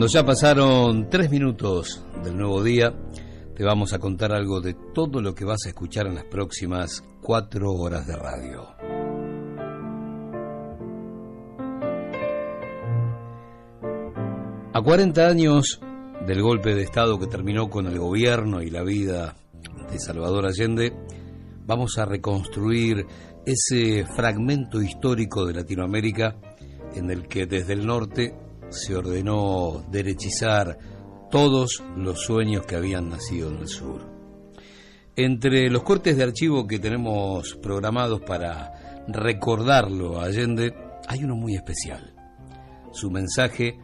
Cuando ya pasaron tres minutos del nuevo día, te vamos a contar algo de todo lo que vas a escuchar en las próximas cuatro horas de radio. A 40 años del golpe de Estado que terminó con el gobierno y la vida de Salvador Allende, vamos a reconstruir ese fragmento histórico de Latinoamérica en el que desde el norte se ordenó derechizar todos los sueños que habían nacido en el sur. Entre los cortes de archivo que tenemos programados para recordarlo a Allende, hay uno muy especial. Su mensaje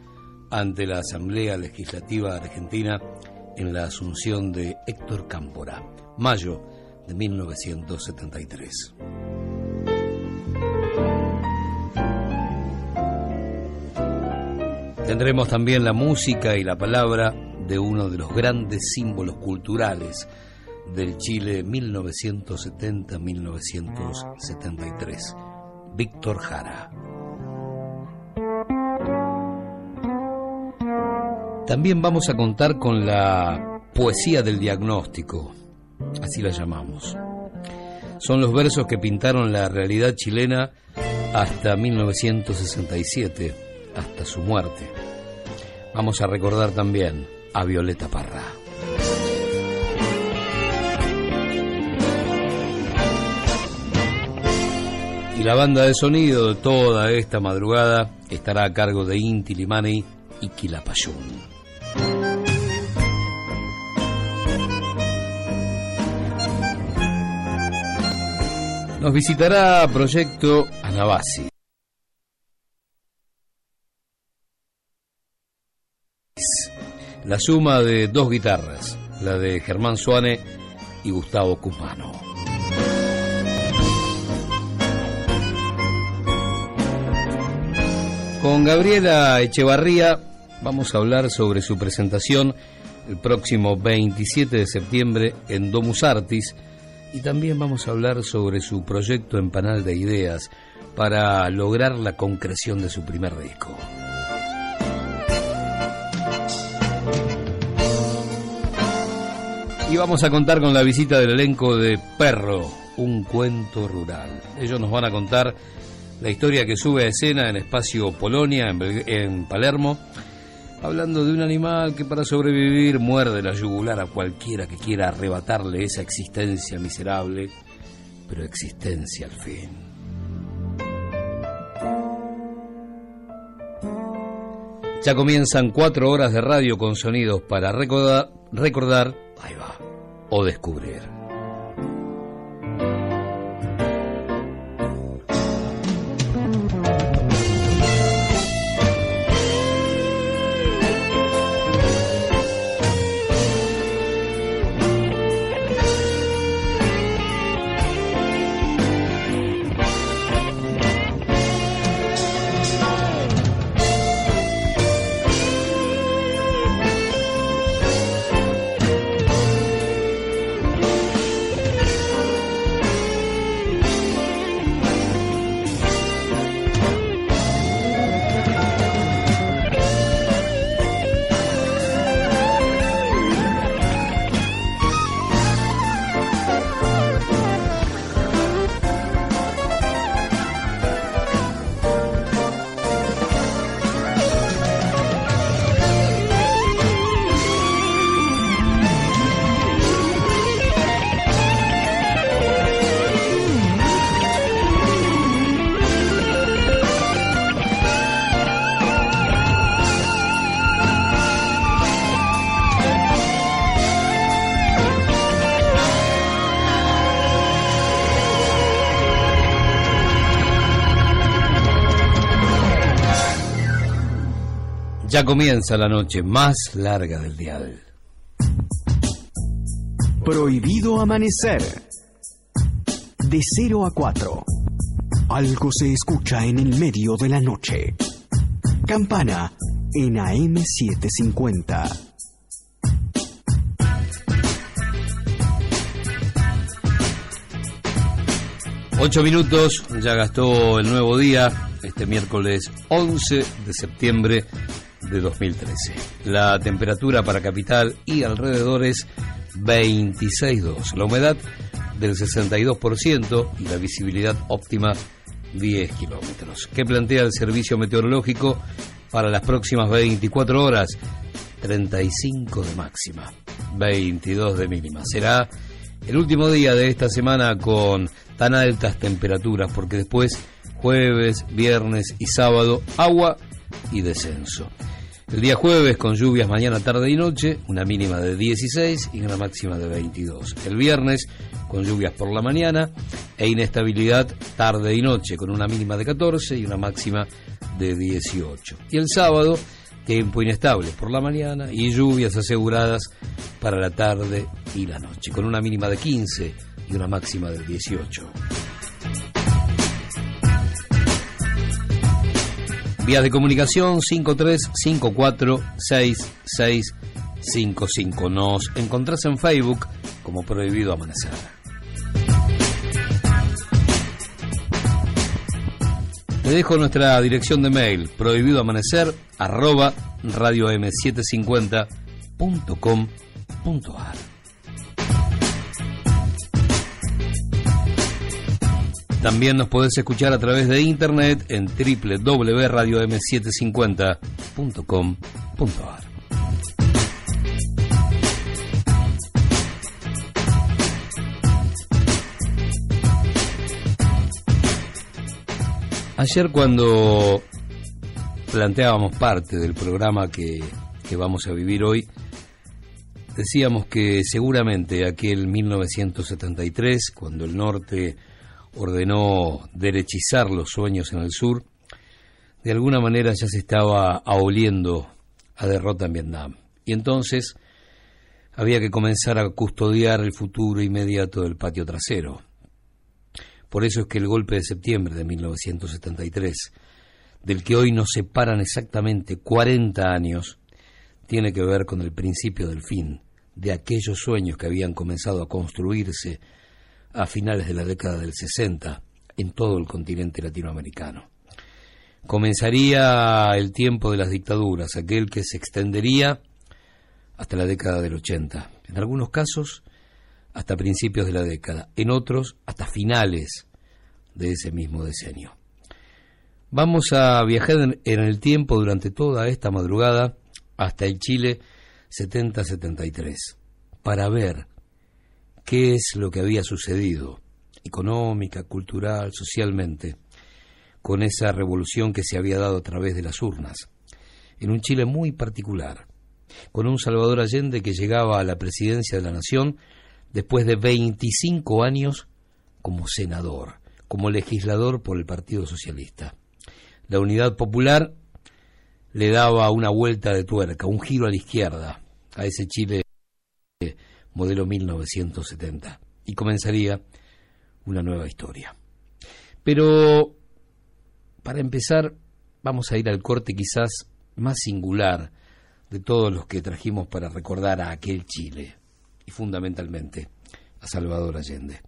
ante la Asamblea Legislativa Argentina en la asunción de Héctor Cámpora, mayo de 1973. Tendremos también la música y la palabra de uno de los grandes símbolos culturales del Chile 1970-1973, Víctor Jara. También vamos a contar con la poesía del diagnóstico, así la llamamos. Son los versos que pintaron la realidad chilena hasta 1967 hasta su muerte. Vamos a recordar también a Violeta Parra. Y la banda de sonido de toda esta madrugada estará a cargo de Inti Limani y Quilapayún. Nos visitará Proyecto Anabasi. La suma de dos guitarras, la de Germán Suane y Gustavo Cumano. Con Gabriela Echevarría vamos a hablar sobre su presentación el próximo 27 de septiembre en Domus Artis y también vamos a hablar sobre su proyecto en Panal de Ideas para lograr la concreción de su primer disco. Y vamos a contar con la visita del elenco de Perro, un cuento rural. Ellos nos van a contar la historia que sube a escena en Espacio Polonia, en, Palermo, hablando de un animal que para sobrevivir muerde la yugular a cualquiera que quiera arrebatarle esa existencia miserable, pero existencia al fin. Ya comienzan cuatro horas de radio con sonidos para recordar, recordar ahí va, o descubrir. Ya comienza la noche más larga del dial. Prohibido amanecer. De 0 a 4. Algo se escucha en el medio de la noche. Campana en AM750. Ocho minutos, ya gastó el nuevo día, este miércoles 11 de septiembre de 2013. La temperatura para capital y alrededores 26.2. La humedad del 62% y la visibilidad óptima 10 kilómetros. ¿Qué plantea el servicio meteorológico para las próximas 24 horas? 35 de máxima, 22 de mínima. Será el último día de esta semana con tan altas temperaturas porque después jueves, viernes y sábado agua y descenso. El día jueves con lluvias mañana, tarde y noche, una mínima de 16 y una máxima de 22. El viernes con lluvias por la mañana e inestabilidad tarde y noche con una mínima de 14 y una máxima de 18. Y el sábado tiempo inestable por la mañana y lluvias aseguradas para la tarde y la noche con una mínima de 15 y una máxima de 18. Vías de comunicación 53546655. Nos encontrás en Facebook como Prohibido Amanecer. Te dejo nuestra dirección de mail prohibidoamanecer arroba radiom750.com.ar También nos podés escuchar a través de internet en www.radiom750.com.ar. Ayer cuando planteábamos parte del programa que, que, vamos a vivir hoy, decíamos que seguramente aquel 1973, cuando el norte ordenó derechizar los sueños en el sur, de alguna manera ya se estaba aholiendo a derrota en Vietnam. Y entonces había que comenzar a custodiar el futuro inmediato del patio trasero. Por eso es que el golpe de septiembre de 1973, del que hoy nos separan exactamente 40 años, tiene que ver con el principio del fin de aquellos sueños que habían comenzado a construirse a finales de la década del 60 en todo el continente latinoamericano. Comenzaría el tiempo de las dictaduras, aquel que se extendería hasta la década del 80, en algunos casos hasta principios de la década, en otros hasta finales de ese mismo decenio. Vamos a viajar en el tiempo durante toda esta madrugada hasta el Chile 70-73 para ver qué es lo que había sucedido, económica, cultural, socialmente, con esa revolución que se había dado a través de las urnas, en un Chile muy particular, con un Salvador Allende que llegaba a la presidencia de la Nación después de 25 años como senador, como legislador por el Partido Socialista. La Unidad Popular le daba una vuelta de tuerca, un giro a la izquierda a ese Chile modelo 1970, y comenzaría una nueva historia. Pero, para empezar, vamos a ir al corte quizás más singular de todos los que trajimos para recordar a aquel Chile, y fundamentalmente a Salvador Allende.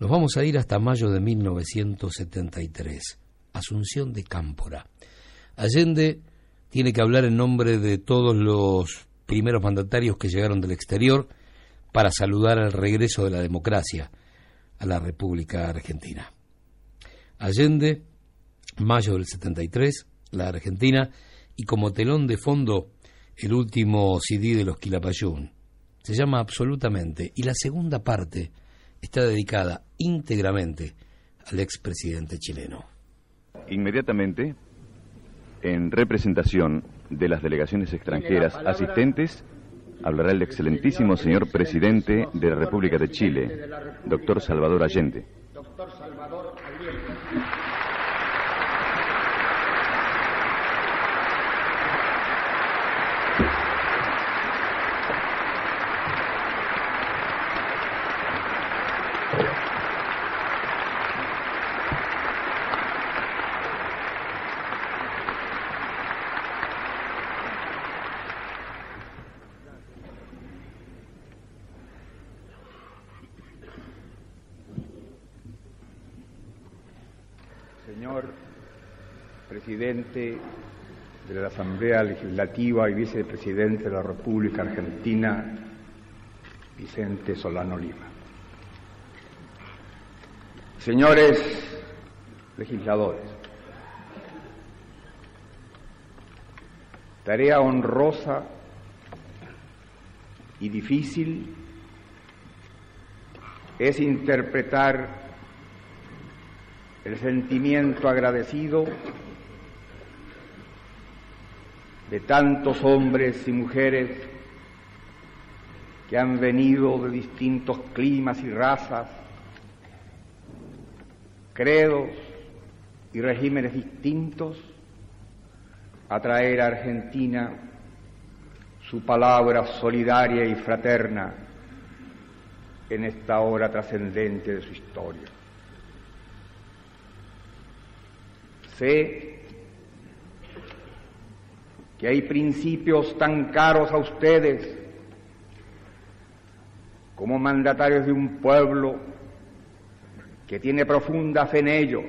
Nos vamos a ir hasta mayo de 1973, Asunción de Cámpora. Allende tiene que hablar en nombre de todos los primeros mandatarios que llegaron del exterior para saludar el regreso de la democracia a la República Argentina. Allende, mayo del 73, la Argentina, y como telón de fondo el último CD de los Quilapayún. Se llama Absolutamente y la segunda parte está dedicada íntegramente al expresidente chileno. Inmediatamente, en representación de las delegaciones extranjeras asistentes, hablará el excelentísimo señor presidente de la República de Chile, doctor Salvador Allende. presidente de la Asamblea Legislativa y vicepresidente de la República Argentina, Vicente Solano Lima. Señores legisladores, tarea honrosa y difícil es interpretar el sentimiento agradecido de tantos hombres y mujeres que han venido de distintos climas y razas, credos y regímenes distintos a traer a Argentina su palabra solidaria y fraterna en esta hora trascendente de su historia. Sé que hay principios tan caros a ustedes como mandatarios de un pueblo que tiene profunda fe en ellos,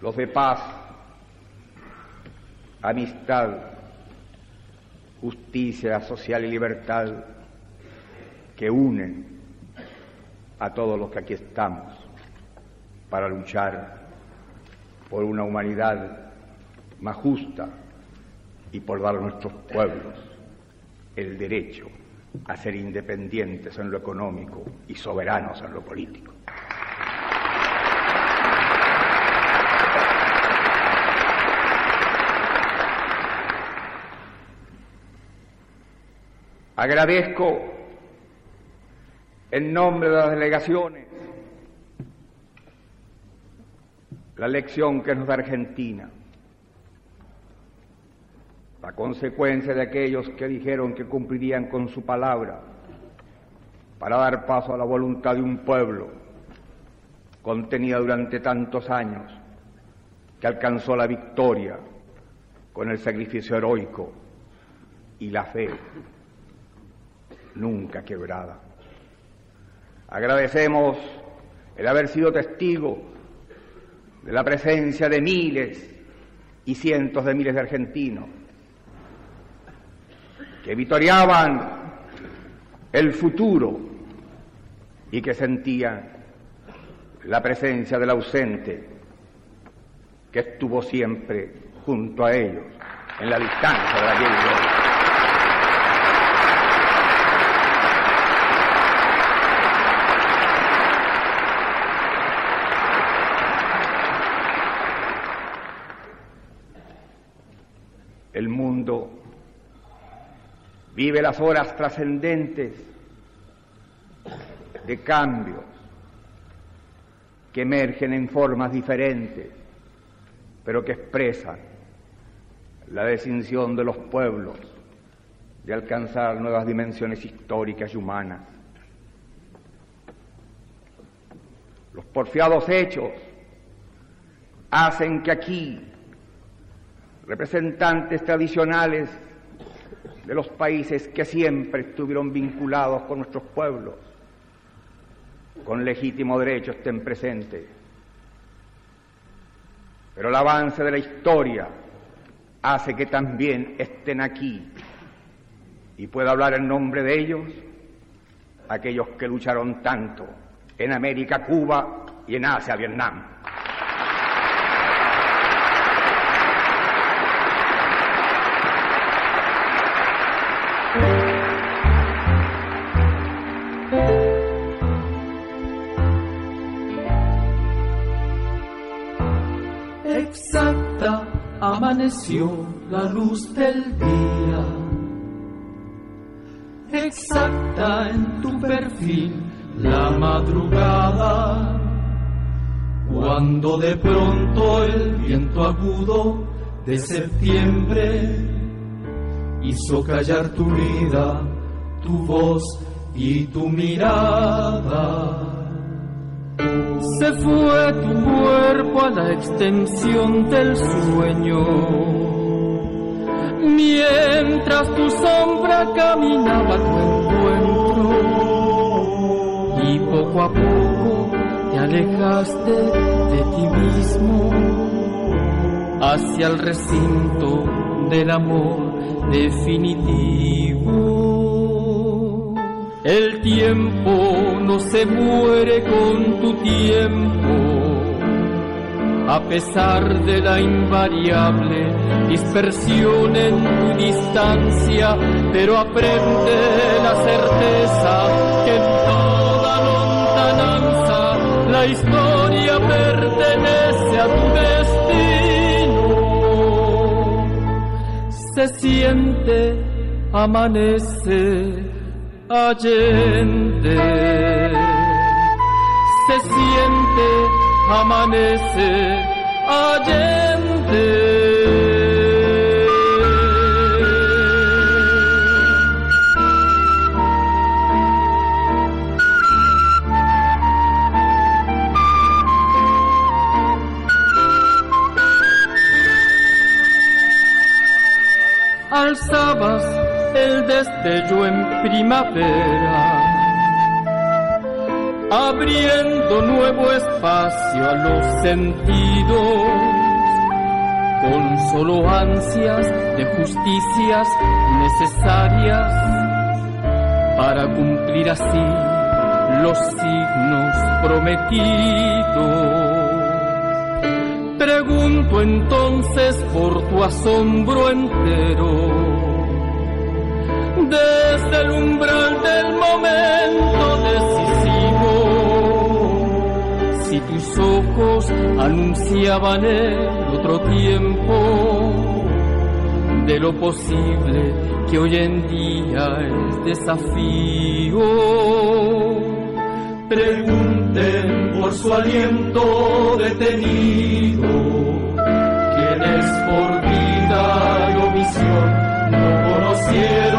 los de paz, amistad, justicia social y libertad que unen a todos los que aquí estamos para luchar por una humanidad más justa y por dar a nuestros pueblos el derecho a ser independientes en lo económico y soberanos en lo político. Agradezco en nombre de las delegaciones la lección que nos da Argentina la consecuencia de aquellos que dijeron que cumplirían con su palabra para dar paso a la voluntad de un pueblo contenida durante tantos años que alcanzó la victoria con el sacrificio heroico y la fe nunca quebrada. Agradecemos el haber sido testigo de la presencia de miles y cientos de miles de argentinos que vitoriaban el futuro y que sentían la presencia del ausente que estuvo siempre junto a ellos en la distancia de la guerra. El mundo vive las horas trascendentes de cambios que emergen en formas diferentes, pero que expresan la decisión de los pueblos de alcanzar nuevas dimensiones históricas y humanas. Los porfiados hechos hacen que aquí representantes tradicionales de los países que siempre estuvieron vinculados con nuestros pueblos, con legítimo derecho estén presentes. Pero el avance de la historia hace que también estén aquí y pueda hablar en nombre de ellos aquellos que lucharon tanto en América, Cuba y en Asia, Vietnam. Amaneció la luz del día. Exacta en tu perfil la madrugada, cuando de pronto el viento agudo de septiembre hizo callar tu vida, tu voz y tu mirada. Se fue tu cuerpo a la extensión del sueño, mientras tu sombra caminaba a tu encuentro y poco a poco te alejaste de ti mismo. hacia el recinto del amor definitivo. El tiempo no se muere con tu tiempo a pesar de la invariable dispersión en tu distancia, pero aprende la certeza que en toda lontananza la historia pertenece a tu destino. Se siente, amanece, allende. Se siente, amanece allende. Destello en primavera abriendo nuevo espacio a los sentidos, con solo ansias de justicias necesarias para cumplir así los signos prometidos. Pregunto entonces por tu asombro entero desde el umbral del momento decisivo si tus ojos anunciaban el otro tiempo de lo posible que hoy en día es desafío. Pregunten por su aliento detenido, quienes por vida y omisión no conocieron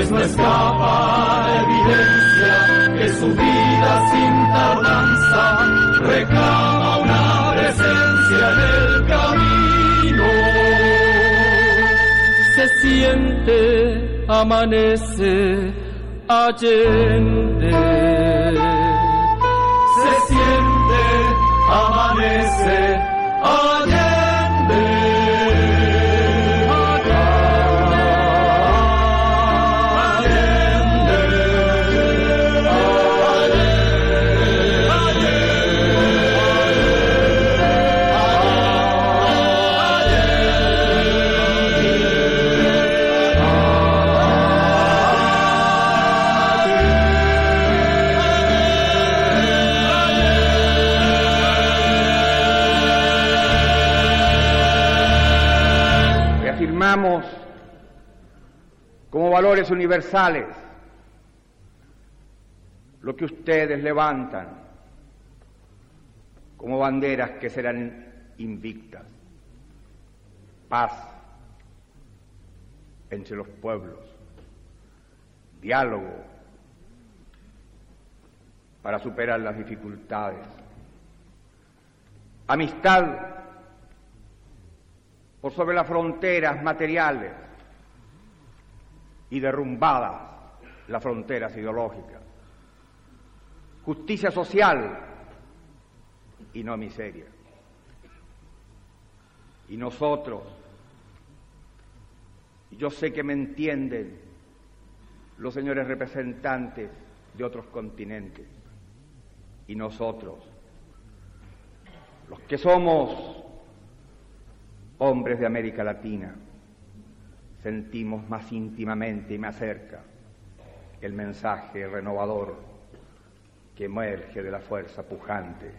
pues no escapa evidencia que su vida sin tardanza reclama una presencia en el camino. Se siente, amanece, allende. Se siente, amanece, universales lo que ustedes levantan como banderas que serán invictas. Paz entre los pueblos, diálogo para superar las dificultades, amistad por sobre las fronteras materiales y derrumbadas las fronteras ideológicas, justicia social y no miseria. Y nosotros, yo sé que me entienden los señores representantes de otros continentes, y nosotros, los que somos hombres de América Latina, sentimos más íntimamente y más cerca el mensaje renovador que emerge de la fuerza pujante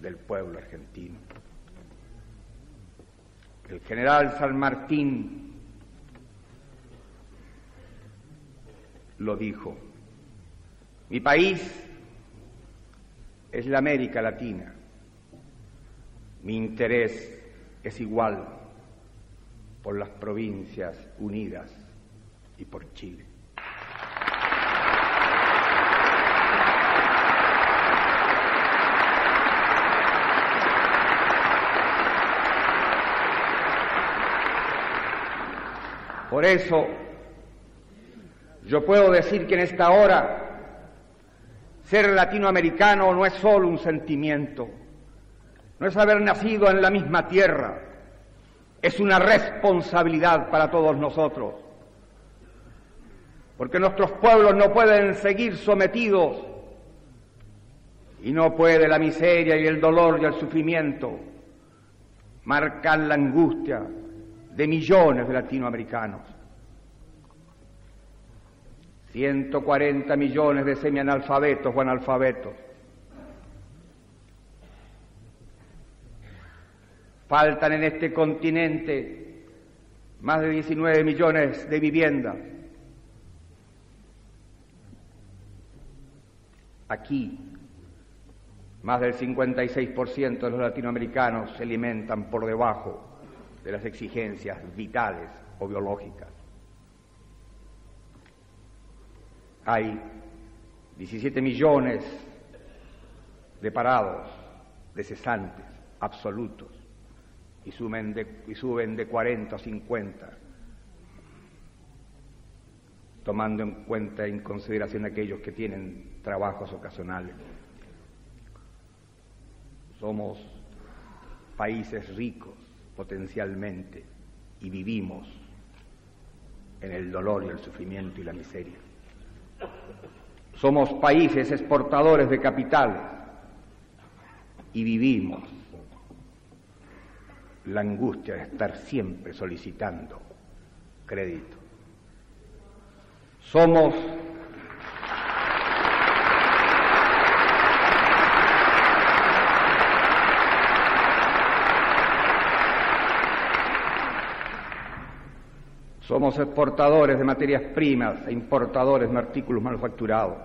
del pueblo argentino. El general San Martín lo dijo, mi país es la América Latina, mi interés es igual por las provincias unidas y por Chile. Por eso yo puedo decir que en esta hora ser latinoamericano no es solo un sentimiento, no es haber nacido en la misma tierra, es una responsabilidad para todos nosotros, porque nuestros pueblos no pueden seguir sometidos y no puede la miseria y el dolor y el sufrimiento marcar la angustia de millones de latinoamericanos. 140 millones de semianalfabetos o analfabetos. Faltan en este continente más de 19 millones de viviendas. Aquí, más del 56% de los latinoamericanos se alimentan por debajo de las exigencias vitales o biológicas. Hay 17 millones de parados, de cesantes absolutos, y suben de, y suben de 40 a 50, tomando en cuenta en consideración aquellos que tienen trabajos ocasionales. Somos países ricos potencialmente y vivimos en el dolor y el sufrimiento y la miseria. Somos países exportadores de capitales y vivimos la angustia de estar siempre solicitando crédito. Somos Somos exportadores de materias primas e importadores de artículos manufacturados.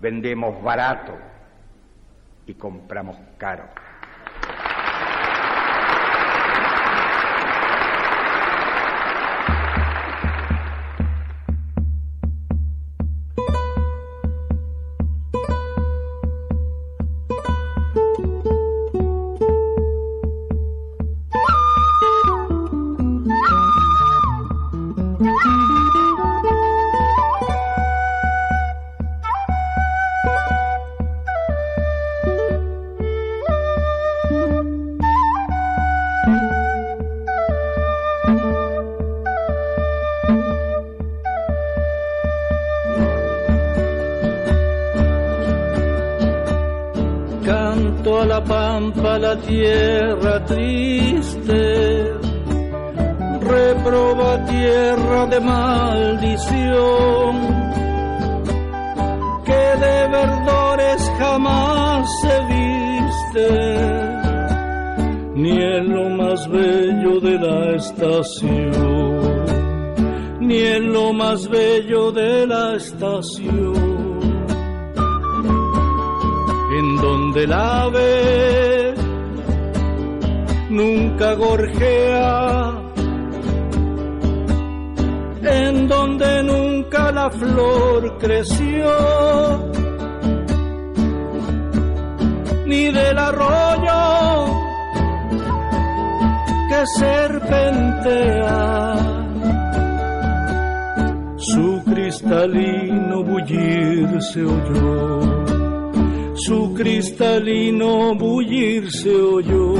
Vendemos barato y compramos caro. Ni en lo más bello de la estación en donde la ave nunca gorjea, en donde nunca la flor creció, ni del arroyo que Su cristalino bullir se oyó, su cristalino bullir se oyó.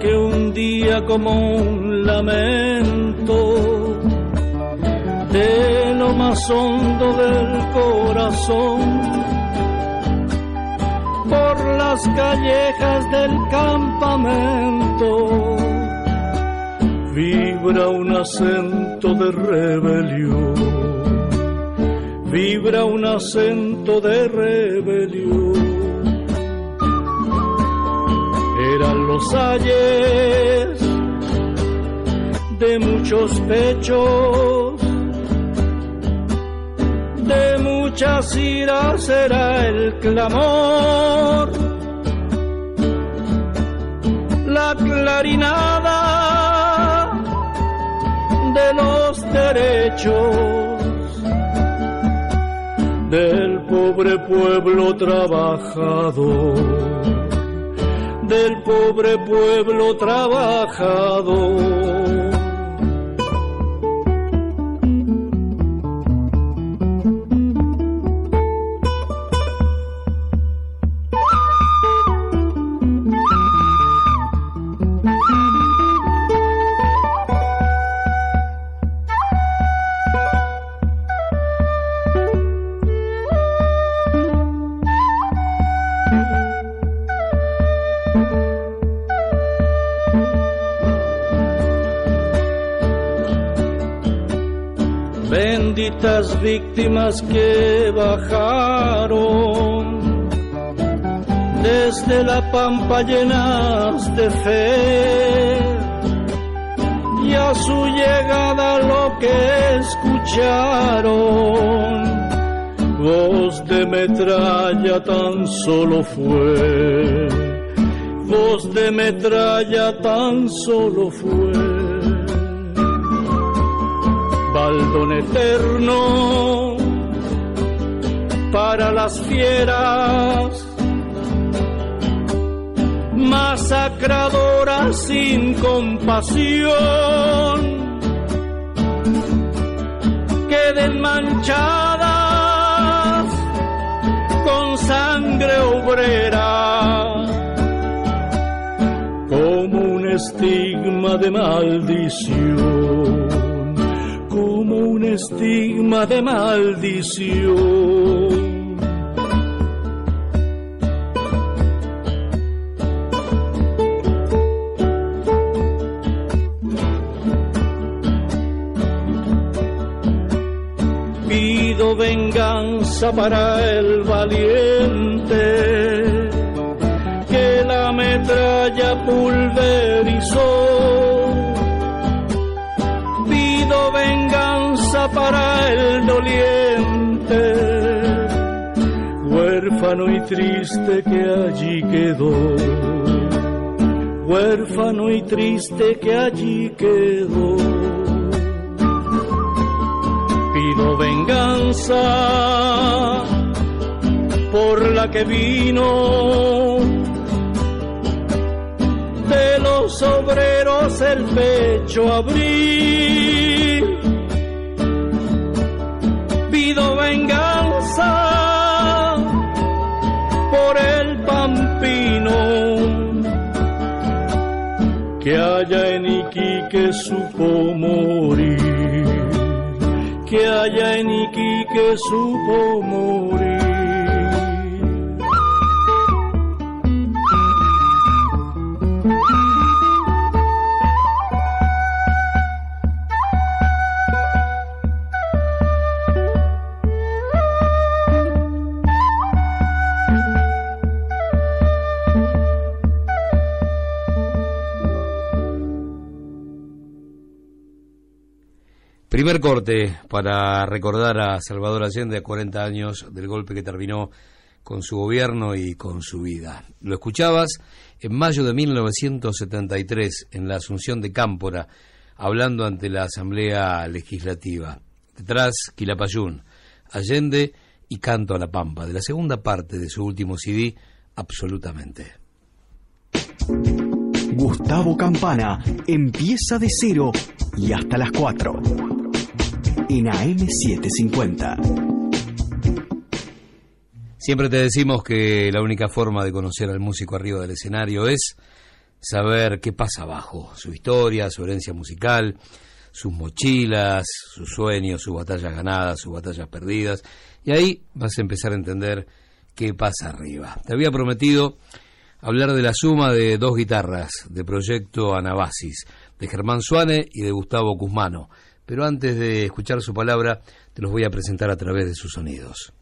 Que un día como un lamento más hondo del corazón. Por las callejas del campamento vibra un acento de rebelión. Vibra un acento de rebelión. Eran los ayes de muchos pechos, era el clamor, la clarinada de los derechos del pobre pueblo trabajador del pobre pueblo trabajador. Que bajaron. Desde la pampa llenas de fe. Y a su llegada lo que escucharon. Voz de metralla tan solo fue. Voz de metralla tan solo fue. Baldón eterno para las fieras, masacradoras sin compasión, queden manchadas con sangre obrera, como un estigma de maldición un estigma de maldición. Para el valiente que la metralla pulverizó venganza para el doliente, huérfano y triste que allí quedó, huérfano y triste que allí quedó. Venganza por la que vino de los obreros el pecho abrir. Pido venganza por el pampino que haya en Iquique supo morir, haya en Iquique supo morir. Primer corte para recordar a Salvador Allende a 40 años del golpe que terminó con su gobierno y con su vida. Lo escuchabas en mayo de 1973 en la Asunción de Cámpora, hablando ante la Asamblea Legislativa. Detrás, Quilapayún, Allende y Canto a la Pampa, de la segunda parte de su último CD, absolutamente. Gustavo Campana empieza de cero y hasta las 4 en AM750. Siempre te decimos que la única forma de conocer al músico arriba del escenario es saber qué pasa abajo, su historia, su herencia musical, sus mochilas, sus sueños, sus batallas ganadas, sus batallas perdidas, y ahí vas a empezar a entender qué pasa arriba. Te había prometido hablar de la suma de dos guitarras de proyecto Anabasis, de Germán Suane y de Gustavo Cusmano pero antes de escuchar su palabra, te los voy a presentar a través de sus sonidos.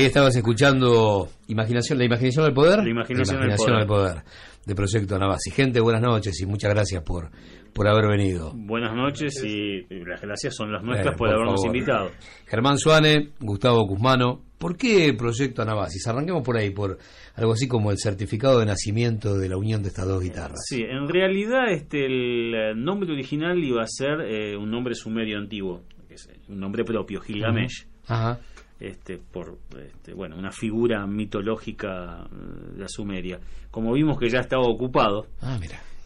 Ahí estabas escuchando Imaginación, la imaginación del poder. La imaginación, del, poder. poder. de Proyecto Navasi. Gente, buenas noches y muchas gracias por, por haber venido. Buenas noches y las gracias son las nuestras por, habernos invitado. Germán Suane, Gustavo Guzmano, ¿por qué Proyecto Anabasis? Arranquemos por ahí, por algo así como el certificado de nacimiento de la unión de estas dos guitarras. Sí, en realidad este el nombre original iba a ser eh, un nombre sumerio antiguo, un nombre propio, Gilgamesh. Ajá este, por este, bueno, una figura mitológica eh, de la Sumeria. Como vimos que ya estaba ocupado, ah,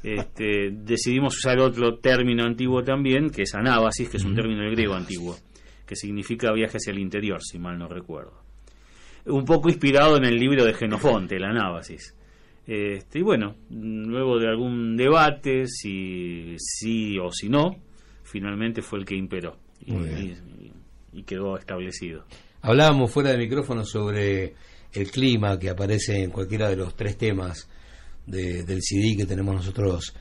Este, decidimos usar otro término antiguo también, que es anábasis, que es un término griego antiguo, que significa viaje hacia el interior, si mal no recuerdo. Un poco inspirado en el libro de Genofonte, el anábasis. Este, y bueno, luego de algún debate, si sí o si no, finalmente fue el que imperó y quedó establecido. Hablábamos fuera de micrófono sobre el clima que aparece en cualquiera de los tres temas del CD que tenemos nosotros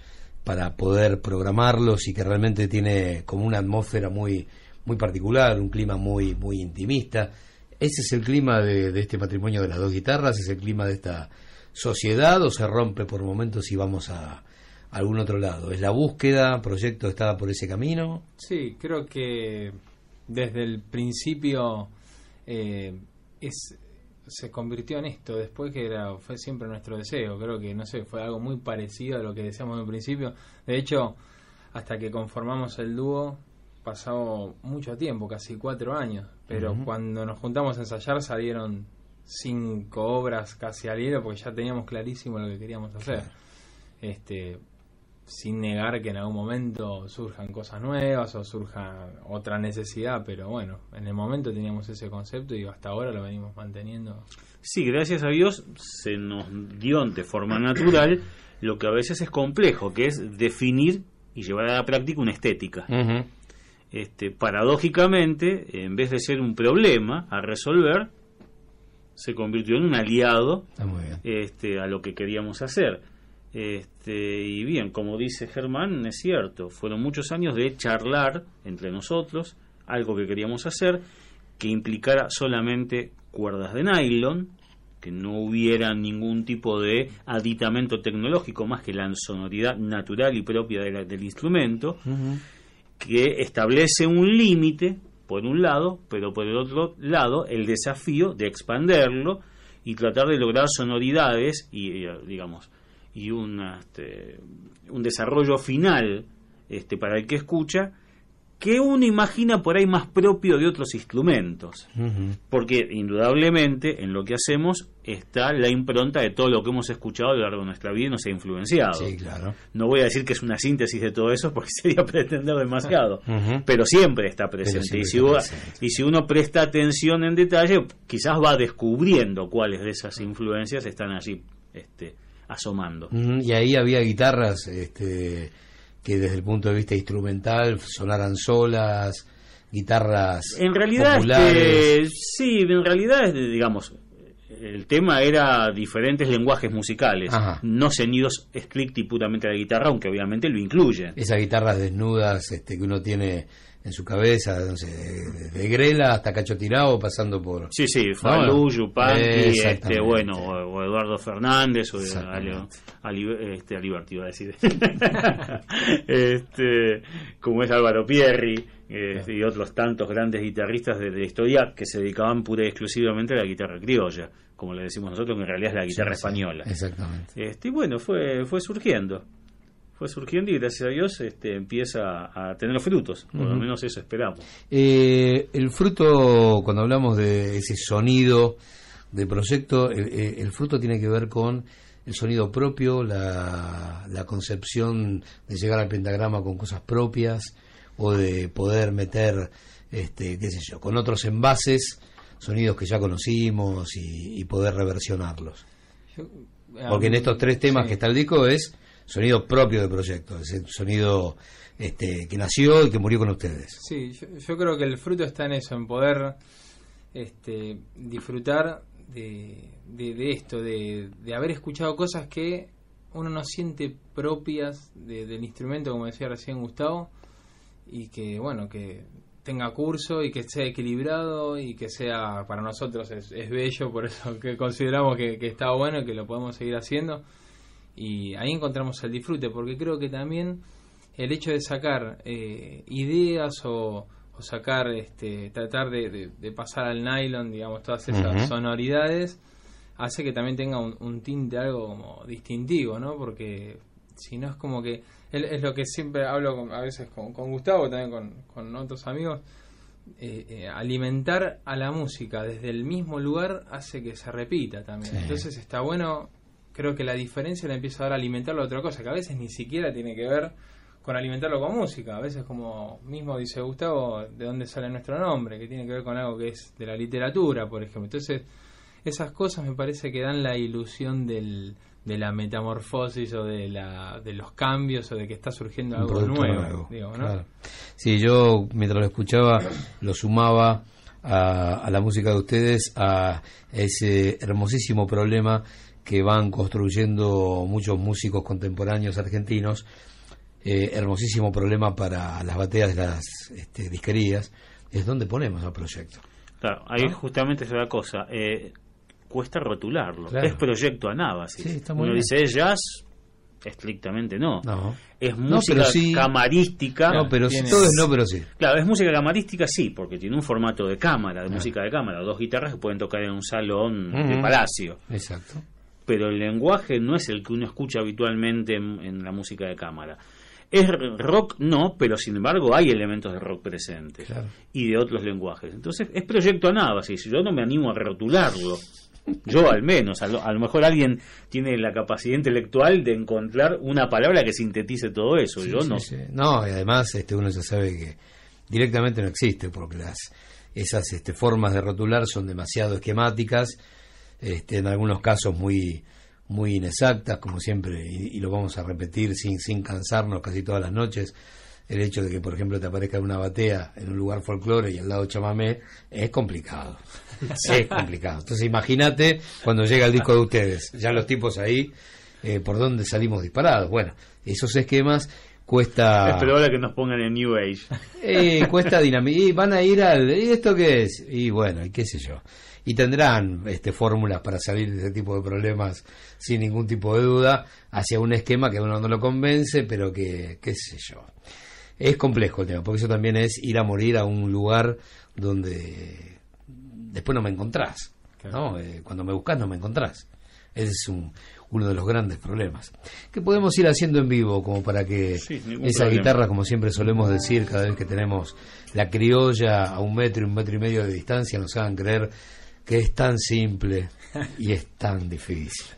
para poder programarlos y que realmente tiene como una atmósfera muy muy particular, un clima muy muy intimista. ¿Ese es el clima de, este matrimonio de las dos guitarras? ¿Es el clima de esta sociedad o se rompe por momentos y vamos a, algún otro lado? ¿Es la búsqueda? ¿Proyecto estaba por ese camino? Sí, creo que desde el principio eh, es se convirtió en esto después que era fue siempre nuestro deseo creo que no sé fue algo muy parecido a lo que deseamos en principio. De hecho hasta que conformamos el dúo pasó mucho tiempo casi cuatro años pero cuando nos juntamos a ensayar salieron cinco obras casi al hilo porque ya teníamos clarísimo lo que queríamos hacer. Este sin negar que en algún momento surjan cosas nuevas o surja otra necesidad, pero bueno, en el momento teníamos ese concepto y hasta ahora lo venimos manteniendo. Sí, gracias a Dios se nos dio de forma natural lo que a veces es complejo, que es definir y llevar a la práctica una estética. este, paradójicamente, en vez de ser un problema a resolver, se convirtió en un aliado este, a lo que queríamos hacer. Este, y bien, como dice Germán, es cierto, fueron muchos años de charlar entre nosotros, algo que queríamos hacer, que implicara solamente cuerdas de nylon, que no hubiera ningún tipo de aditamento tecnológico más que la sonoridad natural y propia del instrumento, que establece un límite, por un lado, pero por el otro lado, el desafío de expanderlo y tratar de lograr sonoridades y, digamos, y este, un desarrollo final este, para el que escucha que uno imagina por ahí más propio de otros instrumentos. Porque indudablemente en lo que hacemos está la impronta de todo lo que hemos escuchado a lo largo de nuestra vida y nos ha influenciado. No voy a decir que es una síntesis de todo eso porque sería pretender demasiado, pero siempre está presente. y, si uno, y si uno presta atención en detalle, quizás va descubriendo cuáles de esas influencias están allí este, asomando. y ahí había guitarras este, que desde el punto de vista instrumental sonaran solas, guitarras en realidad este, sí en realidad digamos el tema era diferentes lenguajes musicales, no sonidos y puramente de la guitarra, aunque obviamente lo incluye. Esas guitarras desnudas este, que uno tiene en su cabeza, no sé, de, Grela hasta Cacho Tirado, pasando por... Sí, sí, Falú, Yupanqui, este, bueno, o, Eduardo Fernández, o Ali, este, Aliberti, iba a decir, este, como es Álvaro Pierri, este, y otros tantos grandes guitarristas de, la historia que se dedicaban pura y exclusivamente a la guitarra criolla, como le decimos nosotros, que en realidad es la guitarra española. exactamente. Este, y bueno, fue, fue surgiendo fue surgiendo y gracias a Dios este, empieza a tener frutos, por lo menos eso esperamos. Eh, el fruto, cuando hablamos de ese sonido de proyecto, el, fruto tiene que ver con el sonido propio, la, la, concepción de llegar al pentagrama con cosas propias o de poder meter, este, qué sé yo, con otros envases, sonidos que ya conocimos y, poder reversionarlos. Porque en estos tres temas que está el disco es sonido propio del proyecto, ese sonido este, que nació y que murió con ustedes. Sí, yo, creo que el fruto está en eso, en poder este, disfrutar de, de, esto, de, haber escuchado cosas que uno no siente propias del instrumento, como decía recién Gustavo, y que, bueno, que tenga curso y que sea equilibrado y que sea para nosotros es, bello, por eso que consideramos que, está bueno y que lo podemos seguir haciendo. Y ahí encontramos el disfrute, porque creo que también el hecho de sacar eh, ideas o, sacar, este, tratar de, pasar al nylon, digamos, todas esas sonoridades, hace que también tenga un, tinte algo como distintivo, ¿no? Porque si no es como que es lo que siempre hablo a veces con, Gustavo, también con, otros amigos, eh, eh, alimentar a la música desde el mismo lugar hace que se repita también. Entonces está bueno, creo que la diferencia la empieza a dar a alimentarlo a otra cosa, que a veces ni siquiera tiene que ver con alimentarlo con música, a veces como mismo dice Gustavo, de dónde sale nuestro nombre, que tiene que ver con algo que es de la literatura, por ejemplo. Entonces, esas cosas me parece que dan la ilusión del, de la metamorfosis o de, la, de los cambios o de que está surgiendo algo nuevo. Sí, yo mientras lo escuchaba lo sumaba a, la música de ustedes a ese hermosísimo problema que van construyendo muchos músicos contemporáneos argentinos, eh, hermosísimo problema para las bateas de las este, disquerías, es donde ponemos el proyecto. Claro, ahí justamente es la cosa. Eh, cuesta rotularlo. Es proyecto Anábasis. Uno dice, ¿es jazz? Estrictamente no. Es música camarística. No, pero todo es no, pero sí. Claro, es música camarística, sí, porque tiene un formato de cámara, de música de cámara. Dos guitarras que pueden tocar en un salón de palacio. Exacto. Pero el lenguaje no es el que uno escucha habitualmente en, la música de cámara. Es rock, no, pero sin embargo hay elementos de rock presentes y de otros lenguajes. Entonces es proyecto Anábasis. Yo no me animo a rotularlo. Yo al menos, a lo, mejor alguien tiene la capacidad intelectual de encontrar una palabra que sintetice todo eso. Yo no. No, y además este, uno ya sabe que directamente no existe porque las esas este, formas de rotular son demasiado esquemáticas, este, en algunos casos muy muy inexactas, como siempre, y, lo vamos a repetir sin, sin cansarnos casi todas las noches el hecho de que, por ejemplo, te aparezca una batea en un lugar folclore y al lado chamamé, es complicado. es complicado. Entonces, imagínate cuando llega el disco de ustedes, ya los tipos ahí, eh, por dónde salimos disparados. Bueno, esos esquemas cuesta. Es probable que nos pongan en New Age. Eh, cuesta dinamita. Y van a ir al. ¿Y esto qué es? Y bueno, y qué sé yo. Y tendrán este, fórmulas para salir de ese tipo de problemas sin ningún tipo de duda hacia un esquema que a uno no lo convence, pero que, qué sé yo. Es complejo el tema, porque eso también es ir a morir a un lugar donde después no me encontrás. ¿no? Eh, cuando me buscas no me encontrás. Ese es un, uno de los grandes problemas. ¿Qué podemos ir haciendo en vivo como para que esa guitarra, como siempre solemos decir cada vez que tenemos la criolla a un metro y un metro y medio de distancia, nos hagan creer que es tan simple y es tan difícil?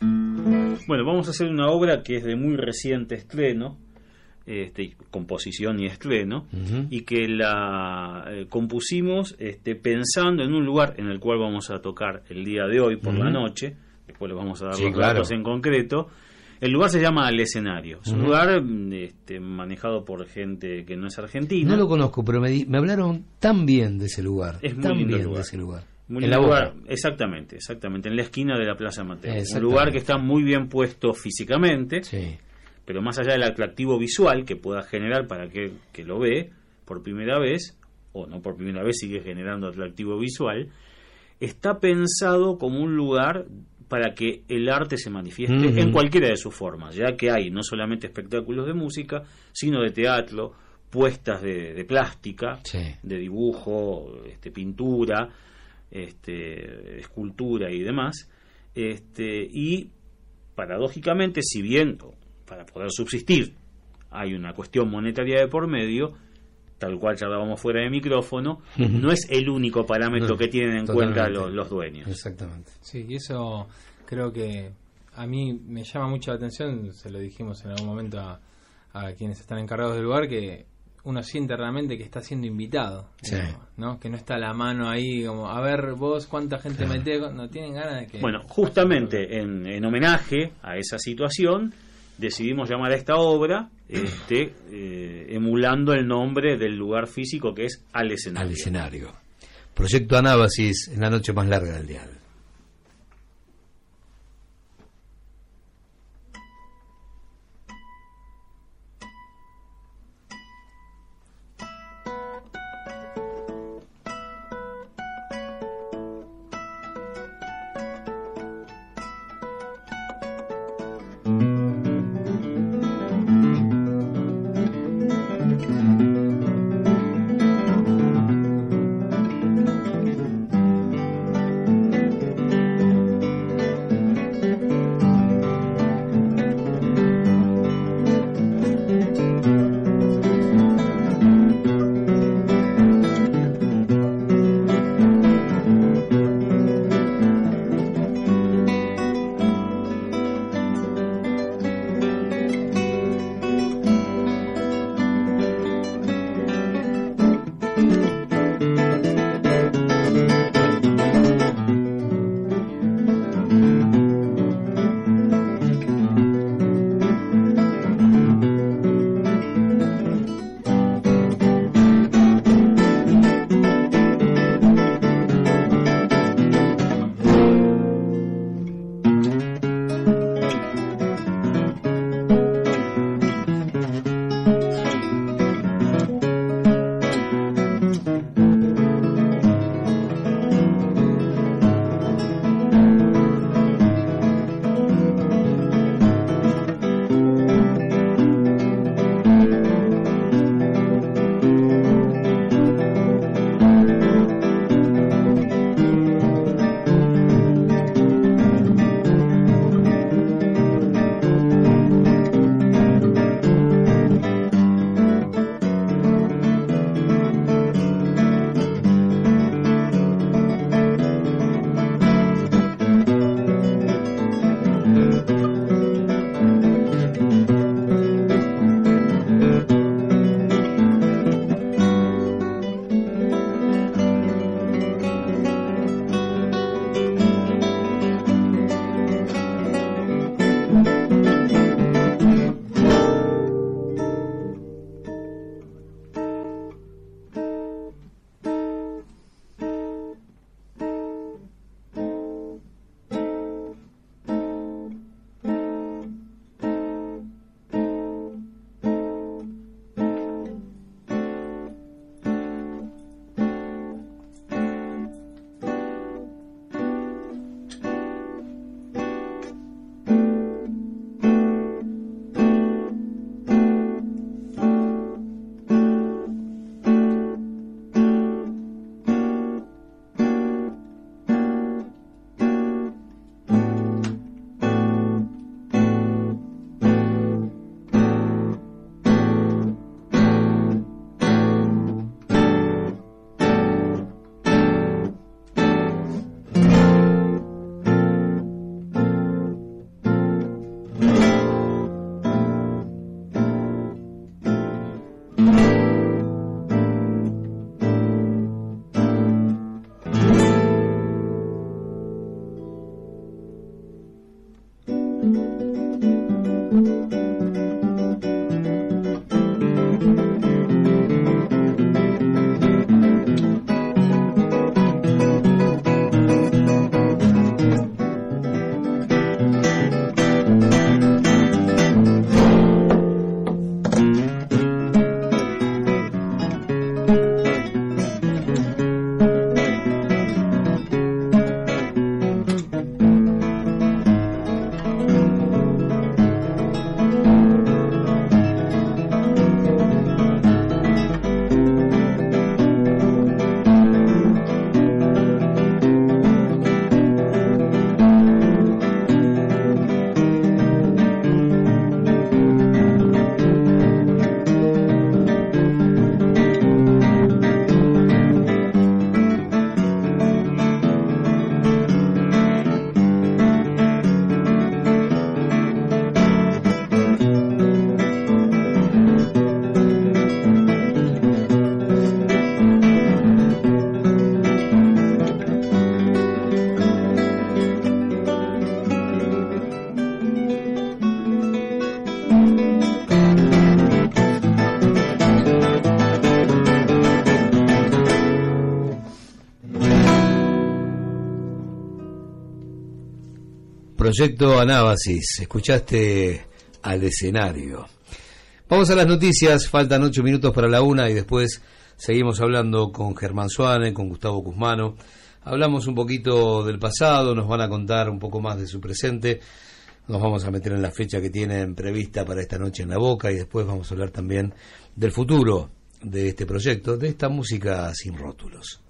Bueno, vamos a hacer una obra que es de muy reciente estreno, este, composición y estreno, y que la eh, compusimos este, pensando en un lugar en el cual vamos a tocar el día de hoy por la noche, después le vamos a dar los datos en concreto. El lugar se llama El Escenario. Es un lugar este, manejado por gente que no es argentina. No lo conozco, pero me, me hablaron tan bien de ese lugar. Es muy bien de ese lugar. en la lugar, exactamente, exactamente, en la esquina de la Plaza Mateo. Un lugar que está muy bien puesto físicamente. Sí pero más allá del atractivo visual que pueda generar para que, que lo ve por primera vez, o no por primera vez sigue generando atractivo visual, está pensado como un lugar para que el arte se manifieste en cualquiera de sus formas, ya que hay no solamente espectáculos de música, sino de teatro, puestas de, plástica, de dibujo, este, pintura, este, escultura y demás. Este, y paradójicamente, si bien para poder subsistir hay una cuestión monetaria de por medio, tal cual ya charlábamos fuera de micrófono, no es el único parámetro que tienen en cuenta los, dueños. Exactamente. Sí, y eso creo que a mí me llama mucho la atención, se lo dijimos en algún momento a, quienes están encargados del lugar, que uno siente realmente que está siendo invitado, ¿no? Que no está la mano ahí como, a ver vos cuánta gente mete, no tienen ganas de que... Bueno, justamente en, en homenaje a esa situación, decidimos llamar a esta obra este, eh, emulando el nombre del lugar físico que es Al Escenario. Al Escenario. Proyecto Anábasis en la noche más larga del dial. Proyecto Anábasis, escuchaste al escenario. Vamos a las noticias, faltan ocho minutos para la una y después seguimos hablando con Germán Suárez, con Gustavo Cusmano. Hablamos un poquito del pasado, nos van a contar un poco más de su presente. Nos vamos a meter en la fecha que tienen prevista para esta noche en la boca y después vamos a hablar también del futuro de este proyecto, de esta música sin rótulos.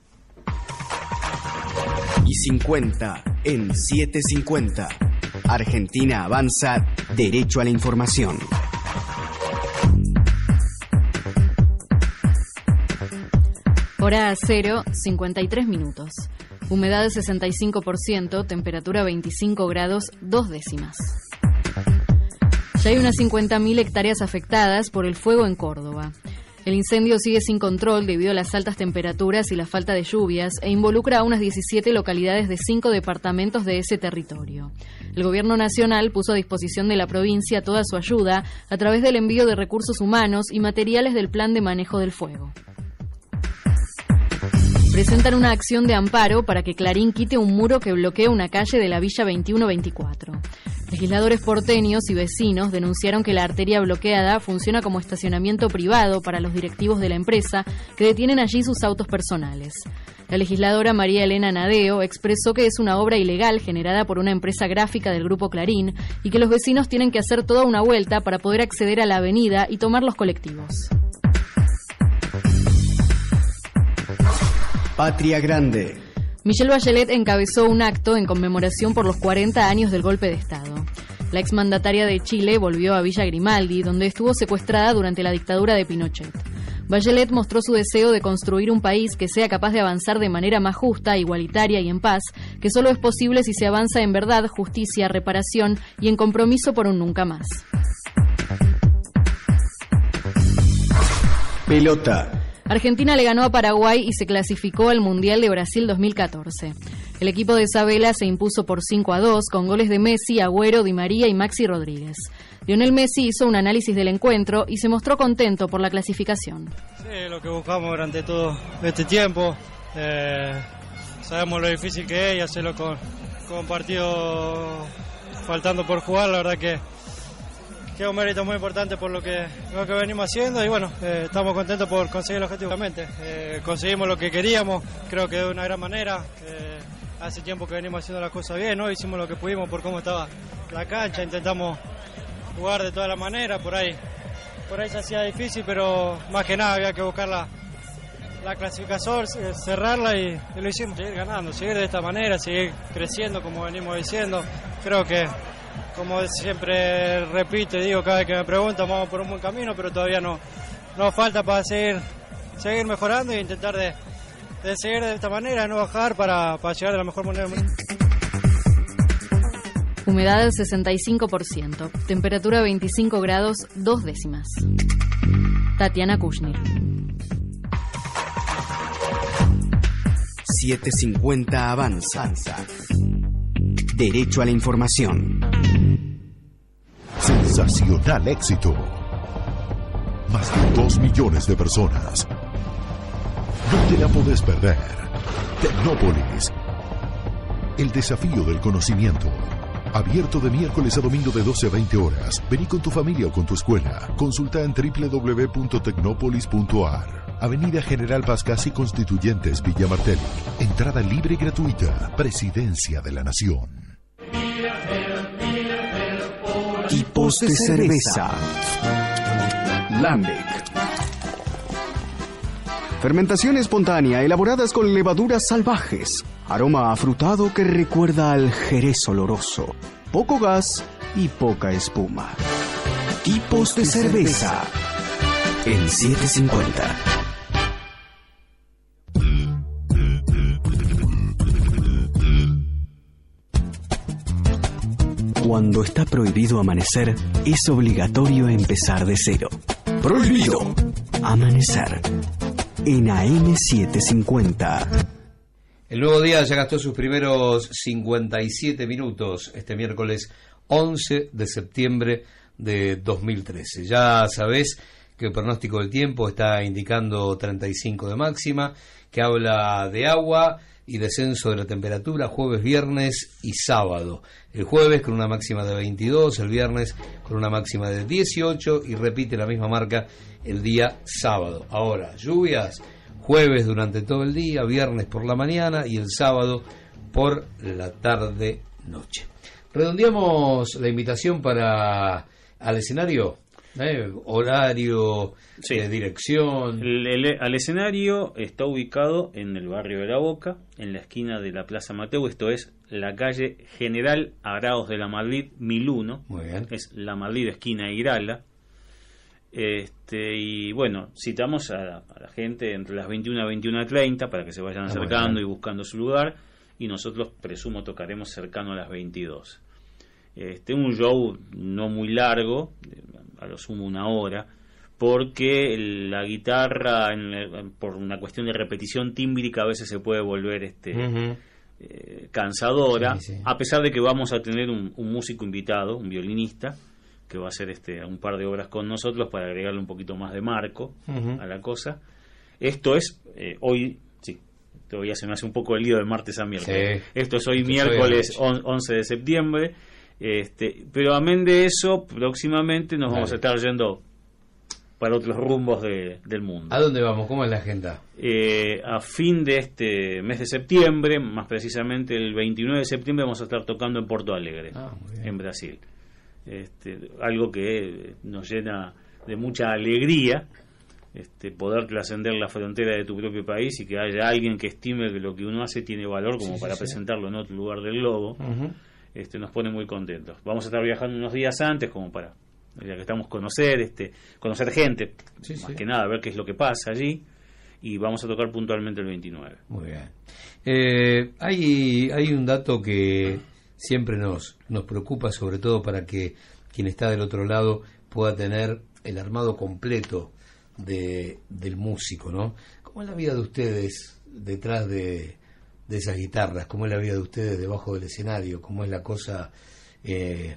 Y 50 en 750. Argentina avanza derecho a la información. Hora 0, 53 minutos. Humedad de 65%, temperatura 25 grados, dos décimas. Ya hay unas 50.000 hectáreas afectadas por el fuego en Córdoba. El incendio sigue sin control debido a las altas temperaturas y la falta de lluvias e involucra a unas 17 localidades de cinco departamentos de ese territorio. El Gobierno Nacional puso a disposición de la provincia toda su ayuda a través del envío de recursos humanos y materiales del Plan de Manejo del Fuego presentan una acción de amparo para que Clarín quite un muro que bloquea una calle de la Villa 2124. Legisladores porteños y vecinos denunciaron que la arteria bloqueada funciona como estacionamiento privado para los directivos de la empresa que detienen allí sus autos personales. La legisladora María Elena Nadeo expresó que es una obra ilegal generada por una empresa gráfica del grupo Clarín y que los vecinos tienen que hacer toda una vuelta para poder acceder a la avenida y tomar los colectivos. Patria Grande. Michelle Bachelet encabezó un acto en conmemoración por los 40 años del golpe de Estado. La exmandataria de Chile volvió a Villa Grimaldi, donde estuvo secuestrada durante la dictadura de Pinochet. Bachelet mostró su deseo de construir un país que sea capaz de avanzar de manera más justa, igualitaria y en paz, que solo es posible si se avanza en verdad, justicia, reparación y en compromiso por un nunca más. Pelota. Argentina le ganó a Paraguay y se clasificó al Mundial de Brasil 2014. El equipo de Isabela se impuso por 5 a 2 con goles de Messi, Agüero, Di María y Maxi Rodríguez. Lionel Messi hizo un análisis del encuentro y se mostró contento por la clasificación. Sí, lo que buscamos durante todo este tiempo. Eh, sabemos lo difícil que es y hacerlo con, con partido faltando por jugar. La verdad que que es un mérito muy importante por lo que, lo que venimos haciendo y bueno, eh, estamos contentos por conseguir el objetivo. Eh, conseguimos lo que queríamos, creo que de una gran manera. Eh, hace tiempo que venimos haciendo las cosas bien, ¿no? hicimos lo que pudimos por cómo estaba la cancha, intentamos jugar de todas las maneras, por ahí, por ahí se hacía difícil, pero más que nada había que buscar la, la clasificación, cerrarla y, y lo hicimos, seguir ganando, seguir de esta manera, seguir creciendo como venimos diciendo. Creo que como siempre repito y digo cada vez que me preguntan, vamos por un buen camino, pero todavía no nos falta para seguir, seguir mejorando e intentar de, seguir de esta manera, no bajar para, llegar de la mejor manera. Humedad del 65%, temperatura 25 grados, dos décimas. Tatiana Kushnir. 750 Avanza. Derecho a la información. Sensacional éxito. Más de dos millones de personas. No te la podés perder. Tecnópolis. El desafío del conocimiento. Abierto de miércoles a domingo de 12 a 20 horas. Vení con tu familia o con tu escuela. Consulta en www.tecnopolis.ar. Avenida General Paz y Constituyentes Villa Martelli. Entrada libre y gratuita. Presidencia de la Nación. Tipos de cerveza. Lambic. Fermentación espontánea elaboradas con levaduras salvajes. Aroma afrutado que recuerda al jerez oloroso. Poco gas y poca espuma. Tipos de cerveza. En 750. Cuando está prohibido amanecer, es obligatorio empezar de cero. Prohibido. Amanecer. En AM750. El nuevo día ya gastó sus primeros 57 minutos este miércoles 11 de septiembre de 2013. Ya sabés que el pronóstico del tiempo está indicando 35 de máxima, que habla de agua y descenso de la temperatura jueves, viernes y sábado. El jueves con una máxima de 22, el viernes con una máxima de 18 y repite la misma marca el día sábado. Ahora, lluvias jueves durante todo el día, viernes por la mañana y el sábado por la tarde noche. Redondeamos la invitación para al escenario, ¿eh? horario, eh, dirección. al escenario está ubicado en el barrio de La Boca, en la esquina de la Plaza Mateo, esto es la calle General Araos de la Madrid 1001. Muy bien. Es la Madrid esquina Irala. Este, y bueno, citamos a la, gente entre las 21 y 21.30 para que se vayan ah, acercando y buscando su lugar. Y nosotros, presumo, tocaremos cercano a las 22. Este, un show no muy largo, a lo sumo una hora, porque la guitarra, por una cuestión de repetición tímbrica, a veces se puede volver este, eh, cansadora, a pesar de que vamos a tener un, músico invitado, un violinista, que va a hacer este, un par de obras con nosotros para agregarle un poquito más de marco a la cosa. Esto es eh, hoy, sí, todavía se me hace un poco el lío de martes a miércoles. Esto es hoy miércoles 11 de septiembre. Este, pero amén de eso, próximamente nos vamos a estar yendo para otros rumbos del mundo. ¿A dónde vamos? ¿Cómo es la agenda? Eh, a fin de este mes de septiembre, más precisamente el 29 de septiembre, vamos a estar tocando en Porto Alegre, ah, en Brasil. Este, algo que nos llena de mucha alegría, este, poder trascender la frontera de tu propio país y que haya alguien que estime que lo que uno hace tiene valor como para presentarlo en otro lugar del globo este, nos pone muy contentos. Vamos a estar viajando unos días antes como para, ya que estamos conocer, este, conocer gente, más que nada, ver qué es lo que pasa allí y vamos a tocar puntualmente el 29. Muy bien. Eh, hay, hay un dato que siempre nos, nos preocupa, sobre todo para que quien está del otro lado pueda tener el armado completo de, del músico, ¿no? ¿Cómo es la vida de ustedes detrás de, de esas guitarras, cómo es la vida de ustedes debajo del escenario, cómo es la cosa eh,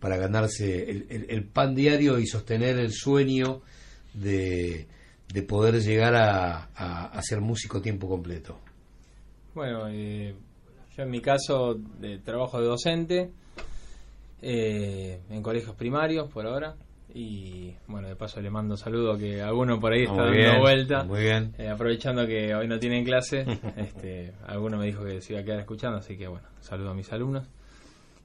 para ganarse el, pan diario y sostener el sueño de, de poder llegar a, ser músico a tiempo completo. Bueno, eh, yo en mi caso de trabajo de docente eh, en colegios primarios por ahora y bueno, de paso le mando saludo que alguno por ahí está dando vuelta. Muy bien. Eh, aprovechando que hoy no tienen clase, este, alguno me dijo que se iba a quedar escuchando, así que bueno, saludo a mis alumnos.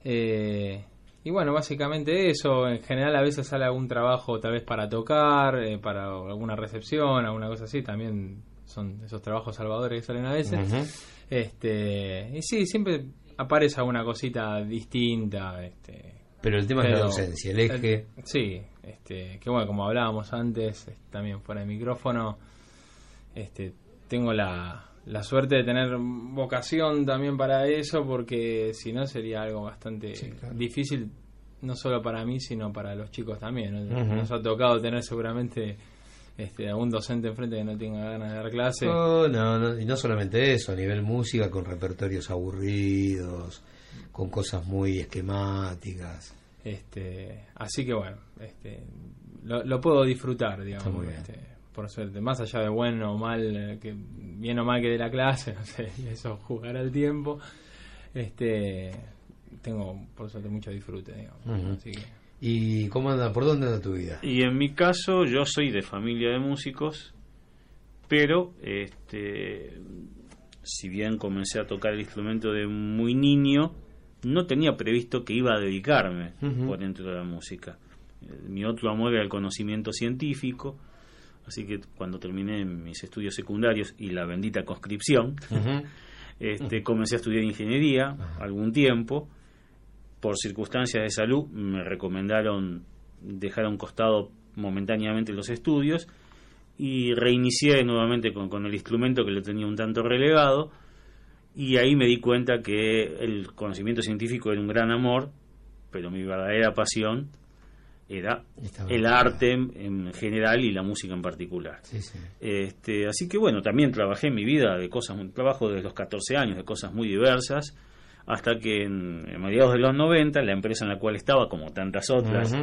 Eh, y bueno, básicamente eso. En general, a veces sale algún trabajo, tal vez para tocar, eh, para alguna recepción, alguna cosa así. También son esos trabajos salvadores que salen a veces. este Y sí, siempre aparece alguna cosita distinta. Este, pero el tema es la docencia, el eje. sí, este, que bueno, como hablábamos antes, también fuera de micrófono, este, tengo la, la suerte de tener vocación también para eso, porque si no sería algo bastante difícil, no solo para mí, sino para los chicos también. Nos ha tocado tener seguramente este, a un docente enfrente que no tenga ganas de dar clase. no, no, y no solamente eso, a nivel música, con repertorios aburridos con cosas muy esquemáticas. Este, así que bueno, este, lo, puedo disfrutar, digamos, este, por suerte, más allá de bueno o mal, eh, que bien o mal que de la clase, no sé, eso jugar al tiempo, este, tengo por suerte mucho disfrute, digamos. ¿Y cómo anda, por dónde anda tu vida? Y en mi caso, yo soy de familia de músicos, pero este, si bien comencé a tocar el instrumento de muy niño, no tenía previsto que iba a dedicarme por dentro de la música. Eh, mi otro amor era el conocimiento científico, así que cuando terminé mis estudios secundarios y la bendita conscripción, este, comencé a estudiar ingeniería algún tiempo. Por circunstancias de salud me recomendaron dejar a un costado momentáneamente los estudios y reinicié nuevamente con, con el instrumento que lo tenía un tanto relegado y ahí me di cuenta que el conocimiento científico era un gran amor, pero mi verdadera pasión era el arte en, general y la música en particular. Este, así que bueno, también trabajé en mi vida de cosas, trabajo desde los 14 años de cosas muy diversas, hasta que en, mediados de los 90 la empresa en la cual estaba, como tantas otras,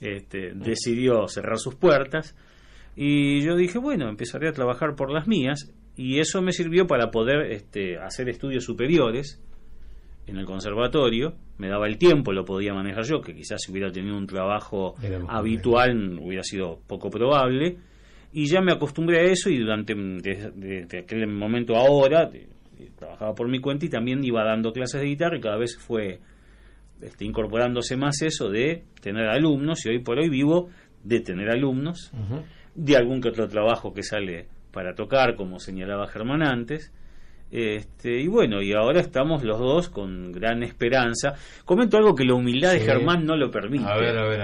este, decidió cerrar sus puertas. Y yo dije, bueno, empezaré a trabajar por las mías y eso me sirvió para poder este, hacer estudios superiores en el conservatorio, me daba el tiempo, lo podía manejar yo, que quizás si hubiera tenido un trabajo habitual hubiera sido poco probable, y ya me acostumbré a eso y durante desde, aquel momento ahora trabajaba por mi cuenta y también iba dando clases de guitarra y cada vez fue este, incorporándose más eso de tener alumnos y hoy por hoy vivo de tener alumnos, de algún que otro trabajo que sale para tocar, como señalaba Germán antes, este, y bueno, y ahora estamos los dos con gran esperanza. Comento algo que la humildad de Germán no lo permite.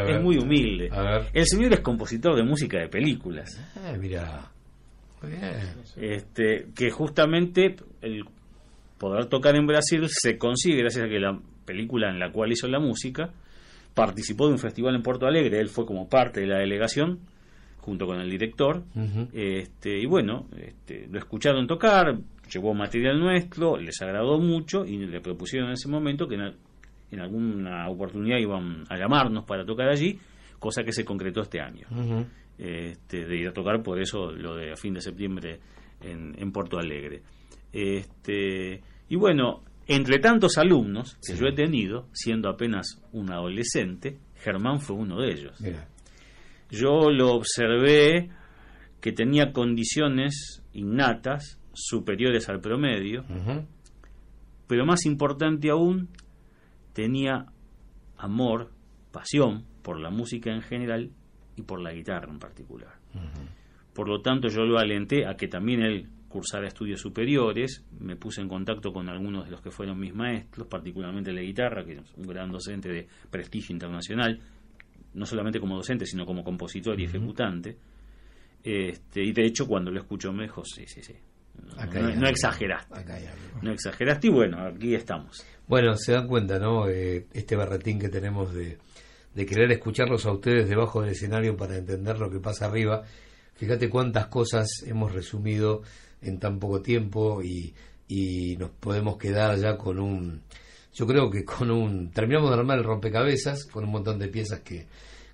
Es muy humilde. El señor es compositor de música de películas. Ah, mira. Este, que justamente el poder tocar en Brasil se consigue gracias a que la película en la cual hizo la música participó de un festival en Porto Alegre. Él fue como parte de la delegación junto con el director. este, y bueno, este, lo escucharon tocar, llevó material nuestro, les agradó mucho y le propusieron en ese momento que en, alguna oportunidad iban a llamarnos para tocar allí, cosa que se concretó este año. este, de ir a tocar por eso lo de a fin de septiembre en, en Porto Alegre. Este, y bueno, entre tantos alumnos que yo he tenido, siendo apenas un adolescente, Germán fue uno de ellos yo lo observé que tenía condiciones innatas superiores al promedio, pero más importante aún, tenía amor, pasión por la música en general y por la guitarra en particular. Por lo tanto, yo lo alenté a que también él cursara estudios superiores, me puse en contacto con algunos de los que fueron mis maestros, particularmente la guitarra, que es un gran docente de prestigio internacional, no solamente como docente, sino como compositor y ejecutante. Este, y de hecho, cuando lo escucho, me dijo: Sí, sí, sí. No, exageraste. no exageraste y bueno, aquí estamos. Bueno, se dan cuenta, ¿no? Eh, este barretín que tenemos de, de querer escucharlos a ustedes debajo del escenario para entender lo que pasa arriba. Fíjate cuántas cosas hemos resumido en tan poco tiempo y, y nos podemos quedar ya con un yo creo que con un terminamos de armar el rompecabezas con un montón de piezas que,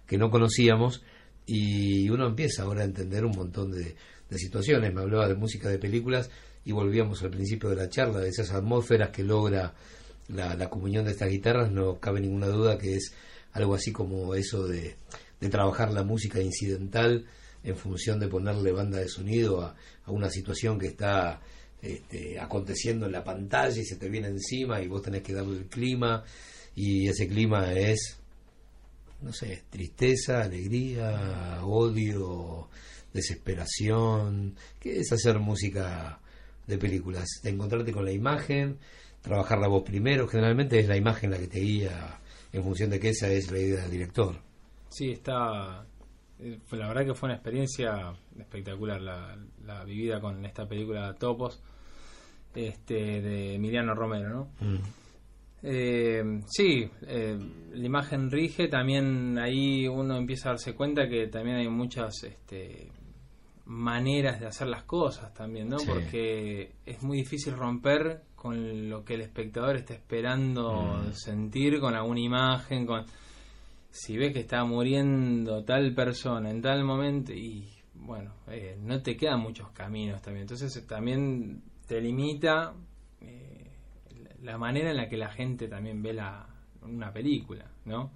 que no conocíamos y uno empieza ahora a entender un montón de, situaciones. Me hablaba de música de películas y volvíamos al principio de la charla, de esas atmósferas que logra la, la comunión de estas guitarras, no cabe ninguna duda que es algo así como eso de, de trabajar la música incidental en función de ponerle banda de sonido a, a una situación que está este, aconteciendo en la pantalla y se te viene encima y vos tenés que darle el clima y ese clima es, no sé, tristeza, alegría, odio, desesperación, que es hacer música de películas, encontrarte con la imagen, trabajar la voz primero, generalmente es la imagen la que te guía en función de que esa es la idea del director. Sí, está eh, la verdad que fue una experiencia espectacular la, la vivida con esta película Topos este, de Emiliano Romero, ¿no? Mm. Eh, sí, eh, la imagen rige, también ahí uno empieza a darse cuenta que también hay muchas este, maneras de hacer las cosas también, ¿no? Porque es muy difícil romper con lo que el espectador está esperando mm. sentir con alguna imagen, con si ves que está muriendo tal persona en tal momento y bueno, eh, no te quedan muchos caminos también. Entonces también te limita eh, la manera en la que la gente también ve la, una película, ¿no?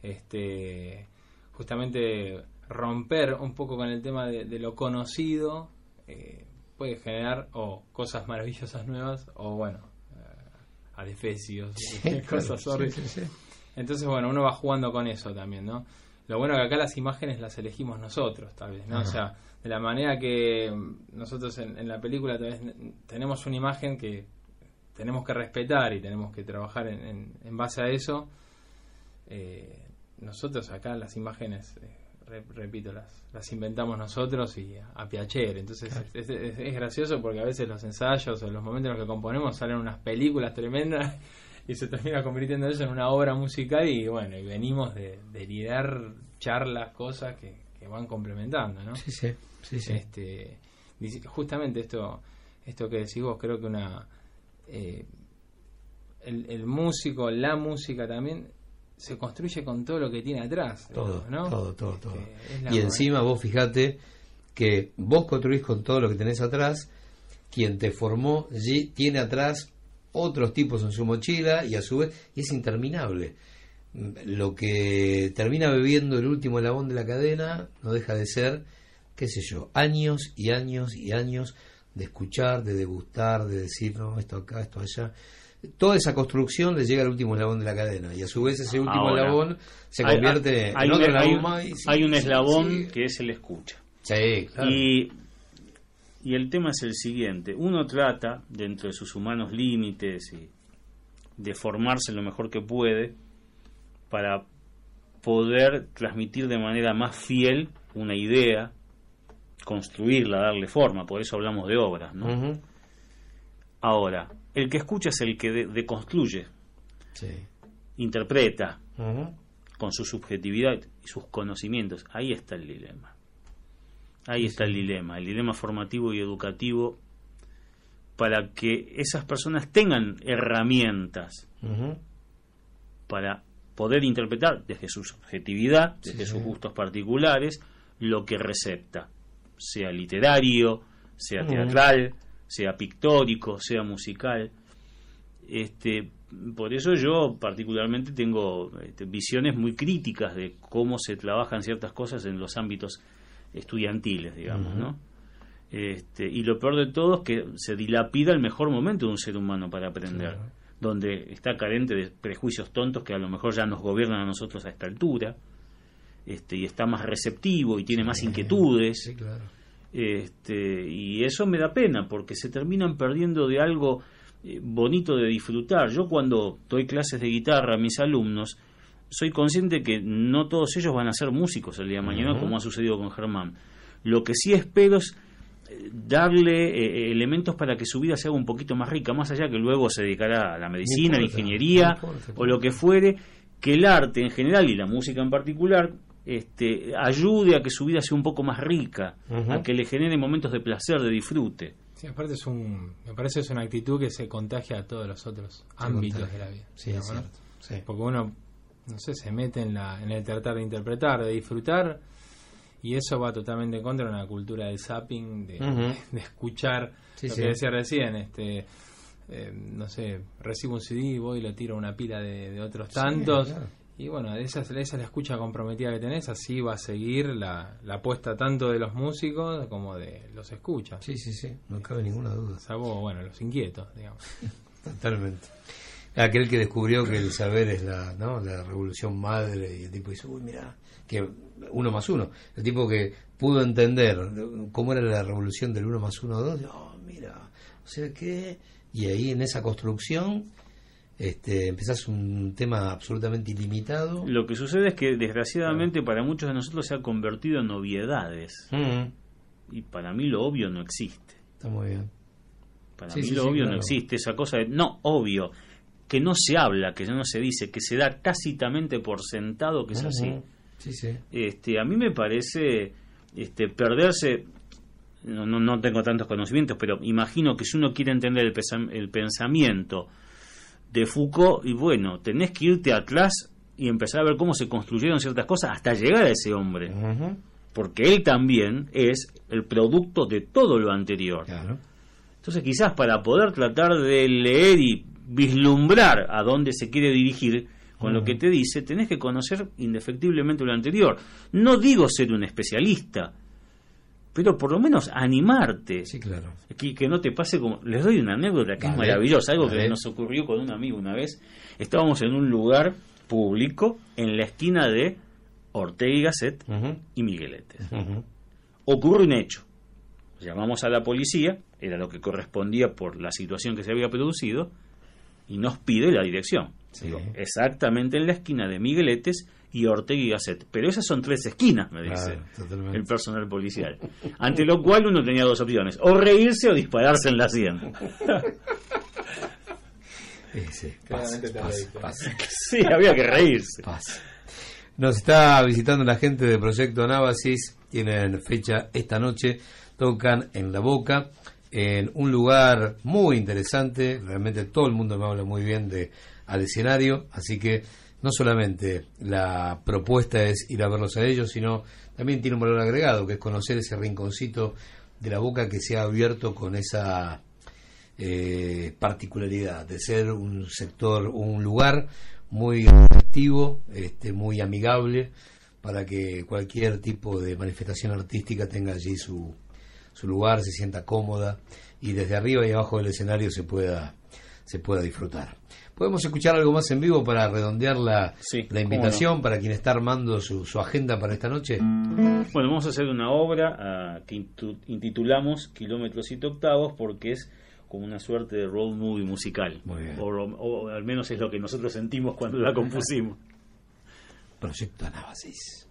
Este, justamente romper un poco con el tema de, lo conocido eh, puede generar o cosas maravillosas nuevas o bueno eh, adefesios cosas horribles. entonces bueno uno va jugando con eso también no lo bueno que acá las imágenes las elegimos nosotros tal vez no o sea de la manera que nosotros en, la película tal vez tenemos una imagen que tenemos que respetar y tenemos que trabajar en, en, base a eso, eh, nosotros acá las imágenes, eh, repito, las, las inventamos nosotros y a, piacere. Entonces es, gracioso porque a veces los ensayos o los momentos en los que componemos salen unas películas tremendas y se termina convirtiendo eso en una obra musical y bueno, y venimos de, de lidiar charlas, cosas que, que van complementando, ¿no? Sí, sí. Sí, sí. Este, justamente esto, esto que decís vos, creo que una eh, el, músico, la música también se construye con todo lo que tiene atrás. Todo, ¿no? todo, todo, todo. y encima vos fijate que vos construís con todo lo que tenés atrás, quien te formó allí tiene atrás otros tipos en su mochila y a su vez y es interminable. Lo que termina bebiendo el último labón de la cadena no deja de ser, qué sé yo, años y años y años de escuchar, de degustar, de decir, no, esto acá, esto allá. Toda esa construcción le llega al último eslabón de la cadena y a su vez ese último Ahora, eslabón se convierte hay en otro eslabón un- más. y sí, hay un sí, eslabón sí. que es el escucha. Sí, claro. Y, y el tema es el siguiente. Uno trata, dentro de sus humanos límites, y de formarse lo mejor que puede para poder transmitir de manera más fiel una idea, construirla, darle forma. Por eso hablamos de obras, ¿no? Ahora, el que escucha es el que de- deconstruye, Sí. interpreta con su subjetividad y sus conocimientos. Ahí está el dilema. Ahí está el dilema, el dilema formativo y educativo para que esas personas tengan herramientas para poder interpretar desde su subjetividad, desde Sí, sus gustos particulares, lo que recepta, sea literario, sea teatral, sea pictórico, sea musical. Este, por eso yo particularmente tengo este, visiones muy críticas de cómo se trabajan ciertas cosas en los ámbitos estudiantiles, digamos. ¿no? Este, y lo peor de todo es que se dilapida el mejor momento de un ser humano para aprender, Claro. donde está carente de prejuicios tontos que a lo mejor ya nos gobiernan a nosotros a esta altura, este, y está más receptivo y tiene más inquietudes. Sí, claro. Este, y eso me da pena porque se terminan perdiendo de algo eh, bonito de disfrutar. Yo cuando doy clases de guitarra a mis alumnos, soy consciente que no todos ellos van a ser músicos el día de mañana, como ha sucedido con Germán. Lo que sí espero es eh, darle eh, elementos para que su vida se haga un poquito más rica, más allá que luego se dedicará a la medicina, a la ingeniería importa, o lo que fuere, que el arte en general y la música en particular este, ayude a que su vida sea un poco más rica, a que le genere momentos de placer, de disfrute. Sí, aparte es un, me parece es una actitud que se contagia a todos los otros ámbitos contagia. de la vida. Sí, es ¿no? cierto. Sí. Porque uno, no sé, se mete en, la, en el tratar de interpretar, de disfrutar, y eso va totalmente en contra de una cultura del zapping, de, escuchar Sí, lo sí. que decía recién, este eh, no sé, recibo un CD, voy y lo tiro a una pila de, de otros Sí, tantos. claro. Y bueno, esa, esa es la escucha comprometida que tenés, así va a seguir la, la apuesta tanto de los músicos como de los escuchas. Sí, sí, sí, no cabe ninguna duda. Salvo, bueno, los inquietos, digamos. Totalmente. Aquel que descubrió que el saber es la, ¿no? la revolución madre y el tipo dice, uy, mira, que uno más uno. El tipo que pudo entender cómo era la revolución del uno más uno, dos, oh, mira, o sea que, y ahí en esa construcción este, empezás un tema absolutamente ilimitado. Lo que sucede es que desgraciadamente para muchos de nosotros se ha convertido en obviedades. Mm, Y para mí lo obvio no existe. está muy bien. Para Sí, mí sí, lo sí, obvio claro. no existe. Esa cosa de no obvio, que no se habla, que no se dice, que se da tácitamente por sentado que es así. Ujú. Sí, sí. Este, a mí me parece este, perderse. No, no, no tengo tantos conocimientos, pero imagino que si uno quiere entender el, el pensamiento de Foucault, y bueno, tenés que irte atrás y empezar a ver cómo se construyeron ciertas cosas hasta llegar a ese hombre. Porque él también es el producto de todo lo anterior. Claro. Entonces quizás para poder tratar de leer y vislumbrar a dónde se quiere dirigir con lo que te dice, tenés que conocer indefectiblemente lo anterior. No digo ser un especialista, pero por lo menos animarte. Sí, claro. Que, que no te pase como... Les doy una anécdota que es maravillosa, algo que nos ocurrió con un amigo una vez. Estábamos en un lugar público en la esquina de Ortega y Gasset y Migueletes ocurre un hecho. Llamamos a la policía, era lo que correspondía por la situación que se había producido, y nos pide la dirección. Sí. Digo, exactamente en la esquina de Migueletes y Ortega y Gasset. Pero esas son tres esquinas, me dice Claro, el personal policial. Ante lo cual uno tenía dos opciones, o reírse o dispararse en la sien. Sí, pasa, pasa, pasa. Había que reírse. Nos está visitando la gente de Proyecto Anábasis, tienen fecha esta noche, tocan en La Boca, en un lugar muy interesante, realmente todo el mundo me habla muy bien de al escenario, así que no solamente la propuesta es ir a verlos a ellos, sino también tiene un valor agregado, que es conocer ese rinconcito de la boca que se ha abierto con esa eh, particularidad de ser un sector, un lugar muy activo, este, muy amigable, para que cualquier tipo de manifestación artística tenga allí su, su lugar, se sienta cómoda y desde arriba y abajo del escenario se pueda, se pueda disfrutar. Podemos escuchar algo más en vivo para redondear la, la invitación para quien está armando su, su, agenda para esta noche. Bueno, vamos a hacer una obra ah, que intitulamos Kilómetros Siete Octavos porque es como una suerte de road movie musical. Muy bien. O, al menos es lo que nosotros sentimos cuando la compusimos. Proyecto Anábasis.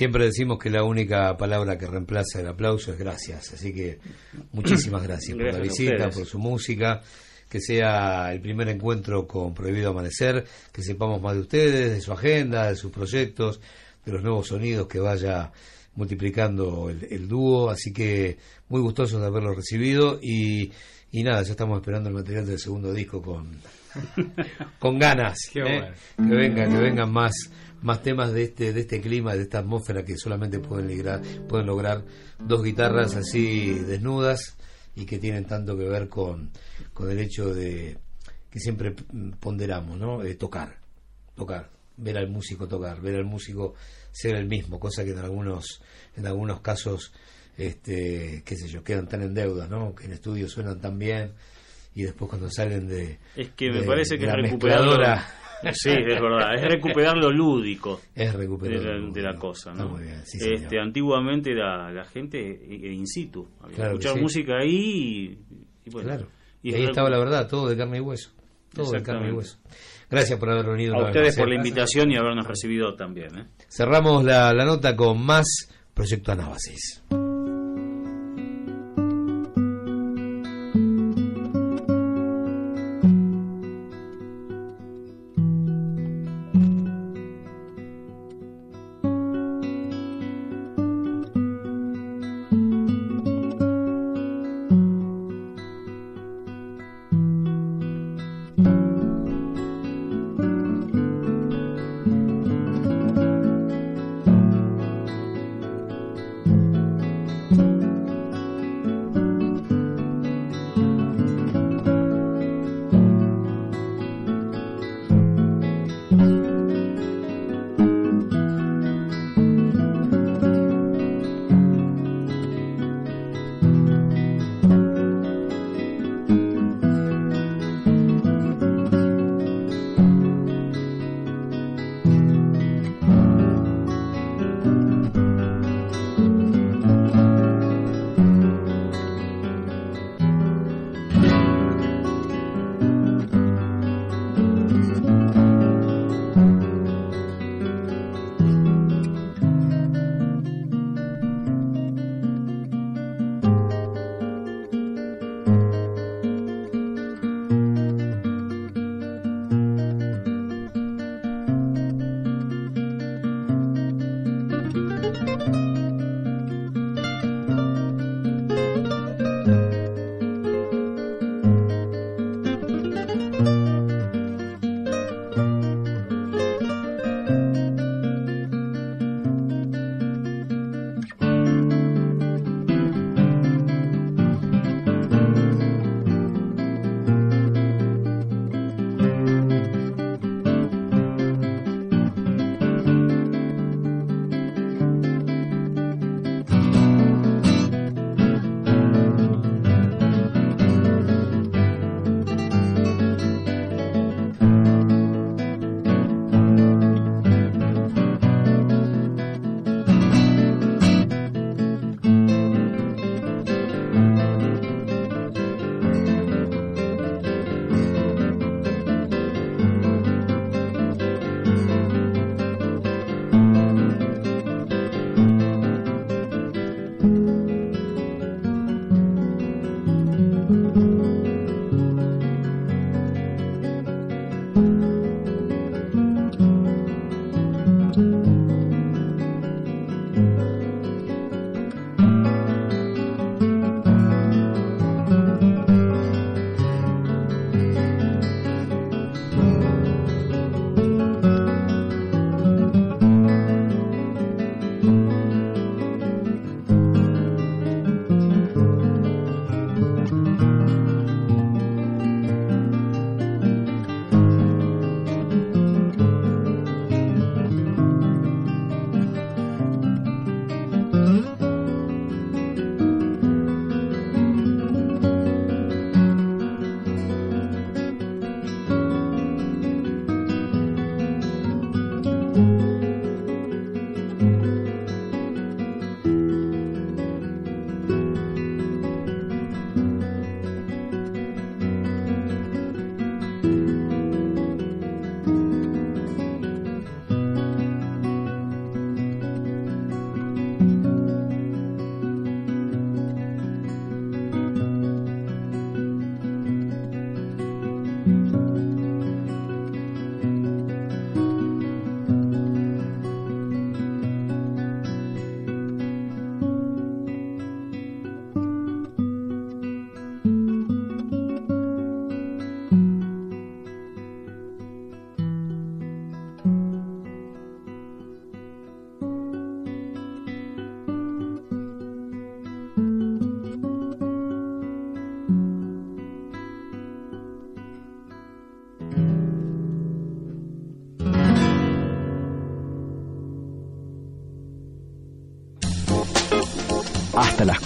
Siempre decimos que la única palabra que reemplaza el aplauso es gracias, así que muchísimas gracias, por la visita, por su música, que sea el primer encuentro con Prohibido Amanecer, que sepamos más de ustedes, de su agenda, de sus proyectos, de los nuevos sonidos que vaya multiplicando el, dúo, así que muy gustosos de haberlo recibido y, y nada, ya estamos esperando el material del segundo disco con, con ganas, ¿eh? que vengan, que vengan más más temas de este de este clima, de esta atmósfera que solamente pueden lograr, pueden lograr dos guitarras así desnudas y que tienen tanto que ver con, con el hecho de que siempre ponderamos, ¿no? Eh, tocar, tocar, ver al músico tocar, ver al músico ser el mismo, cosa que en algunos en algunos casos este, qué sé yo, quedan tan en deuda, ¿no? Que en estudio suenan tan bien y después cuando salen de es que me parece que es recuperadora Sí, es verdad, es recuperar lo lúdico es recuperar de, la, cosa. ¿no? este, antiguamente era la gente in situ, escuchar música ahí y, bueno, y ahí estaba la verdad, todo de carne y hueso. Todo de carne y hueso. Gracias por haber venido. A ustedes por la invitación y habernos recibido también. ¿eh? Cerramos la, la nota con más Proyecto Anábasis.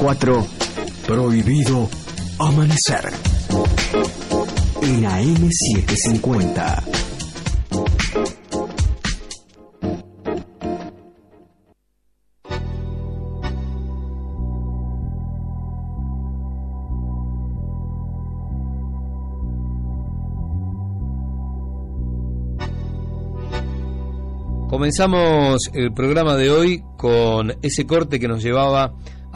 4, Prohibido Amanecer. En AM750. Comenzamos el programa de hoy con ese corte que nos llevaba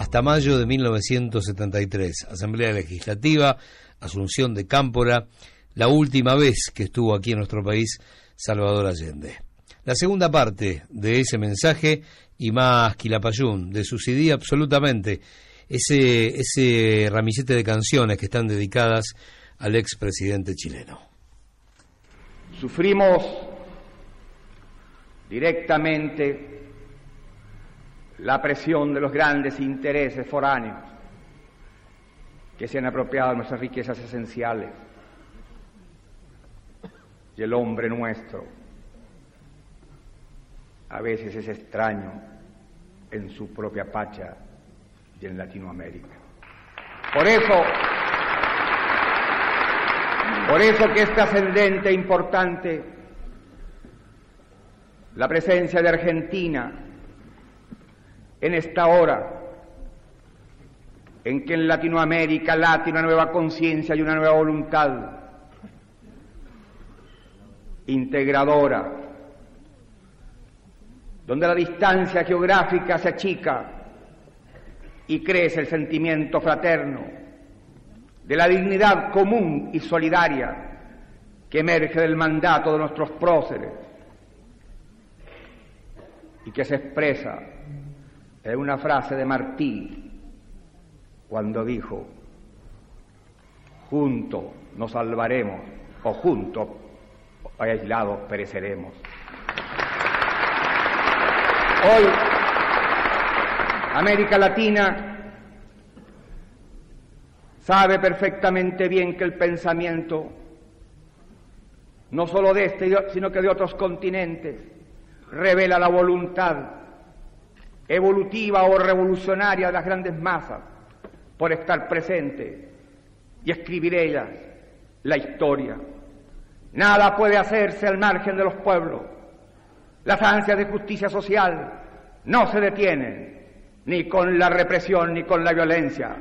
hasta mayo de 1973. Asamblea Legislativa, Asunción de Cámpora, la última vez que estuvo aquí en nuestro país Salvador Allende. La segunda parte de ese mensaje y más Quilapayún, de su CD absolutamente, ese, ese ramillete de canciones que están dedicadas al expresidente chileno. Sufrimos directamente la presión de los grandes intereses foráneos que se han apropiado de nuestras riquezas esenciales y el hombre nuestro a veces es extraño en su propia pacha y en Latinoamérica. Por eso, por eso que es trascendente e importante la presencia de Argentina en esta hora en que en Latinoamérica late una nueva conciencia y una nueva voluntad integradora, donde la distancia geográfica se achica y crece el sentimiento fraterno de la dignidad común y solidaria que emerge del mandato de nuestros próceres y que se expresa en una frase de Martí cuando dijo, juntos nos salvaremos o juntos aislados pereceremos. Hoy América Latina sabe perfectamente bien que el pensamiento, no solo de este, sino que de otros continentes, revela la voluntad evolutiva o revolucionaria de las grandes masas por estar presente y escribir ellas la historia. Nada puede hacerse al margen de los pueblos. Las ansias de justicia social no se detienen ni con la represión ni con la violencia.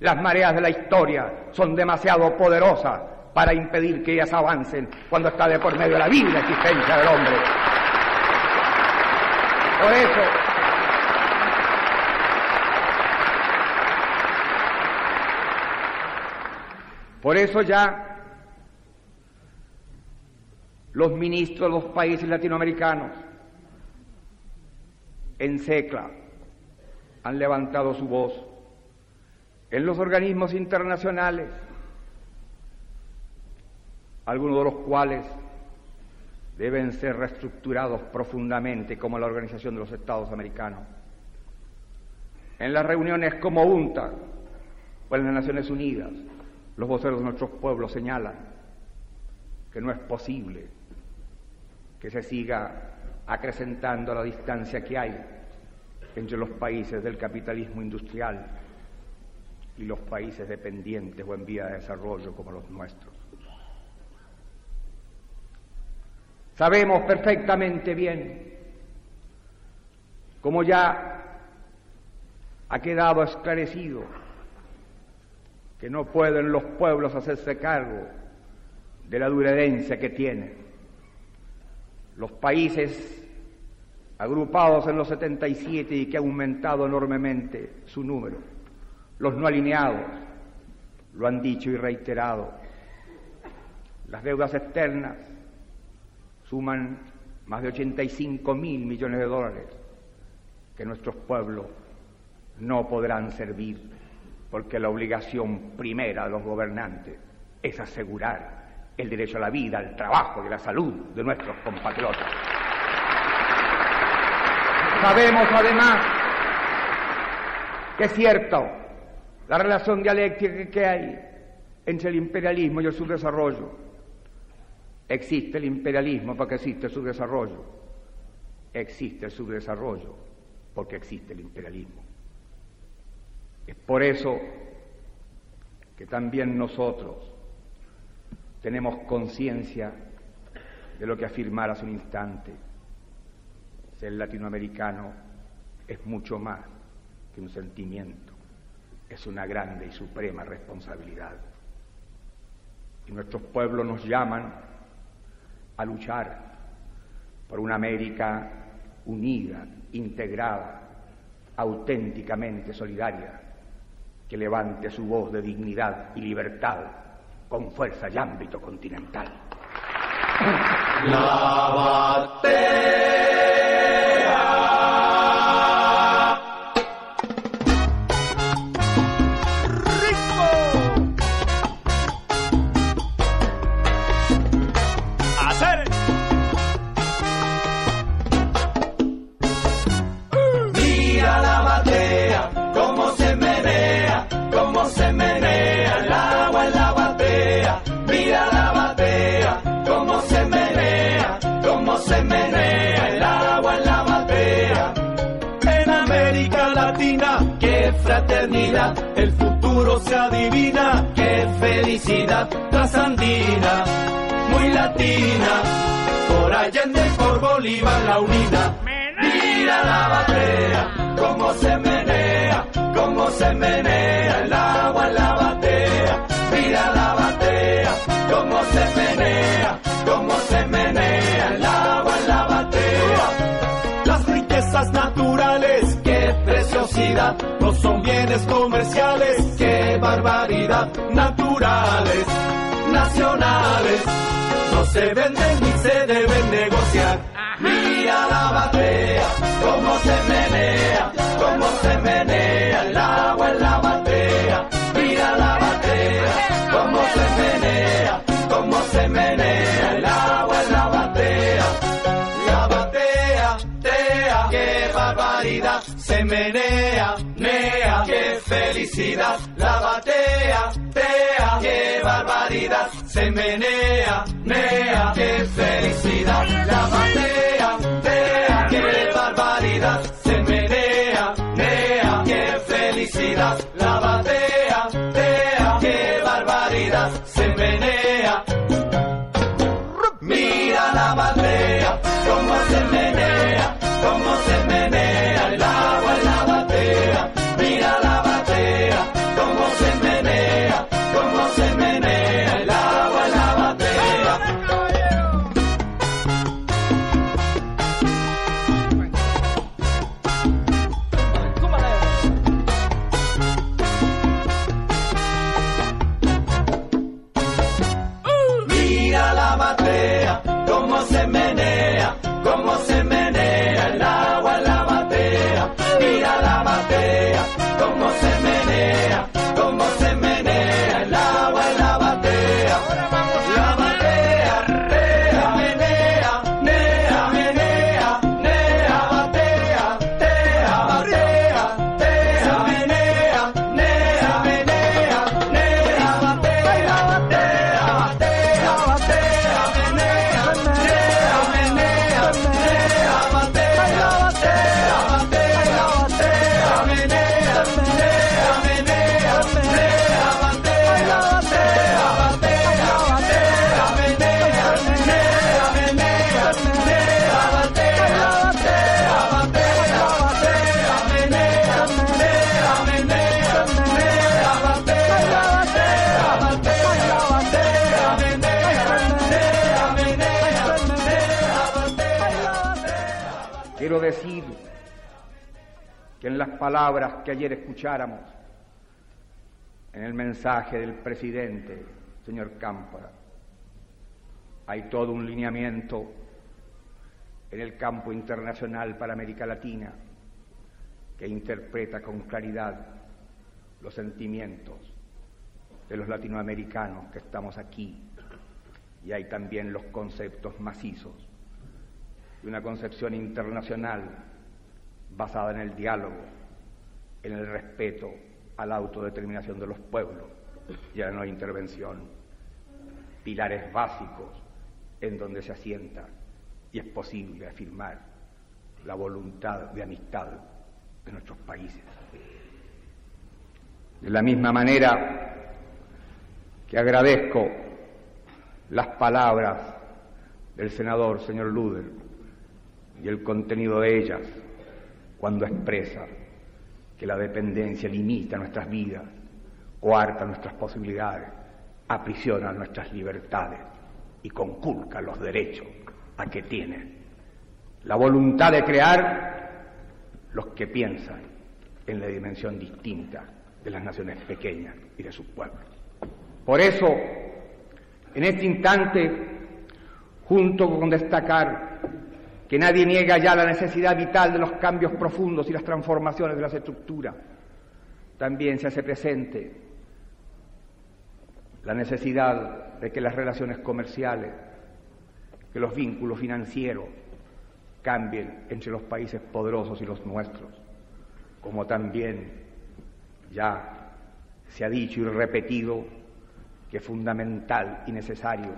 Las mareas de la historia son demasiado poderosas para impedir que ellas avancen cuando está de por medio de la vida existencia del hombre. Por eso, por eso ya los ministros de los países latinoamericanos en SECLA han levantado su voz en los organismos internacionales, algunos de los cuales deben ser reestructurados profundamente como la Organización de los Estados Americanos. En las reuniones como UNTA o en las Naciones Unidas, los voceros de nuestros pueblos señalan que no es posible que se siga acrecentando la distancia que hay entre los países del capitalismo industrial y los países dependientes o en vía de desarrollo como los nuestros. Sabemos perfectamente bien, como ya ha quedado esclarecido, que no pueden los pueblos hacerse cargo de la dura herencia que tienen. Los países agrupados en los 77 y que ha aumentado enormemente su número, los no alineados, lo han dicho y reiterado, las deudas externas, suman más de 85 mil millones de dólares que nuestros pueblos no podrán servir porque la obligación primera de los gobernantes es asegurar el derecho a la vida, al trabajo y a la salud de nuestros compatriotas. Sabemos además que es cierto la relación dialéctica que hay entre el imperialismo y el subdesarrollo Existe el imperialismo porque existe el subdesarrollo. Existe el subdesarrollo porque existe el imperialismo. Es por eso que también nosotros tenemos conciencia de lo que afirmara hace un instante. Ser latinoamericano es mucho más que un sentimiento, es una grande y suprema responsabilidad. Y nuestros pueblos nos llaman a luchar por una América unida, integrada, auténticamente solidaria, que levante su voz de dignidad y libertad con fuerza y ámbito continental. La el futuro se adivina, qué felicidad trasandina, muy latina, por Allende y por Bolívar la unidad. Mira la batea, cómo se menea, cómo se menea el agua en la batea. Mira la batea, cómo se menea, cómo se menea el agua en la batea. Las riquezas naturales, no son bienes comerciales, qué barbaridad, naturales, nacionales, no se venden ni se deben negociar. Mira la batea, cómo se menea, cómo se menea el agua en la se menea felicidad, la batea, tea, qué barbaridad, se menea, mea, qué felicidad, la batea, tea, qué barbaridad, se menea, mea, qué felicidad, palabras que ayer escucháramos, en el mensaje del presidente, señor Cámpora, hay todo un lineamiento en el campo internacional para América Latina que interpreta con claridad los sentimientos de los latinoamericanos que estamos aquí. Y hay también los conceptos macizos de una concepción internacional basada en el diálogo, en el respeto a la autodeterminación de los pueblos y a la no intervención, pilares básicos en donde se asienta y es posible afirmar la voluntad de amistad de nuestros países. De la misma manera que agradezco las palabras del senador señor Luder y el contenido de ellas cuando expresa que la dependencia limita nuestras vidas, coarta nuestras posibilidades, aprisiona nuestras libertades y conculca los derechos a que tienen la voluntad de crear los que piensan en la dimensión distinta de las naciones pequeñas y de sus pueblos. Por eso, en este instante, junto con destacar que nadie niega ya la necesidad vital de los cambios profundos y las transformaciones de las estructuras, también se hace presente la necesidad de que las relaciones comerciales, que los vínculos financieros cambien entre los países poderosos y los nuestros, como también ya se ha dicho y repetido que es fundamental y necesario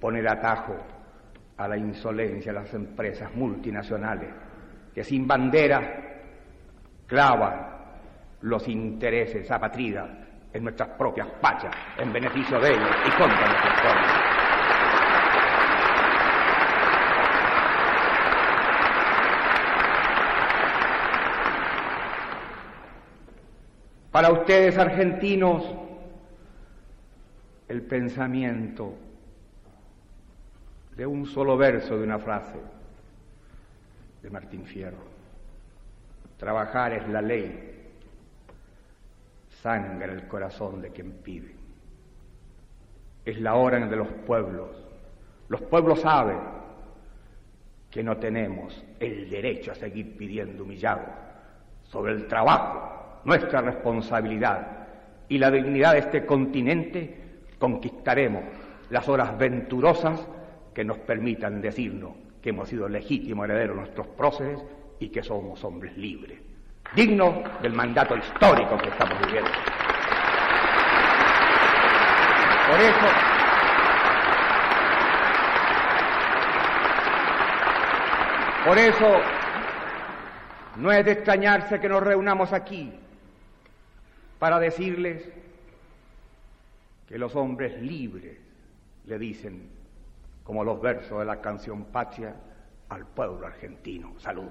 poner atajo a la insolencia de las empresas multinacionales que sin bandera clavan los intereses apatridas en nuestras propias pachas, en beneficio de ellos y contra nuestros pueblos. Para ustedes argentinos, el pensamiento de un solo verso de una frase de Martín Fierro. Trabajar es la ley, sangra el corazón de quien pide. Es la hora de los pueblos. Los pueblos saben que no tenemos el derecho a seguir pidiendo humillados sobre el trabajo, nuestra responsabilidad y la dignidad de este continente, conquistaremos las horas venturosas que nos permitan decirnos que hemos sido legítimos herederos de nuestros próceres y que somos hombres libres, dignos del mandato histórico que estamos viviendo. Por eso, por eso, no es de extrañarse que nos reunamos aquí para decirles que los hombres libres le dicen como los versos de la canción Patria al pueblo argentino. Salud.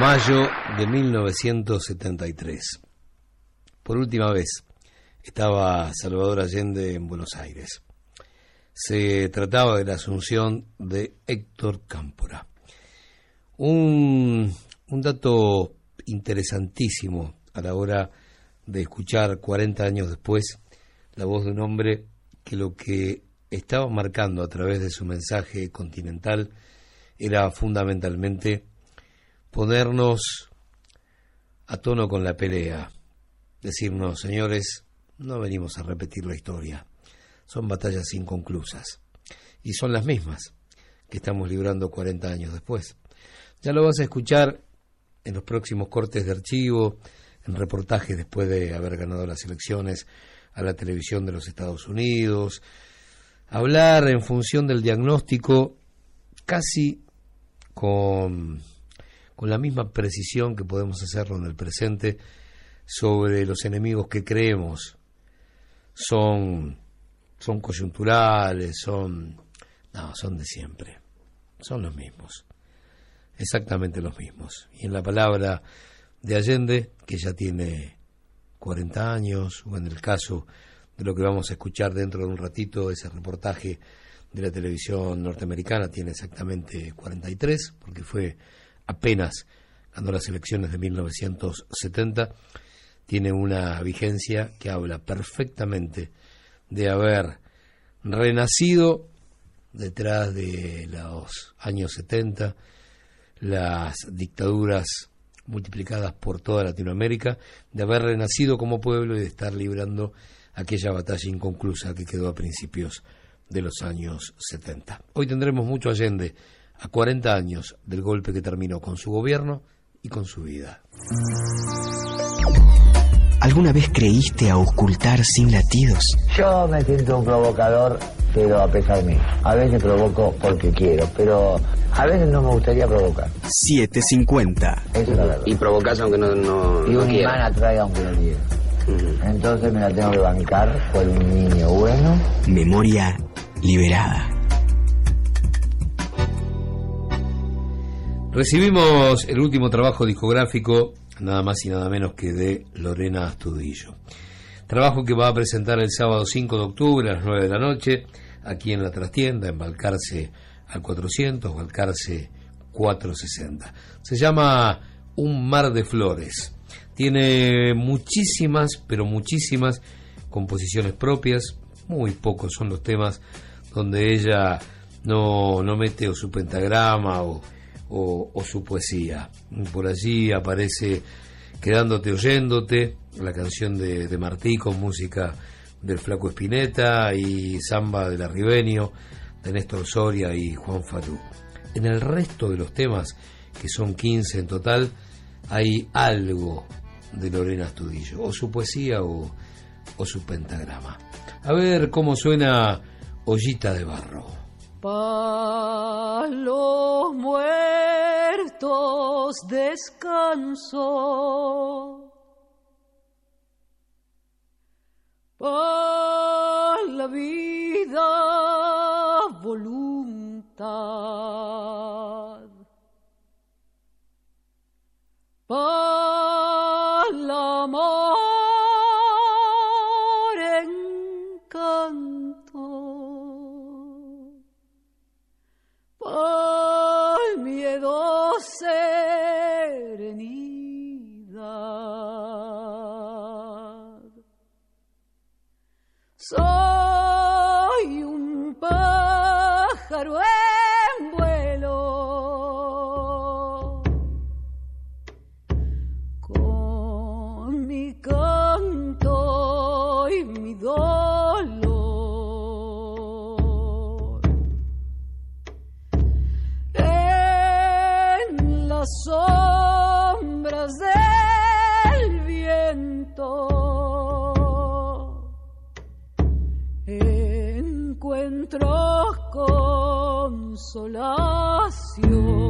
Mayo de 1973. Por última vez estaba Salvador Allende en Buenos Aires. Se trataba de la asunción de Héctor Cámpora. Un, un dato interesantísimo a la hora de escuchar 40 años después la voz de un hombre que lo que estaba marcando a través de su mensaje continental era fundamentalmente ponernos a tono con la pelea, decirnos, señores, no venimos a repetir la historia, son batallas inconclusas, y son las mismas que estamos librando 40 años después. Ya lo vas a escuchar en los próximos cortes de archivo, en reportajes después de haber ganado las elecciones, a la televisión de los Estados Unidos, hablar en función del diagnóstico casi con, con la misma precisión que podemos hacerlo en el presente sobre los enemigos que creemos son, son coyunturales, son, no, son de siempre, son los mismos, exactamente los mismos. Y en la palabra de Allende, que ya tiene 40 años, o en el caso de lo que vamos a escuchar dentro de un ratito, ese reportaje de la televisión norteamericana tiene exactamente 43, porque fue apenas cuando las elecciones de 1970, tiene una vigencia que habla perfectamente de haber renacido detrás de los años 70, las dictaduras multiplicadas por toda Latinoamérica, de haber renacido como pueblo y de estar librando aquella batalla inconclusa que quedó a principios de los años 70. Hoy tendremos mucho Allende a 40 años del golpe que terminó con su gobierno y con su vida. ¿Alguna vez creíste a ocultar sin latidos? Yo me siento un provocador pero a pesar de mí. A veces provoco porque quiero, pero a veces no me gustaría provocar. 750. Esa es la verdad. Y provocas aunque no, no, Y no un quiera. imán atrae aunque no quiera. Entonces me la tengo que bancar por un niño bueno. Memoria liberada. Recibimos el último trabajo discográfico, nada más y nada menos que de Lorena Astudillo. Trabajo que va a presentar el sábado 5 de octubre a las 9 de la noche, aquí en la trastienda, en Balcarce al 400, Balcarce 460. Se llama Un mar de flores. Tiene muchísimas, pero muchísimas composiciones propias, muy pocos son los temas donde ella no, no mete o su pentagrama o, o- su poesía. Por allí aparece Quedándote oyéndote, la canción de, de Martí con música del Flaco Espineta y Samba del Arribeño, de Néstor Soria y Juan Falú. En el resto de los temas, que son 15 en total, hay algo de Lorena Astudillo, o su poesía o, o su pentagrama. A ver cómo suena Ollita de Barro. Pa los muertos descanso. Pa la vida voluntad. Pa miedo encuentro consolación.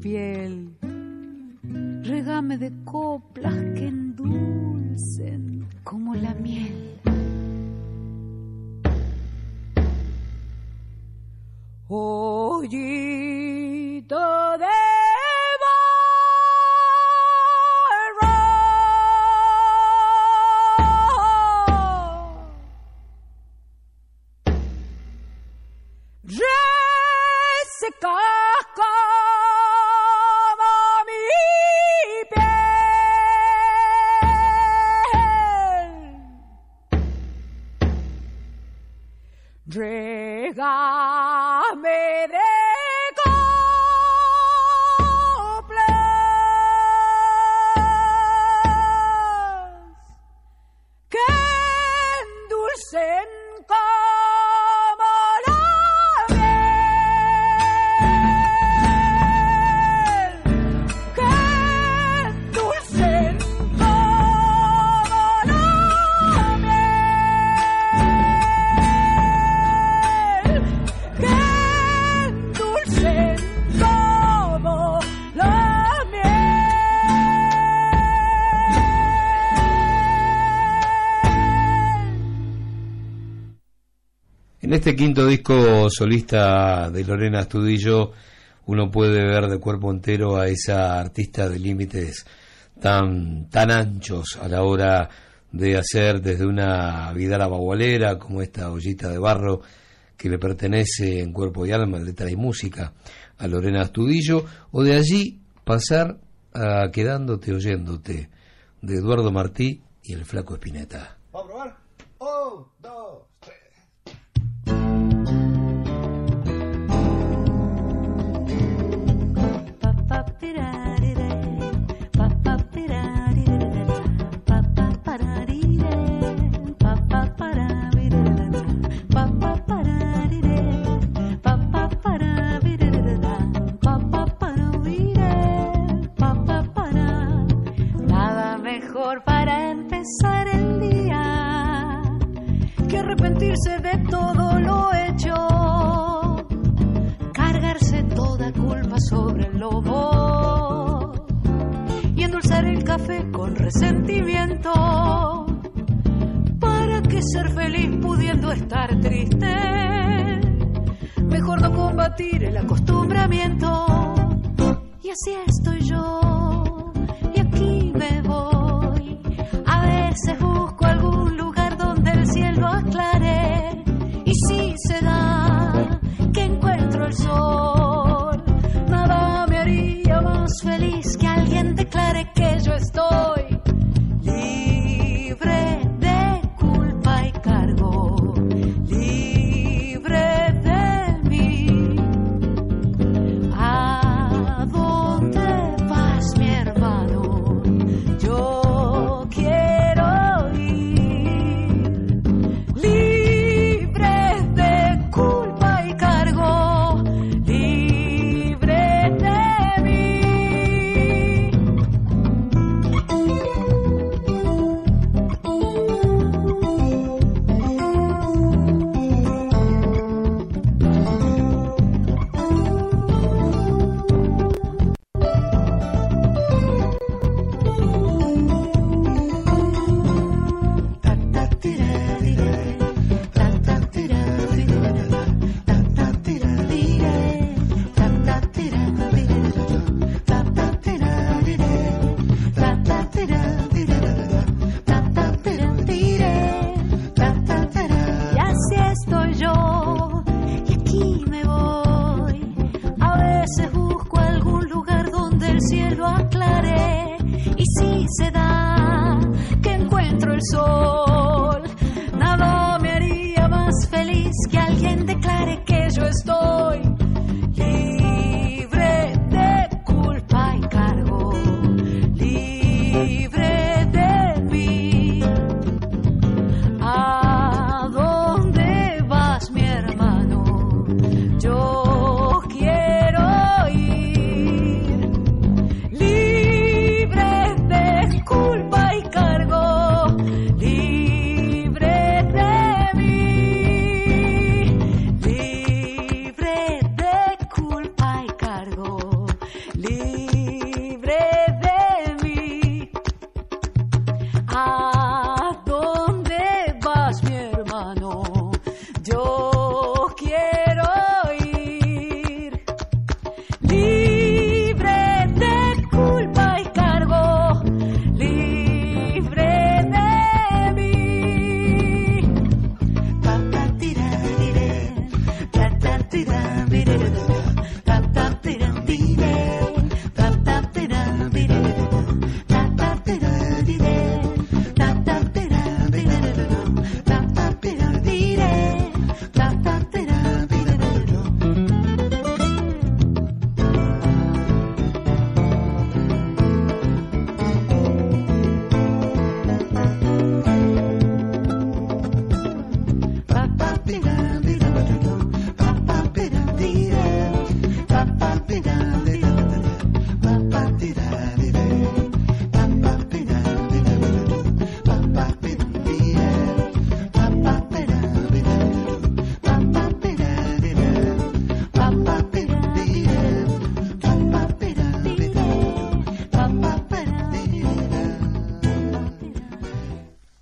Piel, regame de coplas que endulcen como la miel. Ollita de quinto disco solista de Lorena Astudillo, uno puede ver de cuerpo entero a esa artista de límites tan, tan anchos a la hora de hacer desde una vidala bagualera como esta ollita de barro que le pertenece en cuerpo y alma, letra y música a Lorena Astudillo, o de allí pasar a Quedándote oyéndote de Eduardo Martí y el flaco Espineta. De todo lo hecho, cargarse toda culpa sobre el lomo y endulzar el café con resentimiento. ¿Para qué ser feliz pudiendo estar triste? Mejor no combatir el acostumbramiento. Y así estoy yo, y aquí me voy. A veces busco nada me haría más feliz que alguien declare que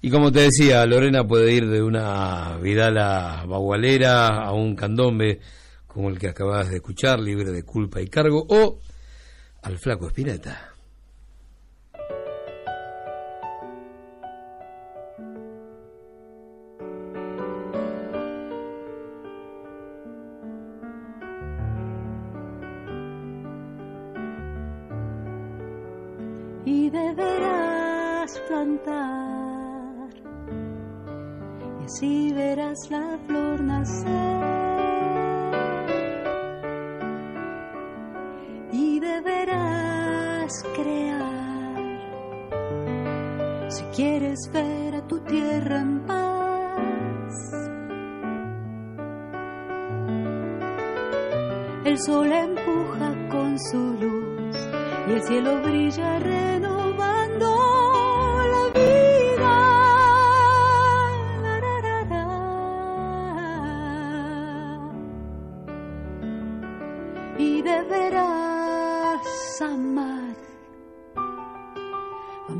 Y como te decía, Lorena puede ir de una Vidala bagualera a un candombe como el que acabas de escuchar, libre de culpa y cargo, o al flaco Espineta.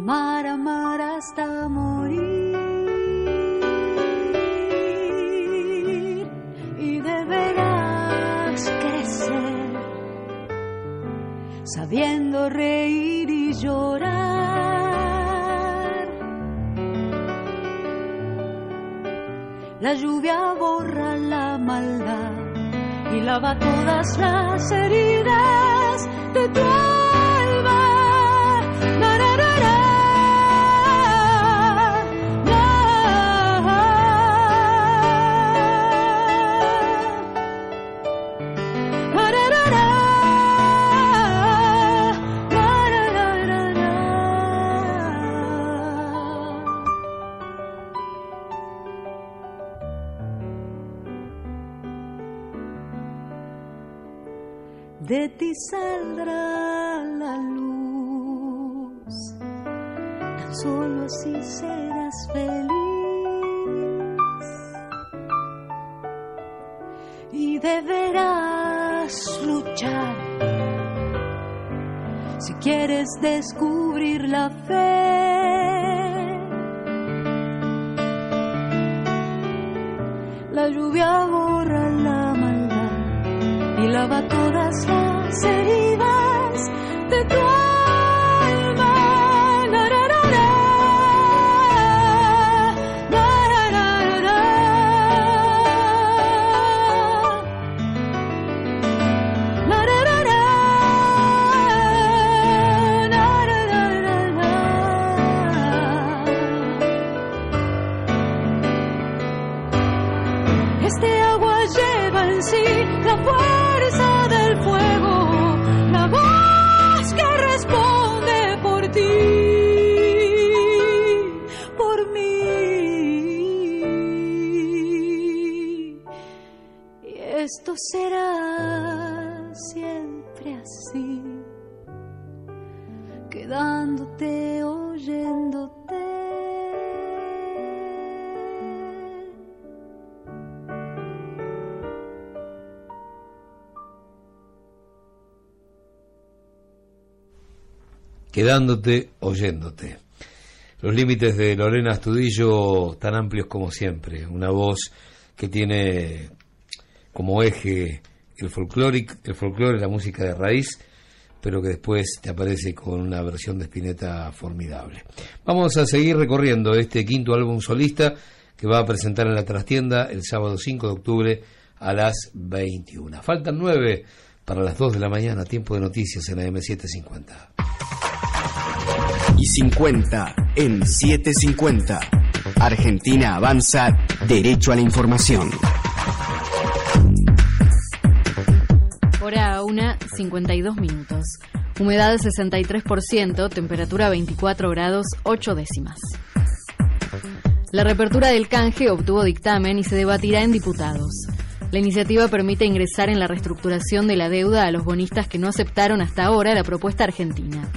Amar, amar hasta morir. Y deberás crecer sabiendo reír y llorar. La lluvia borra la maldad y lava todas las heridas de tu alma. Quedándote, oyéndote. Los límites de Lorena Astudillo tan amplios como siempre, una voz que tiene como eje el folclórico, el folclore, la música de raíz, pero que después te aparece con una versión de Spinetta formidable. Vamos a seguir recorriendo este quinto álbum solista que va a presentar en la trastienda el sábado 5 de octubre a las 21. Faltan nueve para las 2 de la mañana, tiempo de noticias en AM750. Y 50 en 750. Argentina avanza derecho a la información. Hora 1, 52 minutos. Humedad 63%, temperatura 24 grados 8 décimas. La reapertura del canje obtuvo dictamen y se debatirá en diputados. La iniciativa permite ingresar en la reestructuración de la deuda a los bonistas que no aceptaron hasta ahora la propuesta argentina.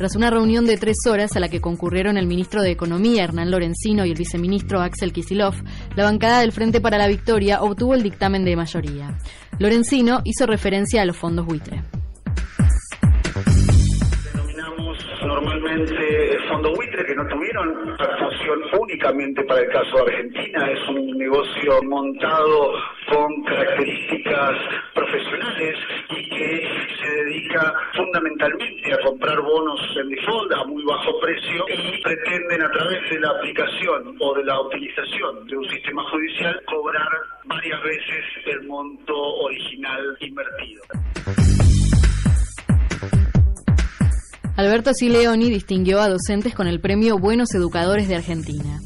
Tras una reunión de tres horas a la que concurrieron el ministro de Economía, Hernán Lorenzino, y el viceministro Axel Kisilov, la bancada del Frente para la Victoria obtuvo el dictamen de mayoría. Lorenzino hizo referencia a los fondos buitre. Normalmente el Fondo Buitre, que no tuvieron actuación únicamente para el caso de Argentina, es un negocio montado con características profesionales y que se dedica fundamentalmente a comprar bonos en default a muy bajo precio y pretenden a través de la aplicación o de la utilización de un sistema judicial cobrar varias veces el monto original invertido. Alberto Sileoni distinguió a docentes con el premio Buenos Educadores de Argentina.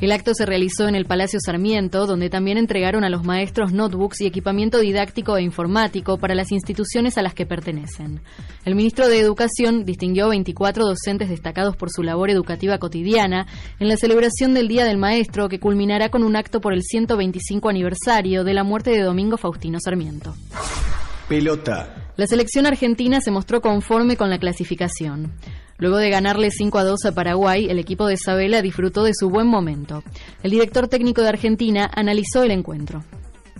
El acto se realizó en el Palacio Sarmiento, donde también entregaron a los maestros notebooks y equipamiento didáctico e informático para las instituciones a las que pertenecen. El ministro de Educación distinguió a 24 docentes destacados por su labor educativa cotidiana en la celebración del Día del Maestro, que culminará con un acto por el 125 aniversario de la muerte de Domingo Faustino Sarmiento. Pelota. La selección argentina se mostró conforme con la clasificación. Luego de ganarle 5 a 2 a Paraguay, el equipo de Sabela disfrutó de su buen momento. El director técnico de Argentina analizó el encuentro.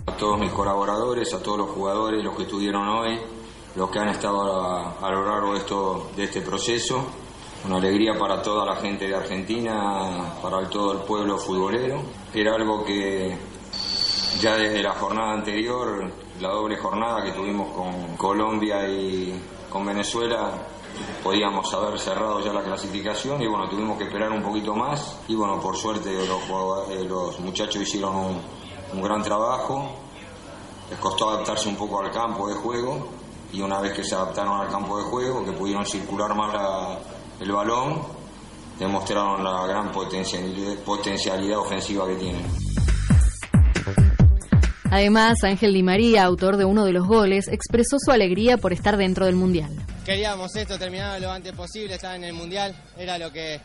A todos mis colaboradores, a todos los jugadores, los que estuvieron hoy, los que han estado a, a lo largo de, este proceso. Una alegría para toda la gente de Argentina, para todo el pueblo futbolero. Era algo que ya desde la jornada anterior, la doble jornada que tuvimos con Colombia y con Venezuela, podíamos haber cerrado ya la clasificación y bueno, tuvimos que esperar un poquito más y bueno, por suerte los, eh, los muchachos hicieron un, un, gran trabajo, les costó adaptarse un poco al campo de juego y una vez que se adaptaron al campo de juego, que pudieron circular más la, el balón, demostraron la gran potencialidad, potencialidad ofensiva que tienen. Además, Ángel Di María, autor de uno de los goles, expresó su alegría por estar dentro del Mundial. Queríamos esto, terminar lo antes posible, estar en el Mundial, era lo que,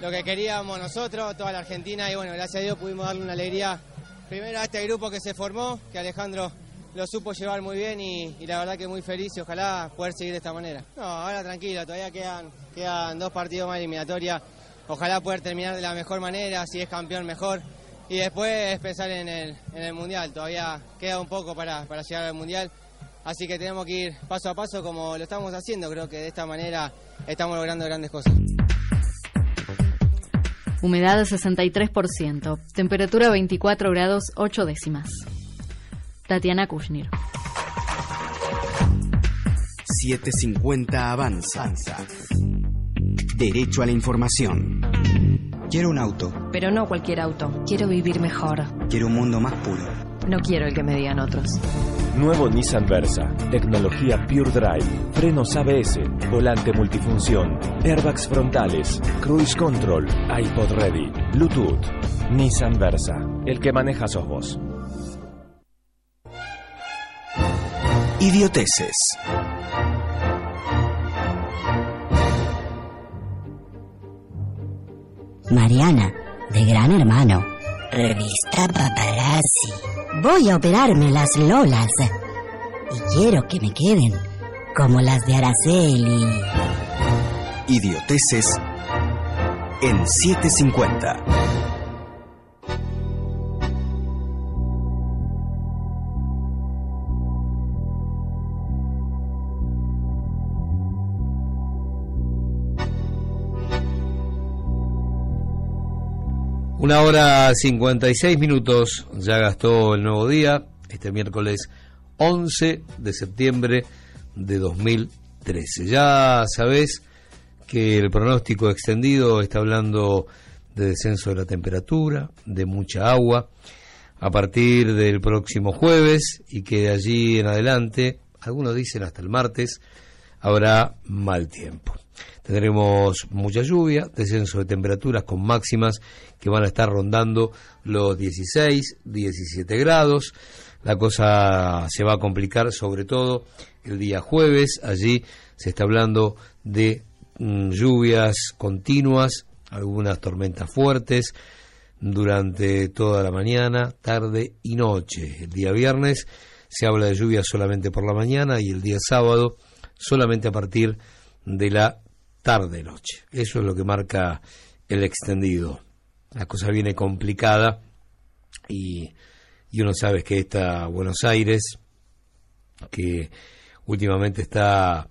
lo que queríamos nosotros, toda la Argentina, y bueno, gracias a Dios pudimos darle una alegría primero a este grupo que se formó, que Alejandro lo supo llevar muy bien y, la verdad que muy feliz y ojalá poder seguir de esta manera. No, ahora tranquilo, todavía quedan, quedan dos partidos más eliminatorias, ojalá poder terminar de la mejor manera, si es campeón mejor y después pensar en el, en el Mundial. Todavía queda un poco para, para, llegar al Mundial, así que tenemos que ir paso a paso como lo estamos haciendo. Creo que de esta manera estamos logrando grandes cosas. Humedad 63%, temperatura 24 grados 8 décimas. Tatiana Kushnir. 750 avanza. Derecho a la información. Quiero un auto. Pero no cualquier auto. Quiero vivir mejor. Quiero un mundo más puro. No quiero el que me digan otros. Nuevo Nissan Versa. Tecnología Pure Drive. Frenos ABS. Volante multifunción. Airbags frontales. Cruise Control. iPod Ready. Bluetooth. Nissan Versa. El que maneja sos vos. Idioteces. Mariana, de Gran Hermano. Revista Paparazzi. Voy a operarme las lolas. Y quiero que me queden como las de Araceli. Idioteces en 750. Una hora 56 minutos ya gastó el nuevo día, este miércoles 11 de septiembre de 2013. Ya sabés que el pronóstico extendido está hablando de descenso de la temperatura, de mucha agua, a partir del próximo jueves y que de allí en adelante, algunos dicen hasta el martes, habrá mal tiempo. Tendremos mucha lluvia, descenso de temperaturas con máximas que van a estar rondando los 16, 17 grados. La cosa se va a complicar sobre todo el día jueves. Allí se está hablando de mm, lluvias continuas, algunas tormentas fuertes durante toda la mañana, tarde y noche. El día viernes se habla de lluvia solamente por la mañana y el día sábado solamente a partir de la tarde-noche. Eso es lo que marca el extendido. La cosa viene complicada y, y uno sabe que esta Buenos Aires, que últimamente está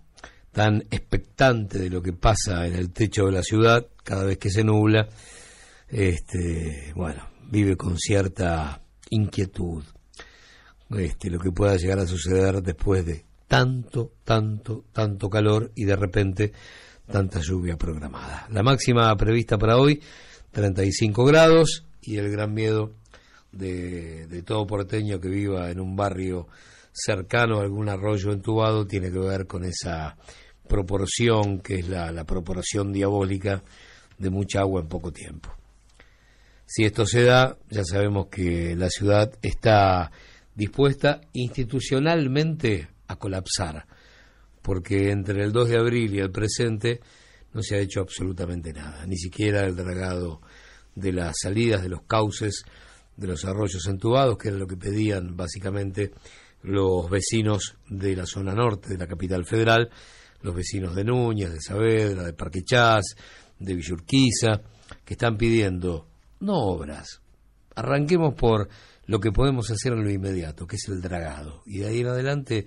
tan expectante de lo que pasa en el techo de la ciudad cada vez que se nubla, este, bueno, vive con cierta inquietud este, lo que pueda llegar a suceder después de tanto, tanto, tanto calor y de repente tanta lluvia programada. La máxima prevista para hoy, 35 grados y el gran miedo de, de todo porteño que viva en un barrio cercano a algún arroyo entubado tiene que ver con esa proporción que es la, la proporción diabólica de mucha agua en poco tiempo. Si esto se da, ya sabemos que la ciudad está dispuesta institucionalmente a colapsar, porque entre el 2 de abril y el presente no se ha hecho absolutamente nada, ni siquiera el dragado de las salidas de los cauces de los arroyos entubados, que era lo que pedían básicamente los vecinos de la zona norte de la capital federal, los vecinos de Núñez, de Saavedra, de Parque Chas, de Villurquiza, que están pidiendo no obras. Arranquemos por lo que podemos hacer en lo inmediato, que es el dragado. Y de ahí en adelante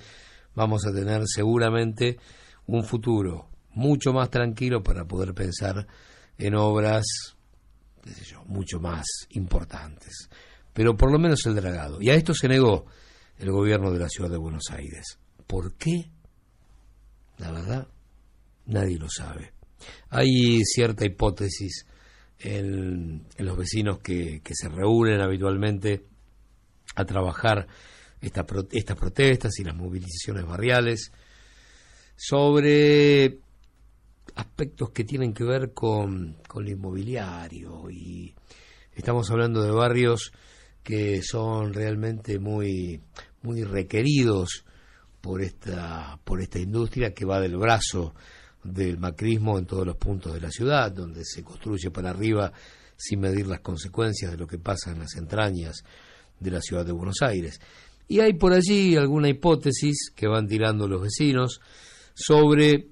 vamos a tener seguramente un futuro mucho más tranquilo para poder pensar en obras, mucho más importantes. Pero por lo menos el dragado. Y a esto se negó el gobierno de la ciudad de Buenos Aires. ¿Por qué? La verdad, nadie lo sabe. Hay cierta hipótesis en, los vecinos que, se reúnen habitualmente a trabajar estas protestas y las movilizaciones barriales sobre aspectos que tienen que ver con, con lo inmobiliario y estamos hablando de barrios que son realmente muy muy requeridos por esta por esta industria que va del brazo del macrismo en todos los puntos de la ciudad, donde se construye para arriba sin medir las consecuencias de lo que pasa en las entrañas de la ciudad de Buenos Aires. Y hay por allí alguna hipótesis que van tirando los vecinos sobre,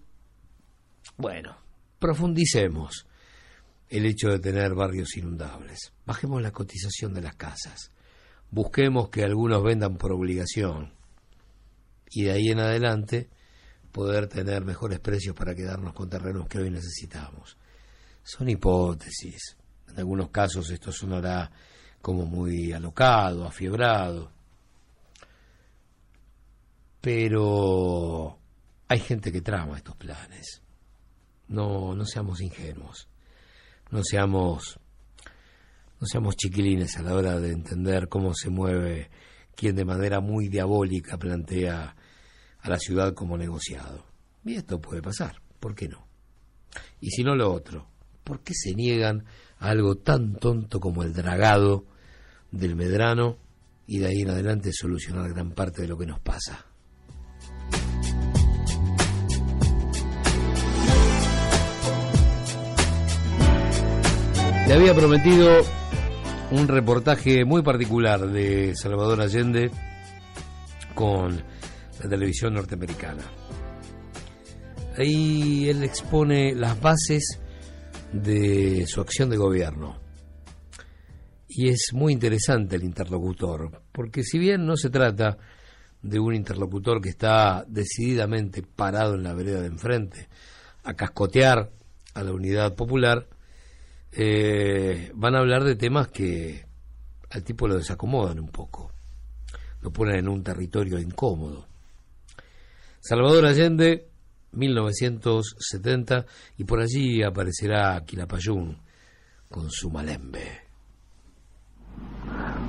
bueno, profundicemos el hecho de tener barrios inundables. Bajemos la cotización de las casas. Busquemos que algunos vendan por obligación. Y de ahí en adelante poder tener mejores precios para quedarnos con terrenos que hoy necesitamos. Son hipótesis. En algunos casos esto sonará como muy alocado, afiebrado. Pero hay gente que trama estos planes. No, no seamos ingenuos. No seamos no seamos chiquilines a la hora de entender cómo se mueve quien de manera muy diabólica plantea a la ciudad como negociado. Y esto puede pasar, ¿por qué no? Y si no lo otro, ¿por qué se niegan a algo tan tonto como el dragado del Medrano y de ahí en adelante solucionar gran parte de lo que nos pasa? Le había prometido un reportaje muy particular de Salvador Allende con la televisión norteamericana. Ahí él expone las bases de su acción de gobierno. Y es muy interesante el interlocutor, porque si bien no se trata de un interlocutor que está decididamente parado en la vereda de enfrente a cascotear a la unidad popular, eh, van a hablar de temas que al tipo lo desacomodan un poco, lo ponen en un territorio incómodo. Salvador Allende, 1970, y por allí aparecerá Quilapayún con su malembe.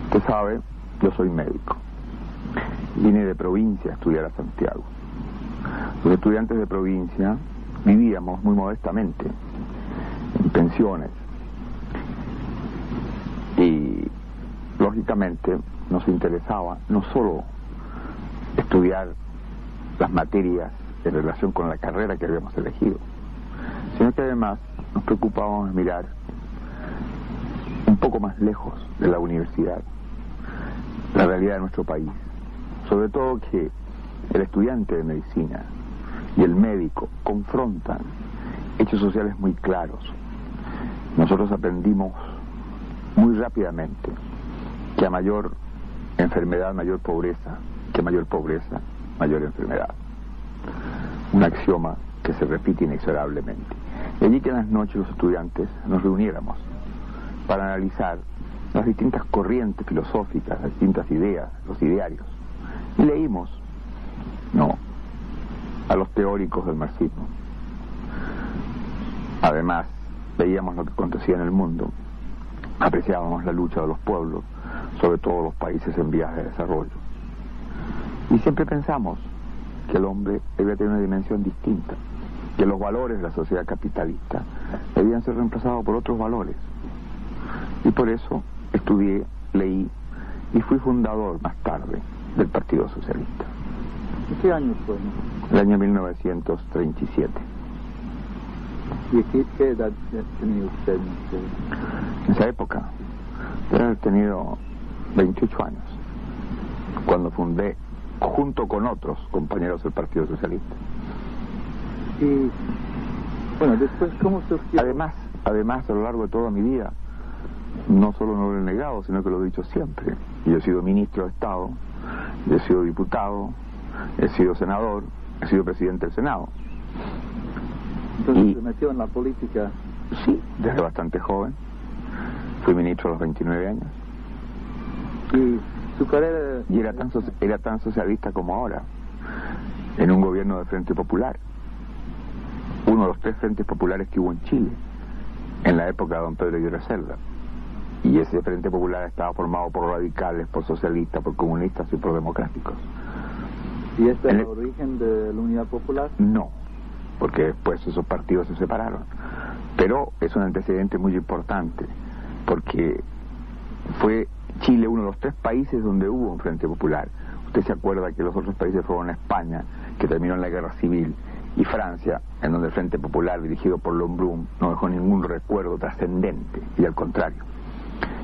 Usted sabe, yo soy médico. Vine de provincia a estudiar a Santiago. Los estudiantes de provincia vivíamos muy modestamente, en pensiones. Y lógicamente nos interesaba no solo estudiar las materias en relación con la carrera que habíamos elegido, sino que además nos preocupábamos de mirar un poco más lejos de la universidad, la realidad de nuestro país. Sobre todo que el estudiante de medicina y el médico confrontan hechos sociales muy claros. Nosotros aprendimos muy rápidamente que a mayor enfermedad, mayor pobreza, que mayor pobreza, mayor enfermedad. Un axioma que se repite inexorablemente. Y allí que en las noches los estudiantes nos reuniéramos para analizar las distintas corrientes filosóficas, las distintas ideas, los idearios. Y leímos, no, a los teóricos del marxismo. Además, veíamos lo que acontecía en el mundo, apreciábamos la lucha de los pueblos, sobre todo los países en vías de desarrollo. Y siempre pensamos que el hombre debe tener una dimensión distinta, que los valores de la sociedad capitalista debían ser reemplazados por otros valores. Y por eso estudié, leí y fui fundador más tarde del Partido Socialista. ¿Y qué año fue? El año 1937. ¿Y qué, edad tenía usted? En esa época, debe haber tenido 28 años, cuando fundé, junto con otros compañeros del Partido Socialista. Y, bueno, después, ¿cómo surgió? Además, además, a lo largo de toda mi vida, no solo no lo he negado, sino que lo he dicho siempre. Yo he sido ministro de Estado, he sido diputado, he sido senador, he sido presidente del Senado. Entonces Y- se metió en la política. Sí, desde bastante joven. Fui ministro a los 29 años. Y su carrera... Y era tan, era tan socialista como ahora, en un gobierno de Frente Popular. Uno de los tres frentes populares que hubo en Chile, en la época de don Pedro Aguirre Cerda. Y ese Frente Popular estaba formado por radicales, por socialistas, por comunistas y por democráticos. ¿Y este es el- origen de la Unidad Popular? No, porque después esos partidos se separaron. Pero es un antecedente muy importante, porque fue Chile uno de los tres países donde hubo un Frente Popular. Usted se acuerda que los otros países fueron España, que terminó en la guerra civil, y Francia, en donde el Frente Popular, dirigido por Lombrum, no dejó ningún recuerdo trascendente, y al contrario.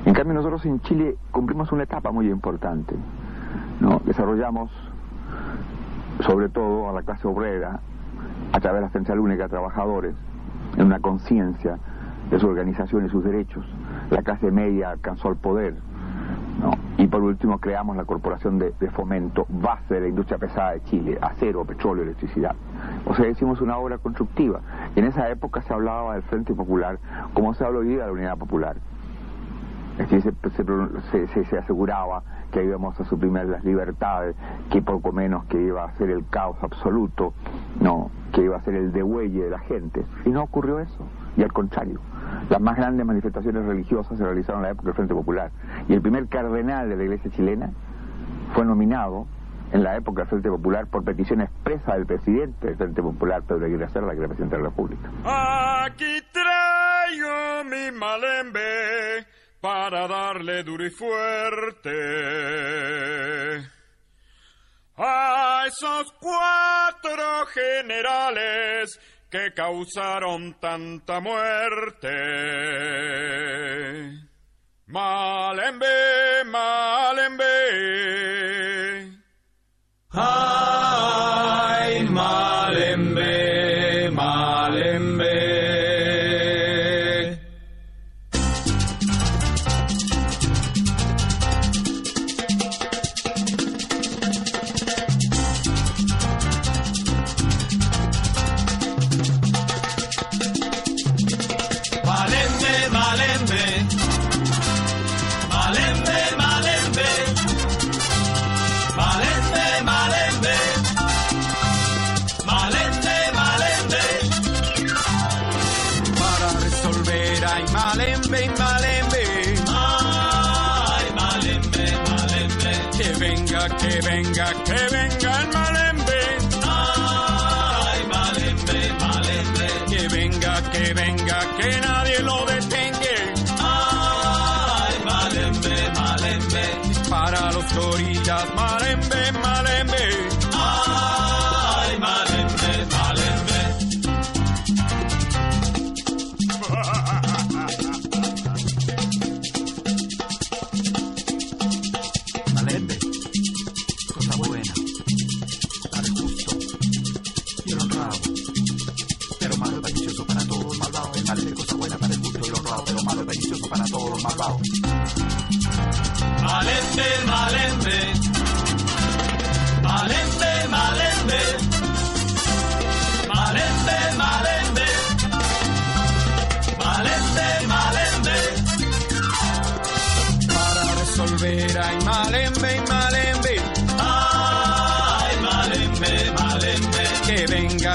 En cambio, nosotros en Chile cumplimos una etapa muy importante. Desarrollamos, sobre todo a la clase obrera, a través de la Central Única de Trabajadores, en una conciencia de su organización y sus derechos. La clase media alcanzó el poder. Y por último creamos la Corporación de, Fomento, base de la industria pesada de Chile, acero, petróleo, electricidad. O sea, hicimos una obra constructiva. En esa época se hablaba del Frente Popular como se habla hoy día de la Unidad Popular. Se- se aseguraba que íbamos a suprimir las libertades, que poco menos que iba a ser el caos absoluto, no, que iba a ser el degüelle de la gente. Y no ocurrió eso. Y al contrario, las más grandes manifestaciones religiosas se realizaron en la época del Frente Popular. Y el primer cardenal de la iglesia chilena fue nominado en la época del Frente Popular por petición expresa del presidente del Frente Popular, Pedro Aguirre Cerda, que era presidente de la República. Aquí traigo mi malembe para darle duro y fuerte a esos cuatro generales que causaron tanta muerte. Malembe, malembe. Ay,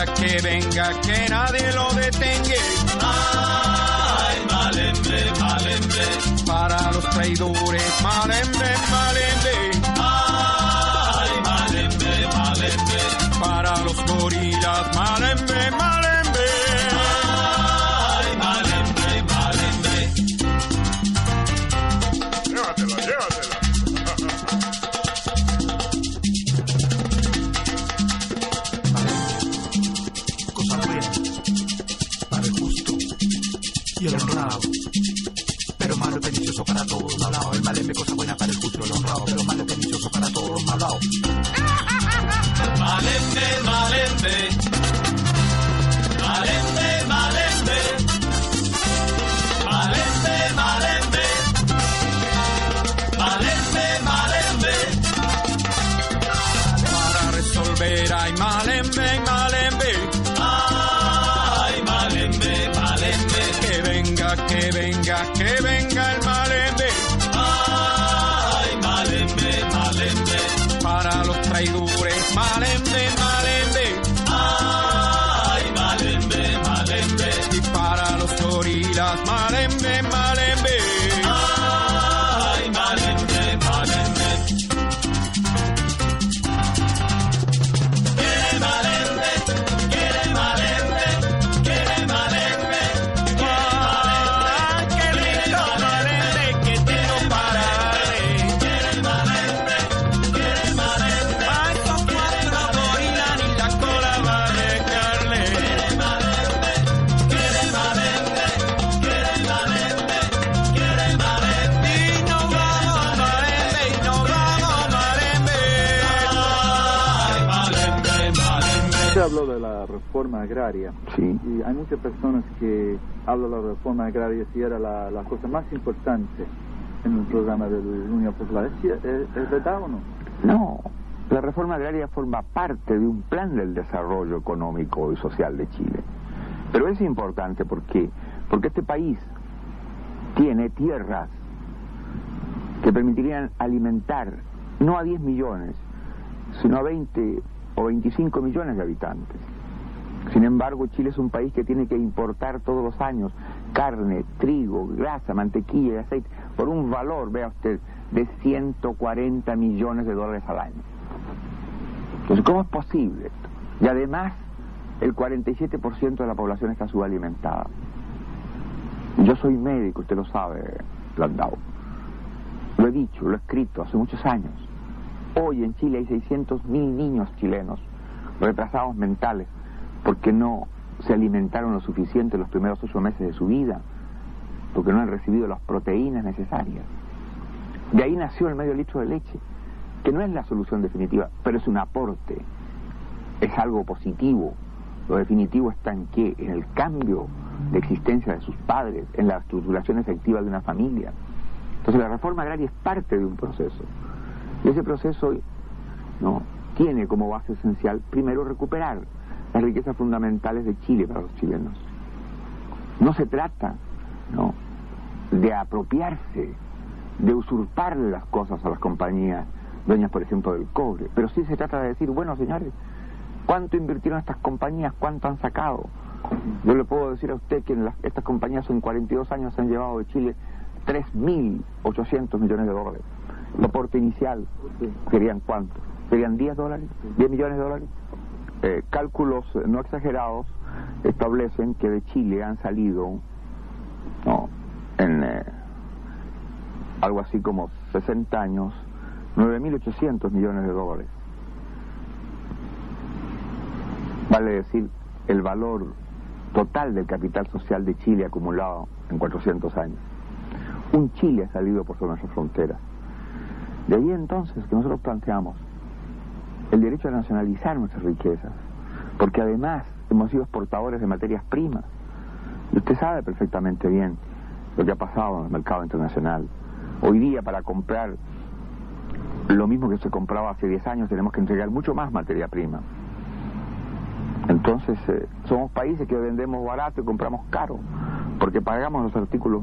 venga, que venga, que nadie lo detenga. Ay, Malembe, Malembe. Para los traidores, Malembe. Agraria Sí. y hay muchas personas que hablan de la reforma agraria si era la, la cosa más importante en el programa de la Unión Popular. ¿Es, es- verdad o no? No, la reforma agraria forma parte de un plan del desarrollo económico y social de Chile. Pero es importante ¿por qué? porque este país tiene tierras que permitirían alimentar no a 10 millones, sino a 20 o 25 millones de habitantes. Sin embargo, Chile es un país que tiene que importar todos los años carne, trigo, grasa, mantequilla y aceite por un valor, vea usted, de 140 millones de dólares al año. Entonces, ¿cómo es posible esto? Y además, el 47% de la población está subalimentada. Yo soy médico, usted lo sabe, Landau. Lo he dicho, lo he escrito hace muchos años. Hoy en Chile hay 600 mil niños chilenos retrasados mentales porque no se alimentaron lo suficiente los primeros ocho meses de su vida, porque no han recibido las proteínas necesarias. De ahí nació el medio litro de leche, que no es la solución definitiva, pero es un aporte, es algo positivo. Lo definitivo está en qué? En el cambio de existencia de sus padres, en la estructuración efectiva de una familia. Entonces la reforma agraria es parte de un proceso. Y ese proceso no tiene como base esencial primero recuperar las riquezas fundamentales de Chile para los chilenos. No se trata ¿no? de apropiarse, de usurparle las cosas a las compañías dueñas, por ejemplo, del cobre, pero sí se trata de decir, bueno, señores, ¿cuánto invirtieron estas compañías? ¿Cuánto han sacado? Yo le puedo decir a usted que en las- estas compañías en 42 años han llevado de Chile 3.800 millones de dólares. El aporte inicial serían cuánto? ¿Serían 10 dólares? ¿10 millones de dólares? Eh, cálculos no exagerados establecen que de Chile han salido en eh, algo así como 60 años 9.800 millones de dólares. Vale decir el valor total del capital social de Chile acumulado en 400 años. Un Chile ha salido por nuestras fronteras. De ahí entonces que nosotros planteamos el derecho a nacionalizar nuestras riquezas, porque además hemos sido exportadores de materias primas. Y usted sabe perfectamente bien lo que ha pasado en el mercado internacional. Hoy día para comprar lo mismo que se compraba hace 10 años tenemos que entregar mucho más materia prima. Entonces eh, somos países que vendemos barato y compramos caro, porque pagamos los artículos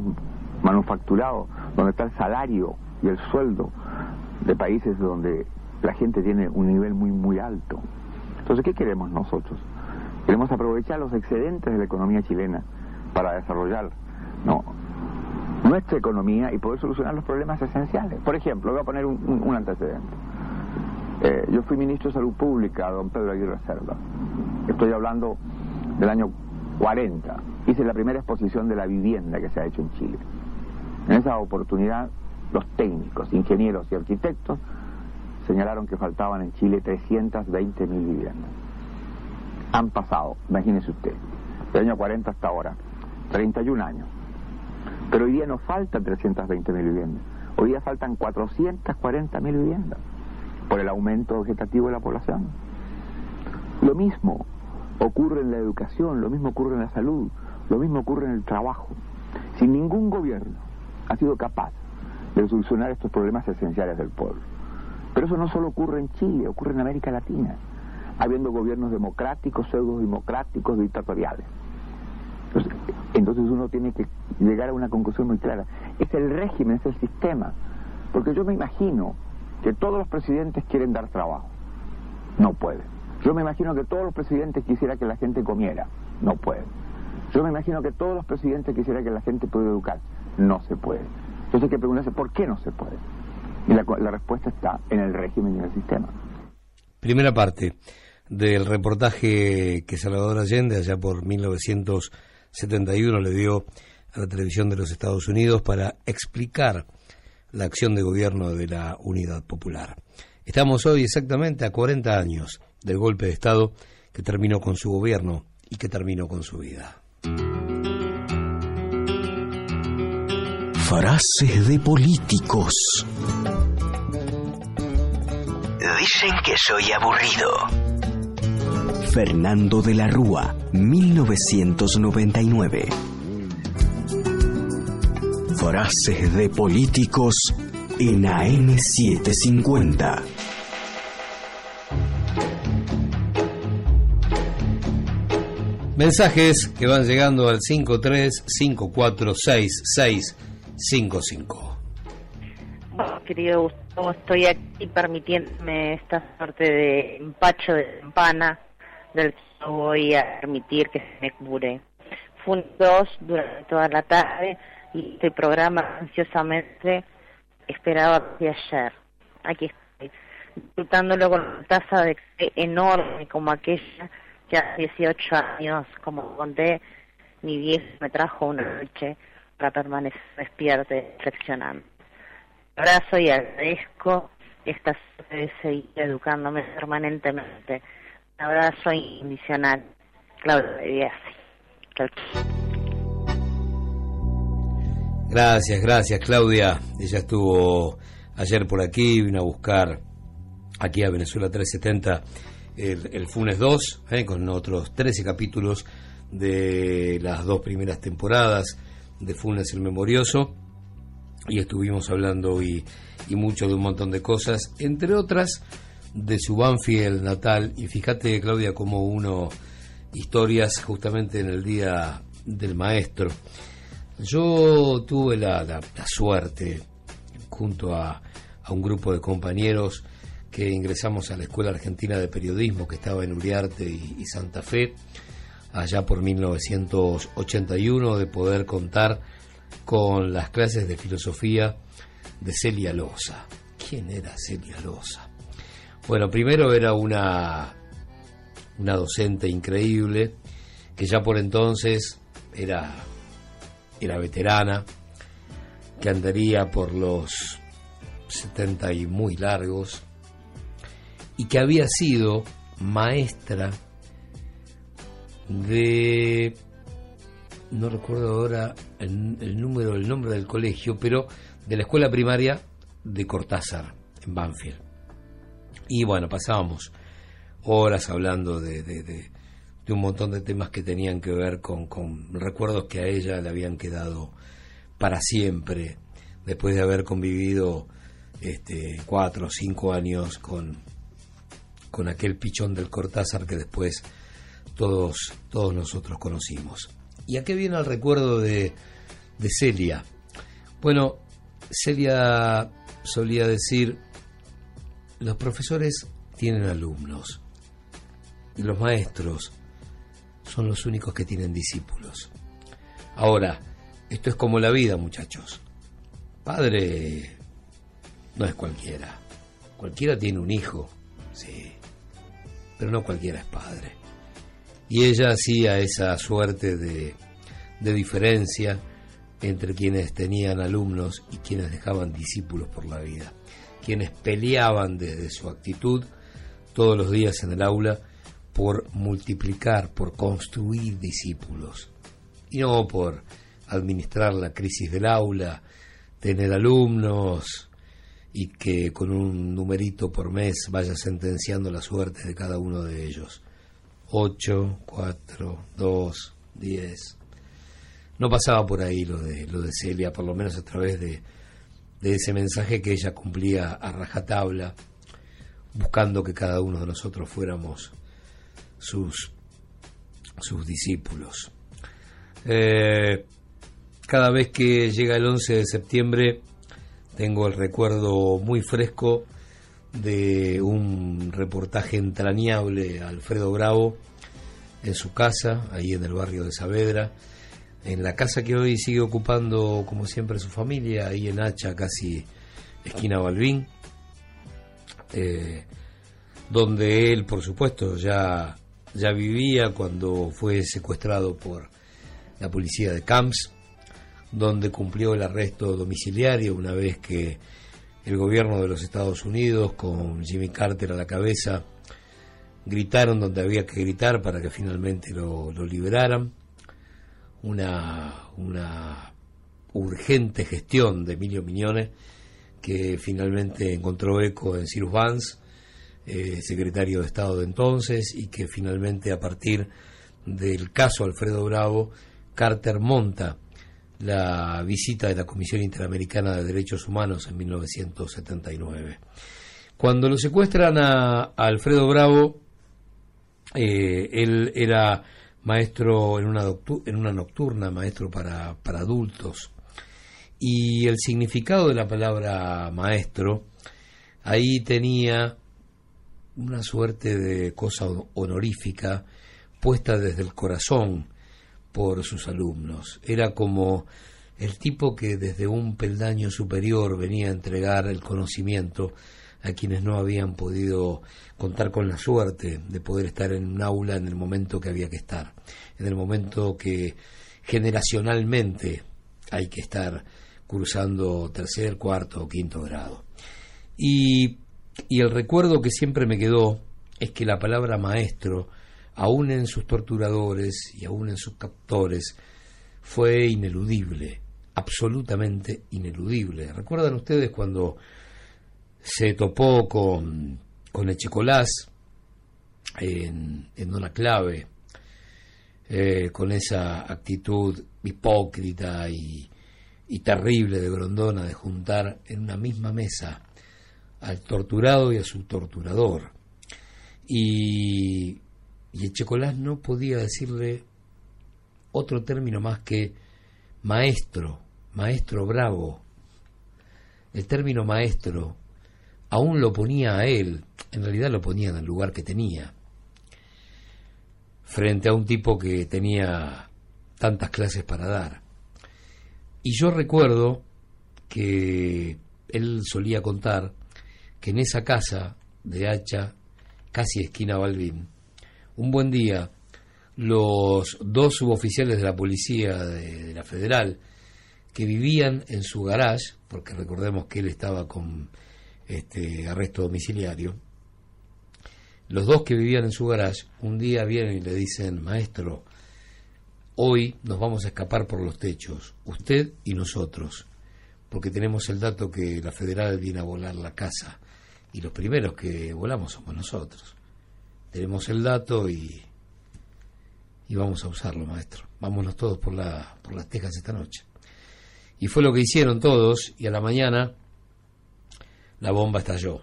manufacturados, donde está el salario y el sueldo de países donde la gente tiene un nivel muy, muy alto. Entonces, ¿qué queremos nosotros? Queremos aprovechar los excedentes de la economía chilena para desarrollar no, nuestra economía y poder solucionar los problemas esenciales. Por ejemplo, voy a poner un, antecedente. Eh, yo fui ministro de Salud Pública, don Pedro Aguirre Cerda. Estoy hablando del año 40. Hice la primera exposición de la vivienda que se ha hecho en Chile. En esa oportunidad, los técnicos, ingenieros y arquitectos señalaron que faltaban en Chile 320 mil viviendas. Han pasado, imagínese usted, del año 40 hasta ahora, 31 años. Pero hoy día no faltan 320 mil viviendas. Hoy día faltan 440 mil viviendas por el aumento vegetativo de la población. Lo mismo ocurre en la educación, lo mismo ocurre en la salud, lo mismo ocurre en el trabajo. Si ningún gobierno ha sido capaz de solucionar estos problemas esenciales del pueblo. Pero eso no solo ocurre en Chile, ocurre en América Latina, habiendo gobiernos democráticos, pseudo-democráticos, dictatoriales. Entonces, uno tiene que llegar a una conclusión muy clara. Es el régimen, es el sistema. Porque yo me imagino que todos los presidentes quieren dar trabajo. No pueden. Yo me imagino que todos los presidentes quisieran que la gente comiera. No pueden. Yo me imagino que todos los presidentes quisieran que la gente pudiera educar. No se puede. Entonces hay que preguntarse por qué no se puede. Y la, la respuesta está en el régimen y en el sistema. Primera parte del reportaje que Salvador Allende, allá por 1971, le dio a la televisión de los Estados Unidos para explicar la acción de gobierno de la Unidad Popular. Estamos hoy exactamente a 40 años del golpe de Estado que terminó con su gobierno y que terminó con su vida. Frases de políticos. Dicen que soy aburrido. Fernando de la Rúa, 1999. Frases de políticos en AM750. Mensajes que van llegando al 53546655. Bueno, querido Gustavo, estoy aquí permitiéndome esta suerte de empacho de campana del que no voy a permitir que se me cure. Fue un dos durante toda la tarde y este programa ansiosamente esperaba de ayer. Aquí estoy, disfrutándolo con una taza de café enorme como aquella que hace 18 años, como conté, mi viejo me trajo una noche para permanecer despierto reflexionando. Abrazo y agradezco esta suerte de seguir educándome permanentemente. Un abrazo incondicional. Claudia de. Gracias, gracias Claudia. Ella estuvo ayer por aquí, vino a buscar aquí a Venezuela 370 el, el Funes 2, eh, con otros 13 capítulos de las dos primeras temporadas de Funes el Memorioso. Y estuvimos hablando y, y mucho de un montón de cosas, entre otras de su Banfield natal. Y fíjate, Claudia, como uno historias justamente en el día del maestro. Yo tuve la, la, suerte, junto a, a, un grupo de compañeros, que ingresamos a la Escuela Argentina de Periodismo, que estaba en Uriarte y, y Santa Fe, allá por 1981, de poder contar con las clases de filosofía de Celia Loza. ¿Quién era Celia Loza? Bueno, primero era una, una docente increíble, que ya por entonces era era veterana, que andaría por los 70 y muy largos, y que había sido maestra de, no recuerdo ahora el, el, número, el nombre del colegio, pero de la escuela primaria de Cortázar, en Banfield. Y bueno, pasábamos horas hablando de, un montón de temas que tenían que ver con, con, recuerdos que a ella le habían quedado para siempre, después de haber convivido este, cuatro o cinco años con, con aquel pichón del Cortázar que después todos, todos nosotros conocimos. ¿Y a qué viene el recuerdo de, de Celia? Bueno, Celia solía decir los profesores tienen alumnos y los maestros son los únicos que tienen discípulos. Ahora, esto es como la vida, muchachos. Padre no es cualquiera. Cualquiera tiene un hijo, sí, pero no cualquiera es padre. Y ella hacía esa suerte de, de diferencia entre quienes tenían alumnos y quienes dejaban discípulos por la vida, quienes peleaban desde su actitud todos los días en el aula por multiplicar, por construir discípulos, y no por administrar la crisis del aula, tener alumnos y que con un numerito por mes vaya sentenciando la suerte de cada uno de ellos. 8, 4, 2, 10. No pasaba por ahí lo de, lo de Celia, por lo menos a través de, de ese mensaje que ella cumplía a rajatabla, buscando que cada uno de nosotros fuéramos sus, sus discípulos. Eh, cada vez que llega el 11 de septiembre tengo el recuerdo muy fresco de un reportaje entrañable a Alfredo Bravo en su casa, ahí en el barrio de Saavedra, en la casa que hoy sigue ocupando como siempre su familia, ahí en Hacha, casi esquina Balbín, eh, donde él, por supuesto, ya, ya vivía cuando fue secuestrado por la policía de Camps, donde cumplió el arresto domiciliario una vez que el gobierno de los Estados Unidos, con Jimmy Carter a la cabeza, gritaron donde había que gritar para que finalmente lo, liberaran. Una, una urgente gestión de Emilio Miñones que finalmente encontró eco en Cyrus Vance, eh, secretario de Estado de entonces, y que finalmente a partir del caso Alfredo Bravo, Carter monta la visita de la Comisión Interamericana de Derechos Humanos en 1979. Cuando lo secuestran a, Alfredo Bravo, eh, él era maestro en una, en una nocturna, maestro para, para adultos, y el significado de la palabra maestro ahí tenía una suerte de cosa honorífica puesta desde el corazón por sus alumnos. Era como el tipo que desde un peldaño superior venía a entregar el conocimiento a quienes no habían podido contar con la suerte de poder estar en un aula en el momento que había que estar, en el momento que generacionalmente hay que estar cursando tercer, cuarto o quinto grado. Y, y el recuerdo que siempre me quedó es que la palabra maestro, aún en sus torturadores y aún en sus captores, fue ineludible, absolutamente ineludible. ¿Recuerdan ustedes cuando se topó con, con Echecolás en, en una clave, eh, con esa actitud hipócrita y, y terrible de Grondona de juntar en una misma mesa al torturado y a su torturador. Y, y Echecolás no podía decirle otro término más que maestro, maestro bravo. El término maestro aún lo ponía a él, en realidad lo ponía en el lugar que tenía, frente a un tipo que tenía tantas clases para dar. Y yo recuerdo que él solía contar que en esa casa de Hacha, casi esquina Balbín, un buen día los dos suboficiales de la policía de, la federal que vivían en su garage, porque recordemos que él estaba con este arresto domiciliario, los dos que vivían en su garage un día vienen y le dicen, maestro, hoy nos vamos a escapar por los techos, usted y nosotros, porque tenemos el dato que la federal viene a volar la casa y los primeros que volamos somos nosotros. Tenemos el dato y, y vamos a usarlo, maestro. Vámonos todos por, la, por las tejas esta noche. Y fue lo que hicieron todos y a la mañana la bomba estalló.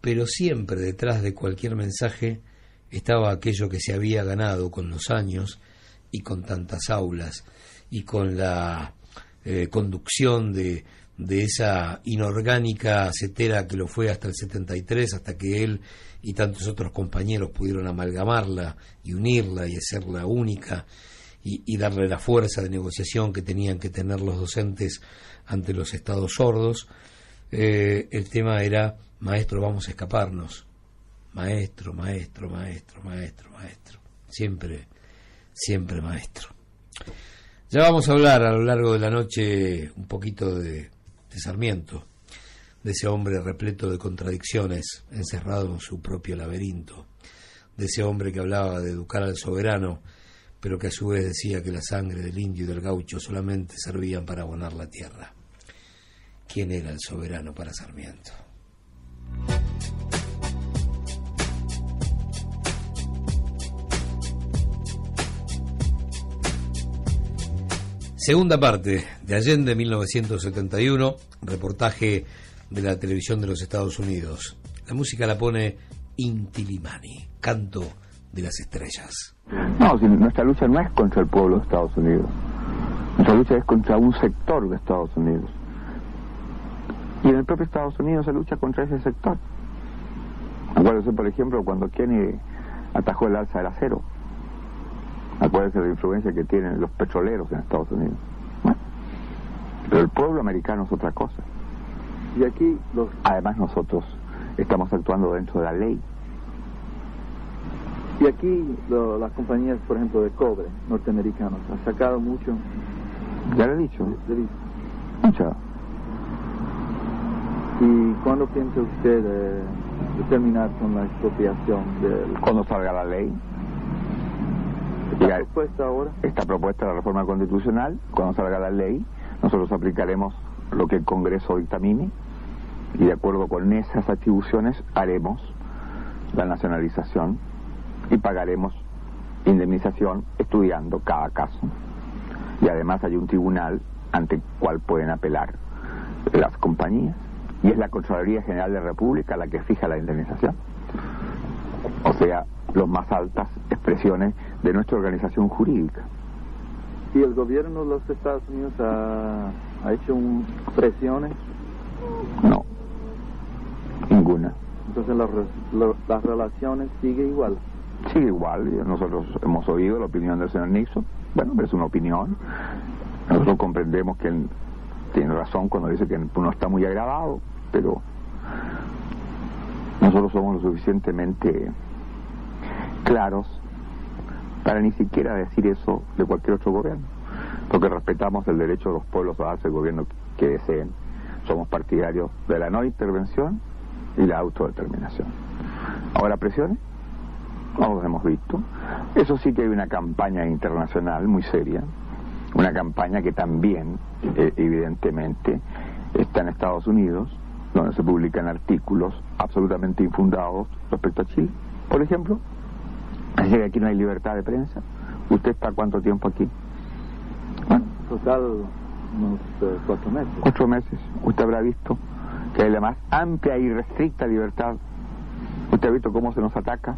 Pero siempre detrás de cualquier mensaje estaba aquello que se había ganado con los años y con tantas aulas y con la eh, conducción de, de esa inorgánica cetera que lo fue hasta el 73, hasta que él y tantos otros compañeros pudieron amalgamarla y unirla y hacerla única y, darle la fuerza de negociación que tenían que tener los docentes ante los estados sordos, eh, el tema era, maestro, vamos a escaparnos. Maestro, maestro, maestro, maestro, maestro. Siempre, siempre maestro. Ya vamos a hablar a lo largo de la noche un poquito de Sarmiento, de ese hombre repleto de contradicciones, encerrado en su propio laberinto, de ese hombre que hablaba de educar al soberano, pero que a su vez decía que la sangre del indio y del gaucho solamente servían para abonar la tierra. ¿Quién era el soberano para Sarmiento? Segunda parte de Allende 1971, reportaje de la televisión de los Estados Unidos. La música la pone Inti Limani, canto de las estrellas. No, nuestra lucha no es contra el pueblo de Estados Unidos. Nuestra lucha es contra un sector de Estados Unidos. Y en el propio Estados Unidos se lucha contra ese sector. Acuérdense, por ejemplo, cuando Kenny atajó el alza del acero. Acuérdense de la influencia que tienen los petroleros en Estados Unidos. Bueno, pero el pueblo americano es otra cosa. Y aquí los... Además nosotros estamos actuando dentro de la ley. Y aquí lo- las compañías, por ejemplo, de cobre norteamericanos han sacado mucho. Ya le he dicho. de- de- Mucha. ¿Y cuándo piensa usted de terminar con la expropiación del... Cuando salga la ley. ¿Está propuesta ahora? Esta propuesta de la reforma constitucional, cuando salga la ley, nosotros aplicaremos lo que el Congreso dictamine y de acuerdo con esas atribuciones haremos la nacionalización y pagaremos indemnización estudiando cada caso. Y además hay un tribunal ante el cual pueden apelar las compañías y es la Contraloría General de la República la que fija la indemnización. O sea, las más altas expresiones de nuestra organización jurídica. ¿Y el gobierno de los Estados Unidos ha, ha hecho un- presiones? No, ninguna. Entonces las, relaciones sigue igual. Sigue igual, nosotros hemos oído la opinión del señor Nixon, bueno, pero es una opinión. Nosotros comprendemos que él tiene razón cuando dice que uno está muy agradado, pero nosotros somos lo suficientemente claros para ni siquiera decir eso de cualquier otro gobierno, porque respetamos el derecho de los pueblos a darse el gobierno que deseen. Somos partidarios de la no intervención y la autodeterminación. Ahora, presiones, no los hemos visto. Eso sí que hay una campaña internacional muy seria, una campaña que también, eh, evidentemente, está en Estados Unidos, donde se publican artículos absolutamente infundados respecto a Chile. Por ejemplo, dice que aquí no hay libertad de prensa. ¿Usted está cuánto tiempo aquí? Total, unos eh, cuatro meses. Cuatro meses. Usted habrá visto que hay la más amplia y restricta libertad. Usted ha visto cómo se nos ataca,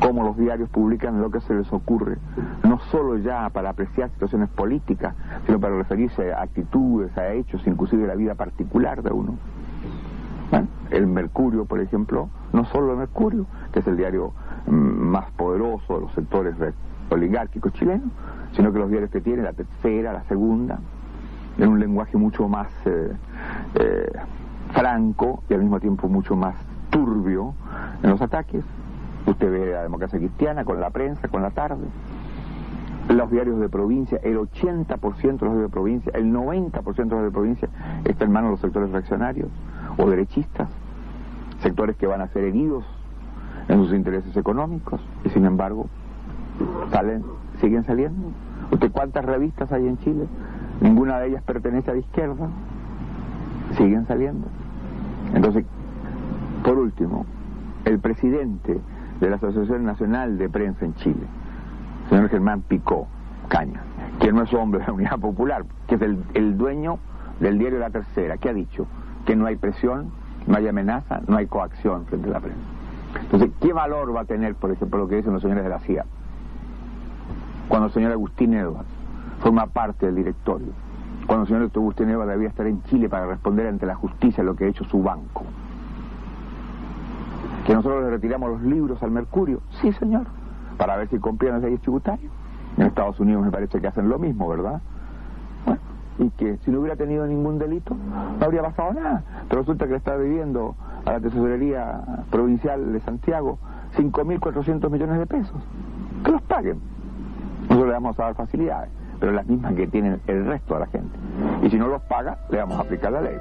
cómo los diarios publican lo que se les ocurre, no solo ya para apreciar situaciones políticas, sino para referirse a actitudes, a hechos, inclusive la vida particular de uno. Bueno, el Mercurio, por ejemplo, no solo el Mercurio, que es el diario mm, más poderoso de los sectores re- oligárquicos chilenos, sino que los diarios que tiene, la tercera, la segunda, en un lenguaje mucho más eh, eh, franco y al mismo tiempo mucho más turbio en los ataques. Usted ve la democracia cristiana con la prensa, con la tarde. Los diarios de provincia, el 80% de los diarios de provincia, el 90% de los diarios de provincia está en manos de los sectores reaccionarios o derechistas, sectores que van a ser heridos en sus intereses económicos y sin embargo salen, siguen saliendo. ¿Usted cuántas revistas hay en Chile? Ninguna de ellas pertenece a la izquierda. Siguen saliendo. Entonces, por último, el presidente de la Asociación Nacional de Prensa en Chile, señor Germán Picó Caña, que no es hombre de la Unidad Popular, que es el, el dueño del diario La Tercera, que ha dicho que no hay presión, no hay amenaza, no hay coacción frente a la prensa. Entonces, ¿qué valor va a tener, por ejemplo, lo que dicen los señores de la CIA? Cuando el señor Agustín Edwards forma parte del directorio, cuando el señor Héctor Busteneva debía estar en Chile para responder ante la justicia lo que ha hecho su banco. Que nosotros le retiramos los libros al Mercurio. Sí, señor. Para ver si cumplían las leyes tributarias. En Estados Unidos me parece que hacen lo mismo, ¿verdad? Bueno, y que si no hubiera tenido ningún delito, no habría pasado nada. Pero resulta que le está debiendo a la Tesorería Provincial de Santiago 5.400 millones de pesos. Que los paguen. Nosotros le vamos a dar facilidades, pero las mismas que tienen el resto de la gente. Y si no los paga, le vamos a aplicar la ley.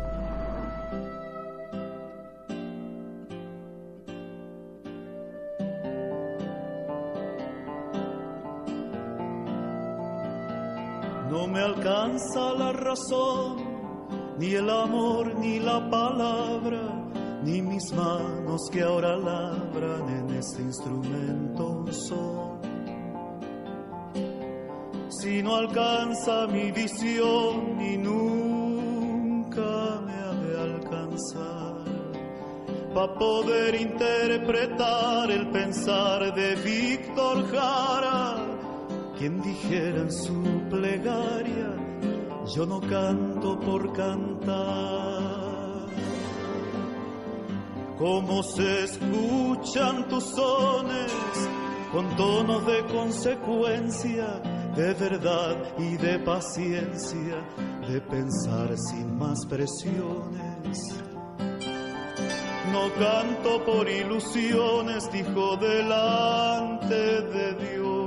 No me alcanza la razón, ni el amor, ni la palabra, ni mis manos que ahora labran en este instrumento son. Si no alcanza mi visión, ni nunca me ha de alcanzar, para poder interpretar el pensar de Víctor Jara quien dijera en su plegaria, yo no canto por cantar. Como se escuchan tus sones con tonos de consecuencia, de verdad y de paciencia, de pensar sin más presiones. No canto por ilusiones, dijo delante de Dios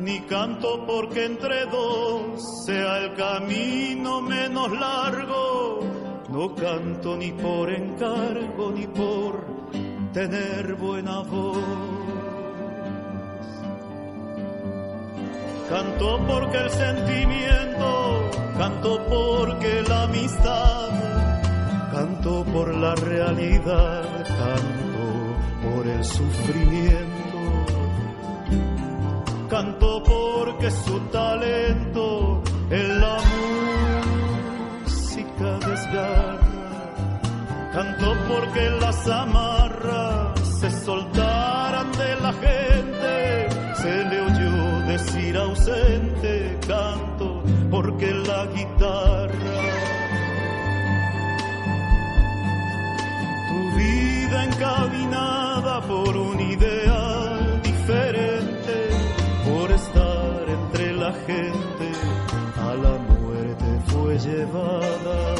ni canto porque entre dos sea el camino menos largo. No canto ni por encargo ni por tener buena voz. Canto porque el sentimiento, canto porque la amistad, canto por la realidad, canto por el sufrimiento canto porque su talento en la música desgarra. Canto porque las amarras encaminada por un ideal diferente por estar entre la gente a la muerte fue llevada.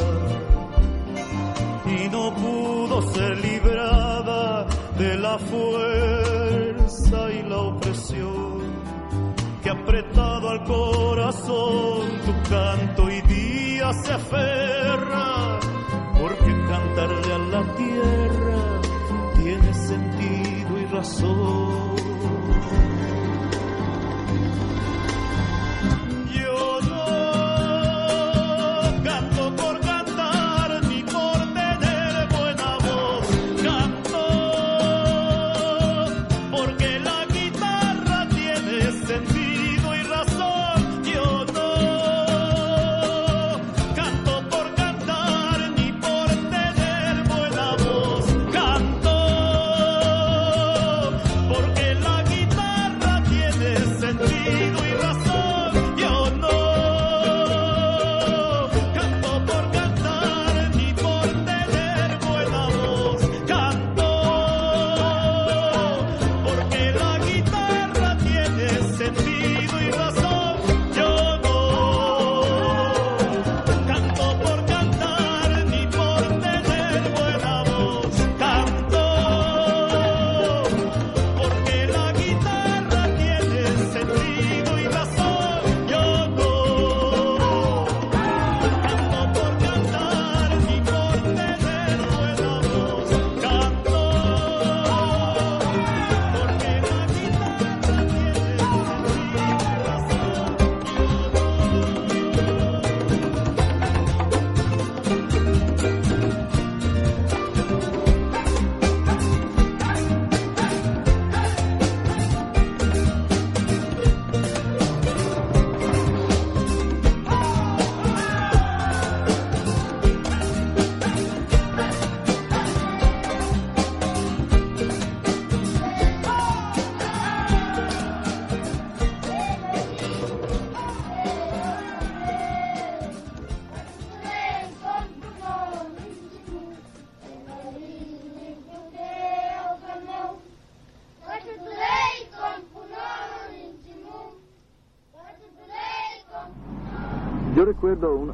Y no pudo ser librada de la fuerza y la opresión que apretado al corazón tu canto y día se aferra sentido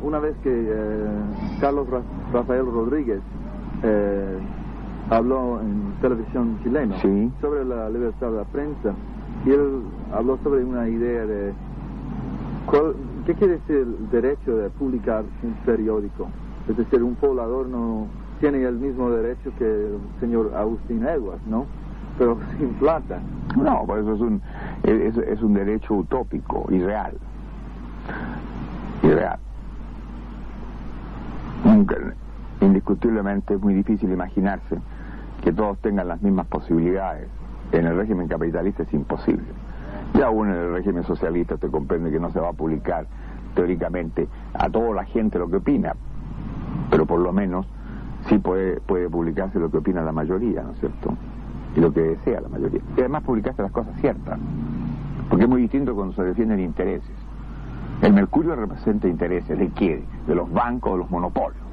una vez que eh, Carlos Ra- Rafael Rodríguez eh, habló en televisión chilena Sí. sobre la libertad de la prensa y él habló sobre una idea de cuál- qué quiere decir el derecho de publicar un periódico. Es decir, un poblador no tiene el mismo derecho que el señor Agustín Edwards, ¿no? Pero sin plata. No, por eso es un, es, es un derecho utópico, irreal. Irreal. Indiscutiblemente es muy difícil imaginarse que todos tengan las mismas posibilidades. En el régimen capitalista es imposible. Y aún en el régimen socialista te comprende que no se va a publicar teóricamente a toda la gente lo que opina, pero por lo menos sí puede, publicarse lo que opina la mayoría, ¿no es cierto? Y lo que desea la mayoría. Y además publicarse las cosas ciertas, porque es muy distinto cuando se defienden intereses. El mercurio representa intereses, ¿de quién? De los bancos, de los monopolios.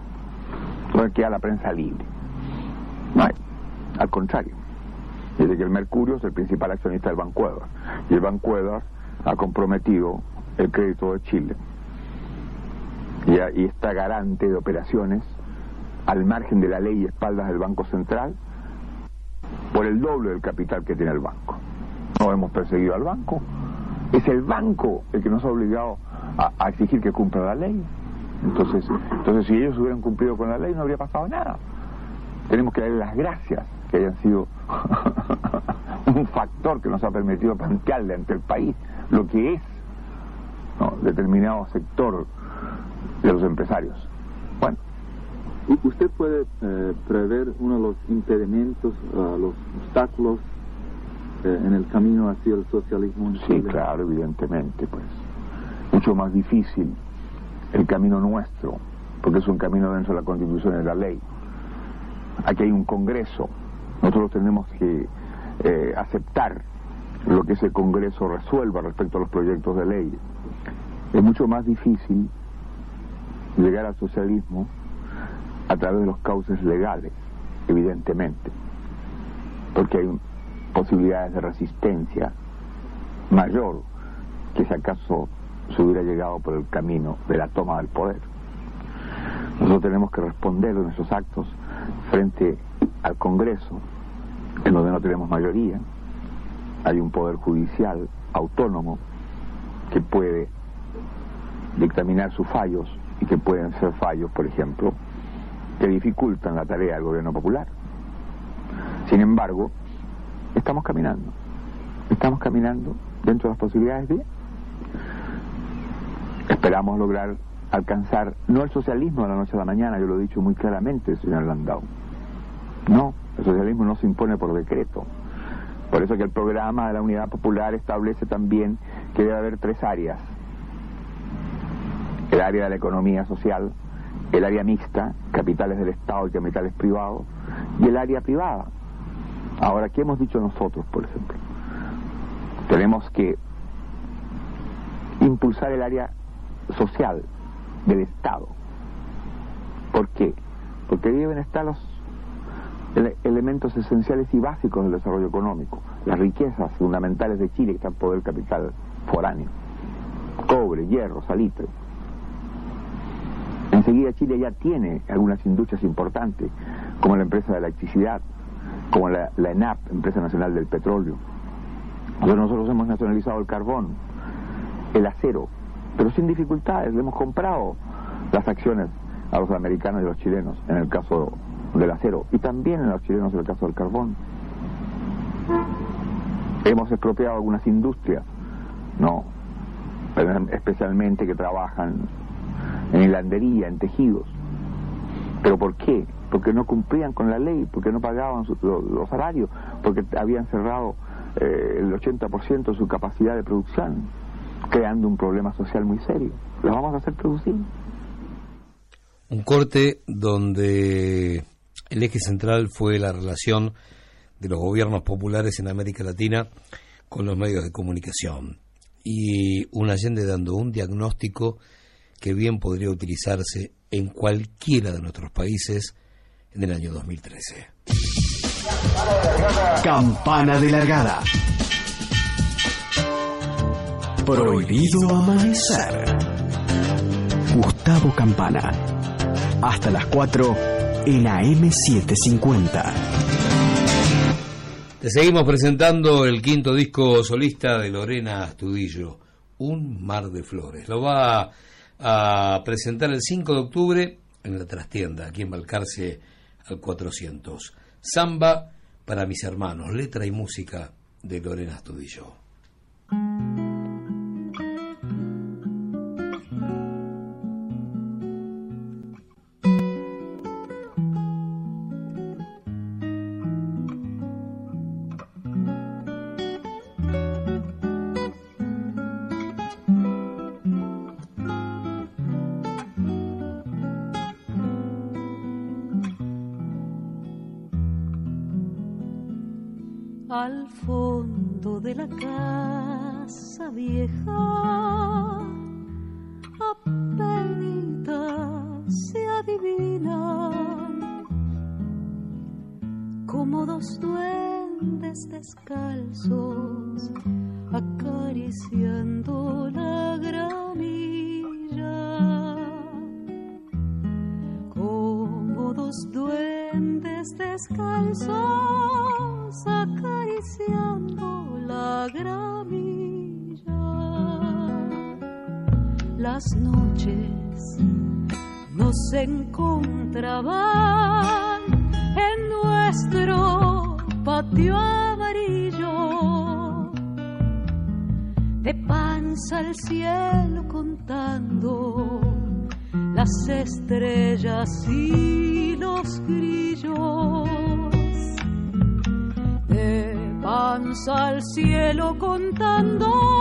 Entonces queda la prensa libre. No hay. Al contrario. Desde que el Mercurio es el principal accionista del Banco Edwards. Y el Banco Edwards ha comprometido el crédito de Chile. Y, y está garante de operaciones al margen de la ley y espaldas del Banco Central por el doble del capital que tiene el banco. No hemos perseguido al banco. Es el banco el que nos ha obligado a exigir que cumpla la ley. Entonces, entonces, si ellos hubieran cumplido con la ley, no habría pasado nada. Tenemos que darle las gracias que hayan sido un factor que nos ha permitido plantearle ante el país lo que es ¿no? determinado sector de los empresarios. Bueno, ¿Usted puede eh, prever uno de los impedimentos, los obstáculos eh, en el camino hacia el socialismo en Sí, claro, evidentemente, pues. Mucho más difícil el camino nuestro, porque es un camino dentro de la Constitución y de la ley. Aquí hay un Congreso. Nosotros tenemos que eh, aceptar lo que ese Congreso resuelva respecto a los proyectos de ley. Es mucho más difícil llegar al socialismo a través de los cauces legales, evidentemente, porque hay posibilidades de resistencia mayor que si acaso se hubiera llegado por el camino de la toma del poder. Nosotros tenemos que responder de nuestros actos frente al Congreso, en donde no tenemos mayoría. Hay un poder judicial autónomo que puede dictaminar sus fallos y que pueden ser fallos, por ejemplo, que dificultan la tarea del gobierno popular. Sin embargo, estamos caminando. Estamos caminando dentro de las posibilidades bien. Esperamos lograr alcanzar no el socialismo de la noche a la mañana, yo lo he dicho muy claramente, señor Landau. No, el socialismo no se impone por decreto. Por eso que el programa de la Unidad Popular establece también que debe haber tres áreas. El área de la economía social, el área mixta, capitales del Estado y capitales privados, y el área privada. Ahora, ¿qué hemos dicho nosotros, por ejemplo? Tenemos que impulsar el área social del Estado. ¿Por qué? Porque ahí deben estar los ele- elementos esenciales y básicos del desarrollo económico, las riquezas fundamentales de Chile que están por el capital foráneo, cobre, hierro, salitre. Enseguida Chile ya tiene algunas industrias importantes, como la empresa de electricidad, como la, la ENAP, Empresa Nacional del Petróleo. Entonces nosotros hemos nacionalizado el carbón, el acero, pero sin dificultades, le hemos comprado las acciones a los americanos y a los chilenos en el caso del acero y también a los chilenos en el caso del carbón. Hemos expropiado algunas industrias, no, especialmente que trabajan en hilandería, en tejidos. ¿Pero por qué? Porque no cumplían con la ley, porque no pagaban su- lo- los salarios, porque habían cerrado eh, el 80% de su capacidad de producción, creando un problema social muy serio. ¿Lo vamos a hacer producir? Un corte donde el eje central fue la relación de los gobiernos populares en América Latina con los medios de comunicación. Y un Allende dando un diagnóstico que bien podría utilizarse en cualquiera de nuestros países en el año 2013. Campana de largada. Prohibido amanecer. Gustavo Campana. Hasta las 4 en AM750. Te seguimos presentando el quinto disco solista de Lorena Astudillo, Un mar de flores. Lo va a presentar el 5 de octubre en la trastienda, aquí en Balcarce al 400. Samba para mis hermanos, letra y música de Lorena Astudillo. De la casa vieja apenas se adivinan como dos duendes descalzos acariciando la gramilla como dos duendes descalzos Las noches nos encontraban en nuestro patio amarillo, de panza al cielo contando las estrellas y los grillos de panza al cielo contando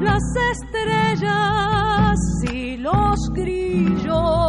las estrellas y los grillos.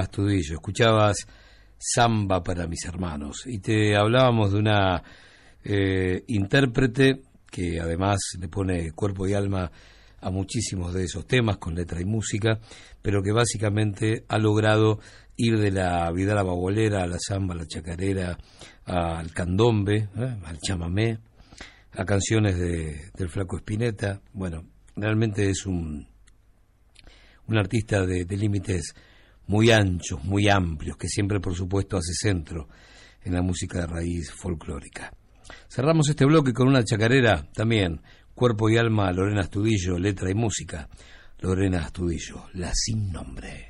Escuchabas Samba para mis hermanos y te hablábamos de una eh, intérprete que además le pone cuerpo y alma a muchísimos de esos temas con letra y música, pero que básicamente ha logrado ir de la vida a la babolera, a la samba, a la chacarera, al candombe, ¿eh? al chamamé, a canciones de, del flaco Espineta. Bueno, realmente es un, un artista de, de límites muy anchos, muy amplios, que siempre por supuesto hace centro en la música de raíz folclórica. Cerramos este bloque con una chacarera también, cuerpo y alma, Lorena Astudillo, letra y música. Lorena Astudillo, la sin nombre.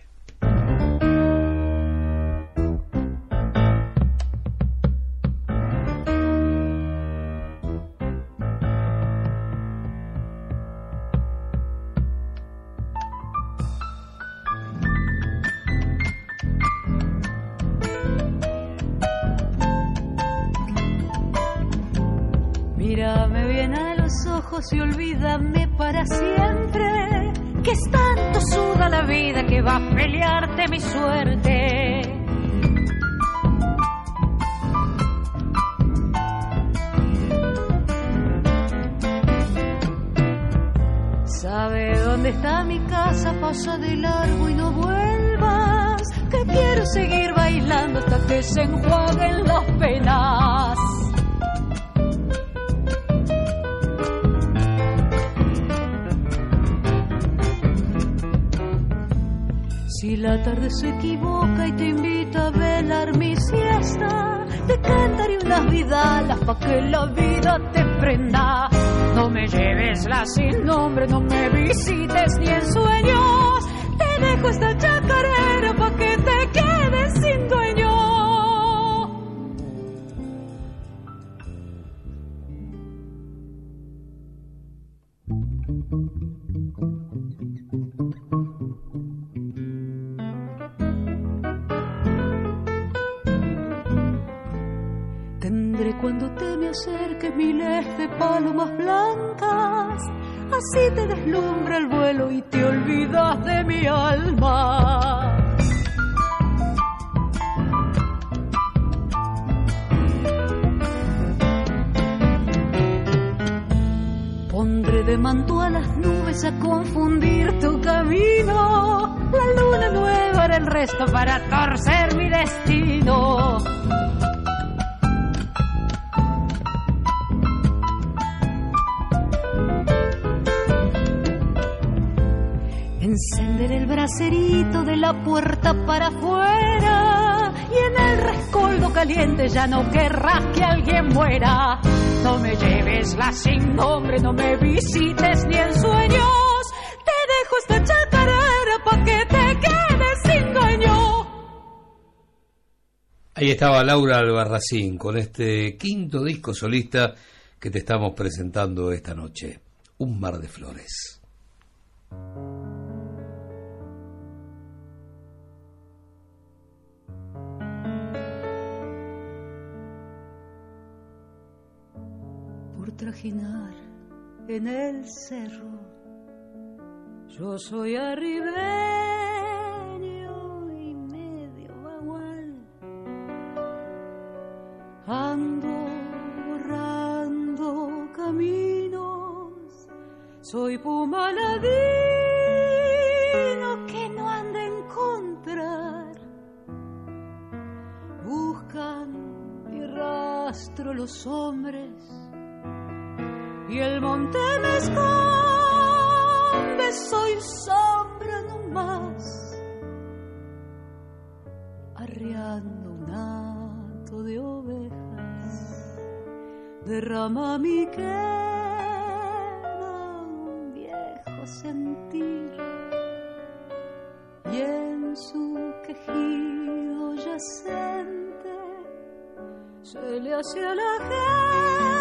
Y olvídame para siempre. Que es tanto suda la vida que va a pelearte mi suerte. Sabe dónde está mi casa, pasa de largo y no vuelvas. Que quiero seguir bailando hasta que se enjuaguen las penas. Si la tarde se equivoca y te invita a velar mi siesta, te cantaré unas vidalas pa' que la vida te prenda. No me lleves la sin nombre, no me visites ni en sueños. Te dejo esta chacarera pa' que te quedes sin dueño. Me acerques miles de palomas blancas, así te deslumbra el vuelo y te olvidas de mi alma. Pondré de manto a las nubes a confundir tu camino. La luna nueva hará el resto para torcer mi destino. Encender el bracerito de la puerta para afuera y en el rescoldo caliente ya no querrás que alguien muera. No me lleves la sin nombre, no me visites ni en sueños. Te dejo esta chacarera pa' que te quedes sin dueño. Ahí estaba Laura Albarracín con este quinto disco solista que te estamos presentando esta noche, Un mar de flores. Trajinar en el cerro. Yo soy arribeño y medio bagual. Ando borrando caminos. Soy puma ladino que no anda a encontrar. Buscan mi rastro los hombres y el monte me esconde, soy sombra nomás, arriando un hato de ovejas, derrama mi quema un viejo sentir, y en su quejido yacente se le hace la gente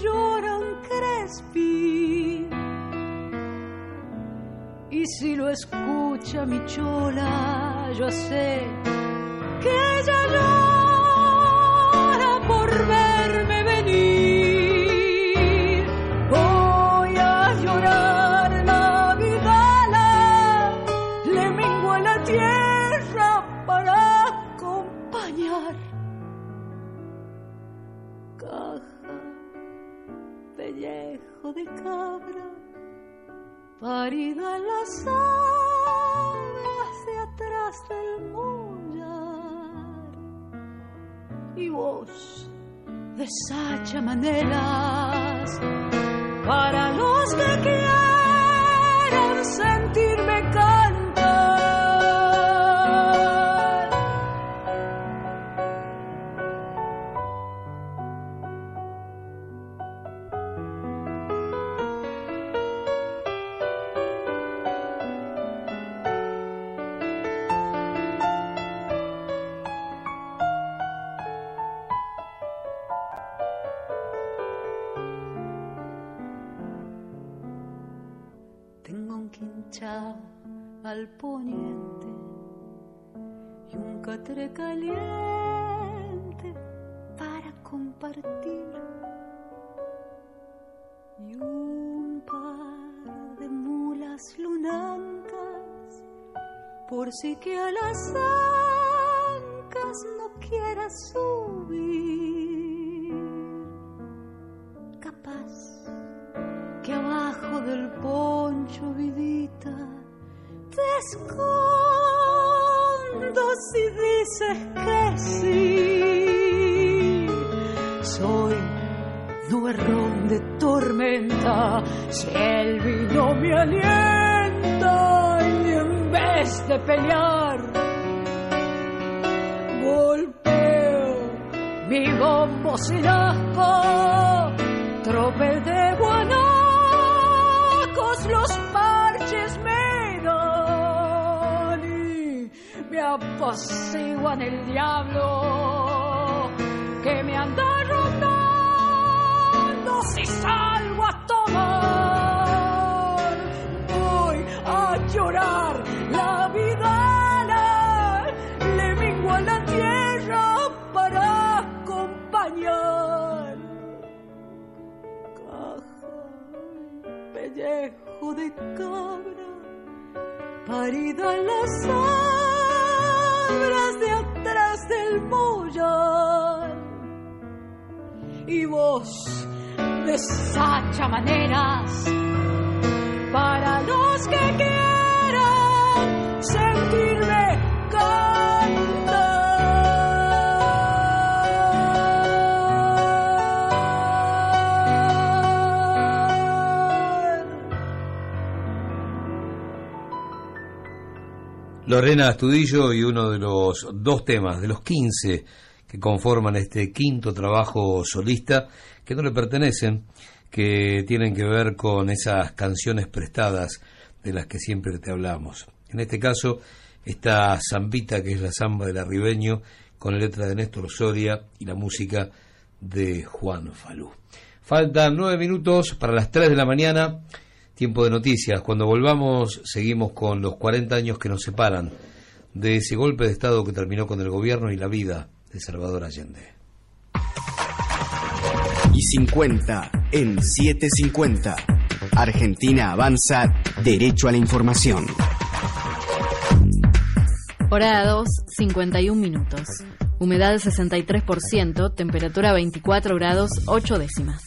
que llora un crespín. Y si lo escucha mi chola, yo sé que ella llora de cabra parida en las aguas de atrás del mullar. Y vos desacha maneras para los que quieran sentirme. Catre caliente para compartir y un par de mulas lunancas por si que a las ancas no quieras subir. Capaz que abajo del poncho vidita te si dices que sí. Soy duerrón de tormenta si el vino me alienta y en vez de pelear golpeo mi bombo sin asco tropel de guanacos los apaciguan el diablo que me anda rondando. Si salgo a tomar voy a llorar la vida le vengo a la tierra para acompañar. Pellejo de cabra parida las abras de atrás del mollar y vos desacha maneras para los que quieran sentirme Lorena Astudillo y uno de los dos temas, de los 15 que conforman este quinto trabajo solista, que no le pertenecen, que tienen que ver con esas canciones prestadas de las que siempre te hablamos. En este caso, esta zambita que es la zamba del arribeño, con la letra de Néstor Soria y la música de Juan Falú. Faltan nueve minutos para las tres de la mañana. Tiempo de noticias. Cuando volvamos, seguimos con los 40 años que nos separan de ese golpe de Estado que terminó con el gobierno y la vida de Salvador Allende. Y 50 en 750. Argentina avanza derecho a la información. Hora 2, 51 minutos. Humedad 63%, temperatura 24 grados 8 décimas.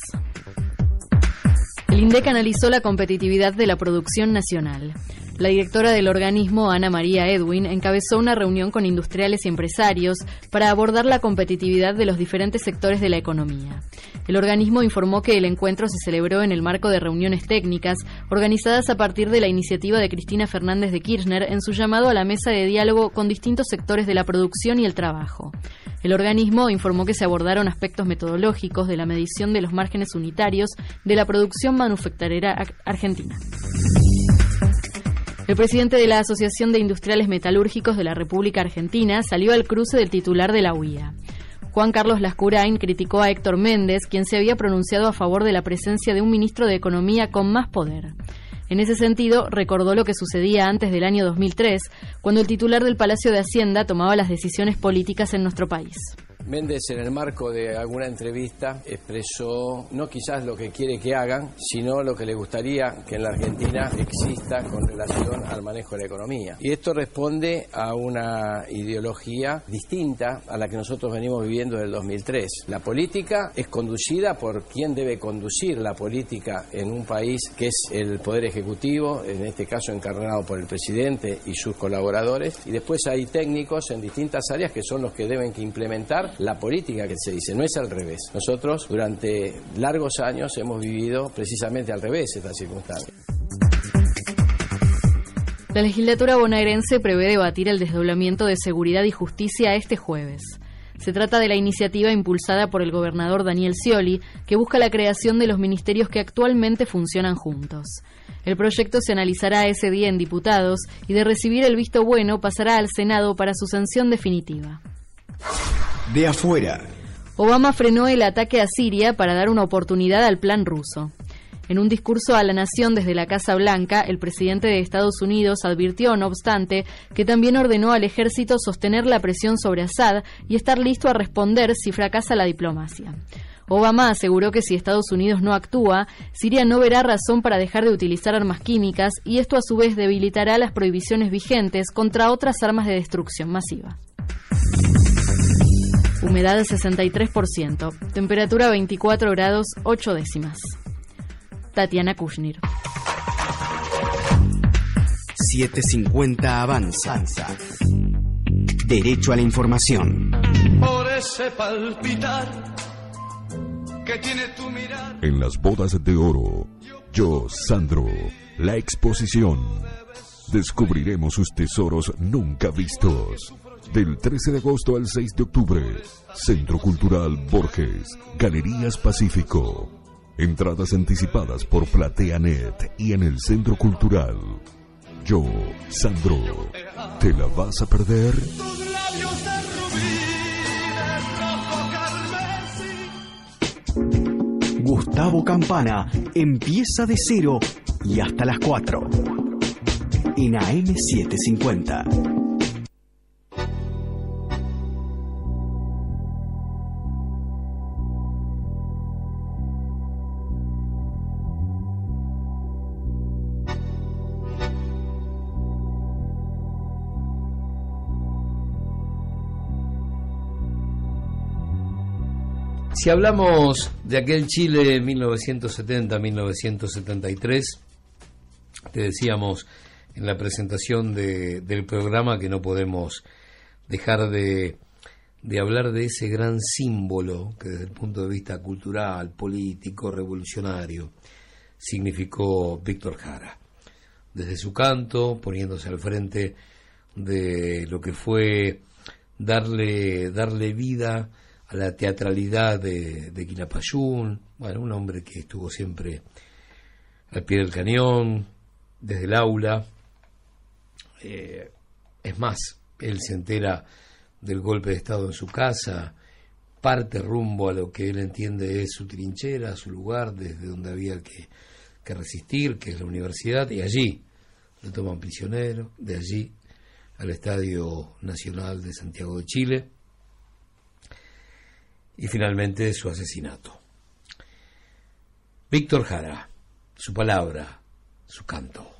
El INDEC analizó la competitividad de la producción nacional. La directora del organismo, Ana María Edwin, encabezó una reunión con industriales y empresarios para abordar la competitividad de los diferentes sectores de la economía. El organismo informó que el encuentro se celebró en el marco de reuniones técnicas organizadas a partir de la iniciativa de Cristina Fernández de Kirchner en su llamado a la mesa de diálogo con distintos sectores de la producción y el trabajo. El organismo informó que se abordaron aspectos metodológicos de la medición de los márgenes unitarios de la producción manufacturera argentina. El presidente de la Asociación de Industriales Metalúrgicos de la República Argentina salió al cruce del titular de la UIA. Juan Carlos Lascurain criticó a Héctor Méndez, quien se había pronunciado a favor de la presencia de un ministro de Economía con más poder. En ese sentido, recordó lo que sucedía antes del año 2003, cuando el titular del Palacio de Hacienda tomaba las decisiones políticas en nuestro país. Méndez en el marco de alguna entrevista expresó no quizás lo que quiere que hagan, sino lo que le gustaría que en la Argentina exista con relación al manejo de la economía. Y esto responde a una ideología distinta a la que nosotros venimos viviendo desde el 2003. La política es conducida por quien debe conducir la política en un país que es el Poder Ejecutivo, en este caso encarnado por el presidente y sus colaboradores, y después hay técnicos en distintas áreas que son los que deben que implementar la política que se dice, no es al revés. Nosotros durante largos años hemos vivido precisamente al revés esta circunstancia. La legislatura bonaerense prevé debatir el desdoblamiento de seguridad y justicia este jueves. Se trata de la iniciativa impulsada por el gobernador Daniel Scioli, que busca la creación de los ministerios que actualmente funcionan juntos. El proyecto se analizará ese día en diputados y de recibir el visto bueno pasará al Senado para su sanción definitiva. De afuera. Obama frenó el ataque a Siria para dar una oportunidad al plan ruso. En un discurso a la nación desde la Casa Blanca, el presidente de Estados Unidos advirtió, no obstante, que también ordenó al ejército sostener la presión sobre Assad y estar listo a responder si fracasa la diplomacia. Obama aseguró que si Estados Unidos no actúa, Siria no verá razón para dejar de utilizar armas químicas y esto a su vez debilitará las prohibiciones vigentes contra otras armas de destrucción masiva. Humedad de 63%, temperatura 24 grados 8 décimas. Tatiana Kushnir. 750 Avanza. Derecho a la información. Por ese palpitar que tiene tu mirar. En las bodas de oro, yo, Sandro, la exposición. Descubriremos sus tesoros nunca vistos. Del 13 de agosto al 6 de octubre, Centro Cultural Borges, Galerías Pacífico. Entradas anticipadas por PlateaNet y en el Centro Cultural. Yo, Sandro, ¿te la vas a perder? Gustavo Campana empieza de cero y hasta las 4. En AM750. Si hablamos de aquel Chile 1970-1973, te decíamos en la presentación de- del programa que no podemos dejar de, de hablar de ese gran símbolo que desde el punto de vista cultural, político, revolucionario, significó Víctor Jara. Desde su canto, poniéndose al frente de lo que fue darle, darle vida la teatralidad de, de bueno, un hombre que estuvo siempre al pie del cañón, desde el aula. Eh, es más, él se entera del golpe de Estado en su casa, parte rumbo a lo que él entiende es su trinchera, su lugar, desde donde había que, que resistir, que es la universidad, y allí lo toman prisionero, de allí al Estadio Nacional de Santiago de Chile, y finalmente su asesinato. Víctor Jara, su palabra, su canto.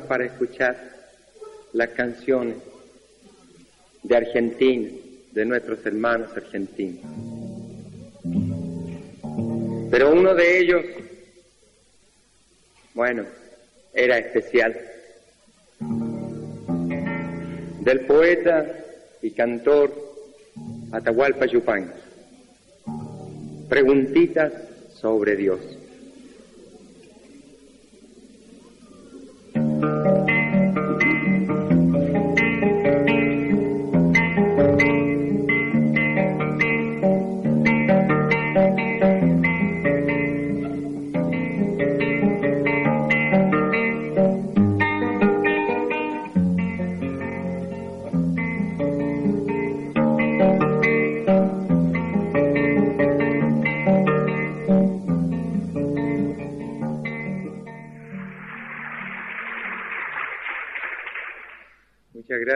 Para escuchar las canciones de Argentina, de nuestros hermanos argentinos. Pero uno de ellos, bueno, era especial, del poeta y cantor Atahualpa Yupanqui. Preguntitas sobre Dios. Muchas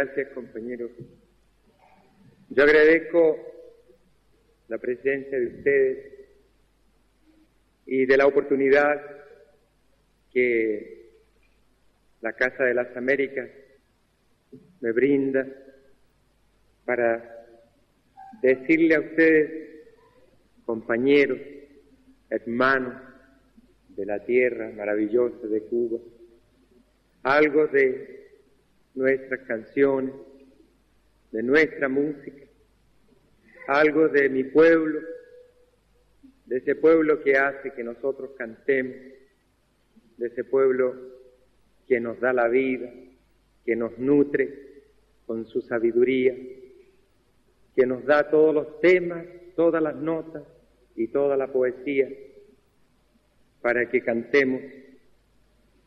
gracias, compañeros. Yo agradezco la presencia de ustedes y de la oportunidad que la Casa de las Américas me brinda para decirle a ustedes, compañeros, hermanos de la tierra maravillosa de Cuba, algo de nuestras canciones, de nuestra música, algo de mi pueblo, de ese pueblo que hace que nosotros cantemos, de ese pueblo que nos da la vida, que nos nutre con su sabiduría, que nos da todos los temas, todas las notas y toda la poesía para que cantemos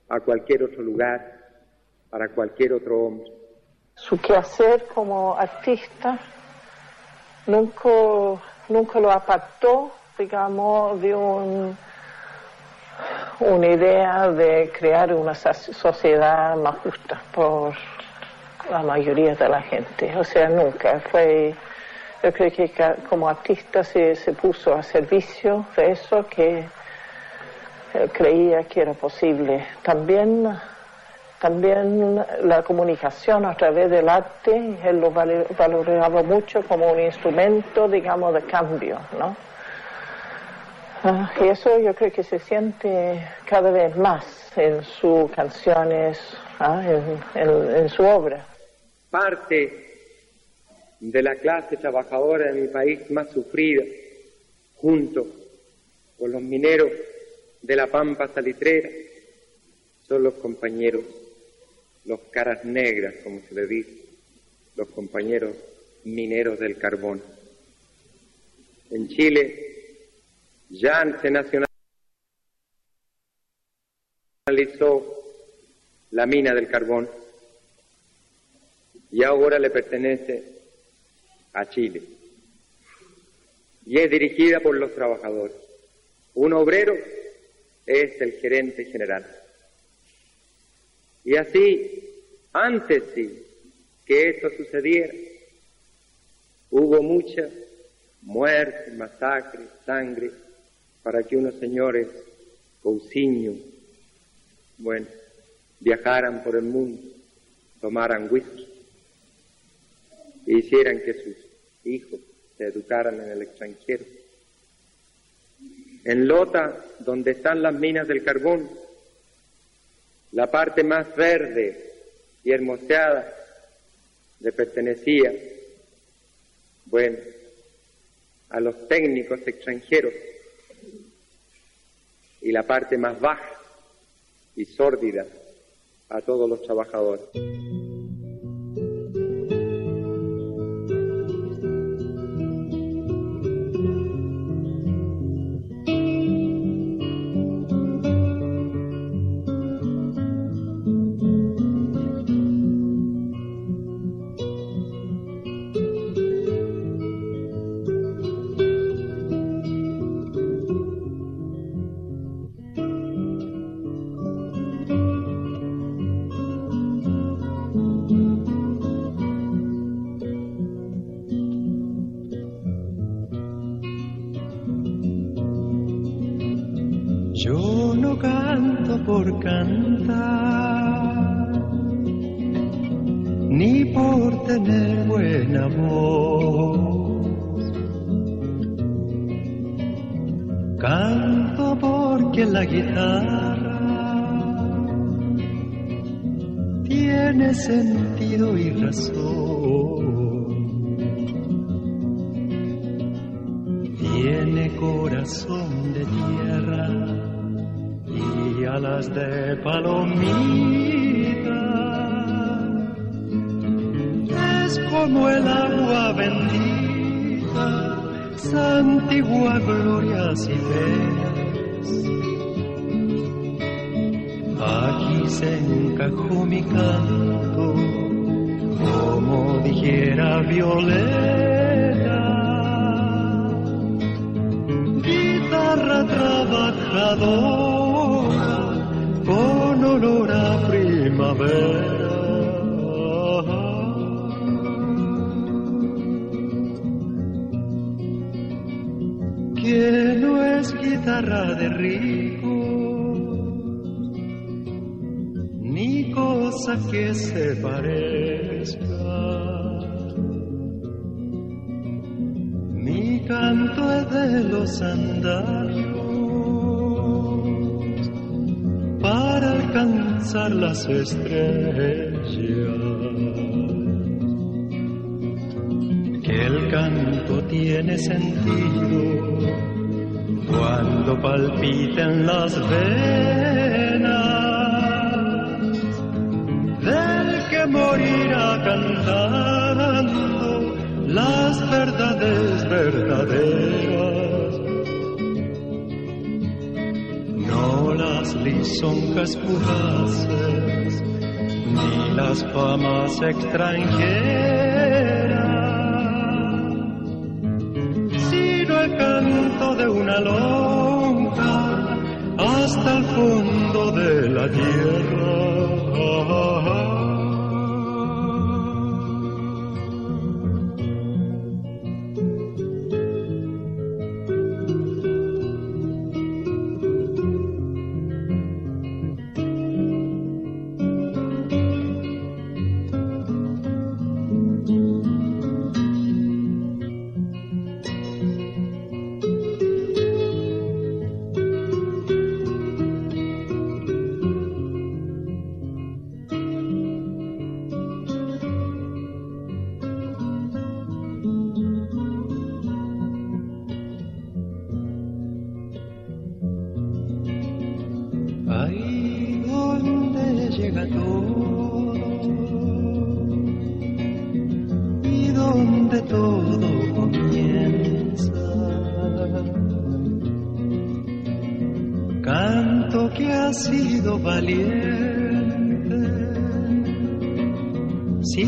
a cualquier otro lugar, para cualquier otro hombre. Su quehacer como artista nunca, nunca lo apartó, digamos, de un, una idea de crear una so- sociedad más justa por la mayoría de la gente. O sea, nunca fue. Yo creo que como artista se, se puso a servicio de eso que él creía que era posible. También también la comunicación a través del arte, él lo valoraba mucho como un instrumento, digamos, de cambio, ¿no? Ah, y eso yo creo que se siente cada vez más en sus canciones, ah, en, en- en su obra. Parte de la clase trabajadora de mi país más sufrida, junto con los mineros de la Pampa Salitrera, son los compañeros, los caras negras, como se le dice, los compañeros mineros del carbón. En Chile ya se nacionalizó la mina del carbón y ahora le pertenece a Chile y es dirigida por los trabajadores. Un obrero es el gerente general. Y así, antes sí que esto sucediera, hubo mucha muerte, masacre, sangre, para que unos señores Cousiño, bueno, viajaran por el mundo, tomaran whisky e hicieran que sus hijos se educaran en el extranjero. En Lota, donde están las minas del carbón, la parte más verde y hermoseada le pertenecía, bueno, a los técnicos extranjeros y la parte más baja y sórdida a todos los trabajadores.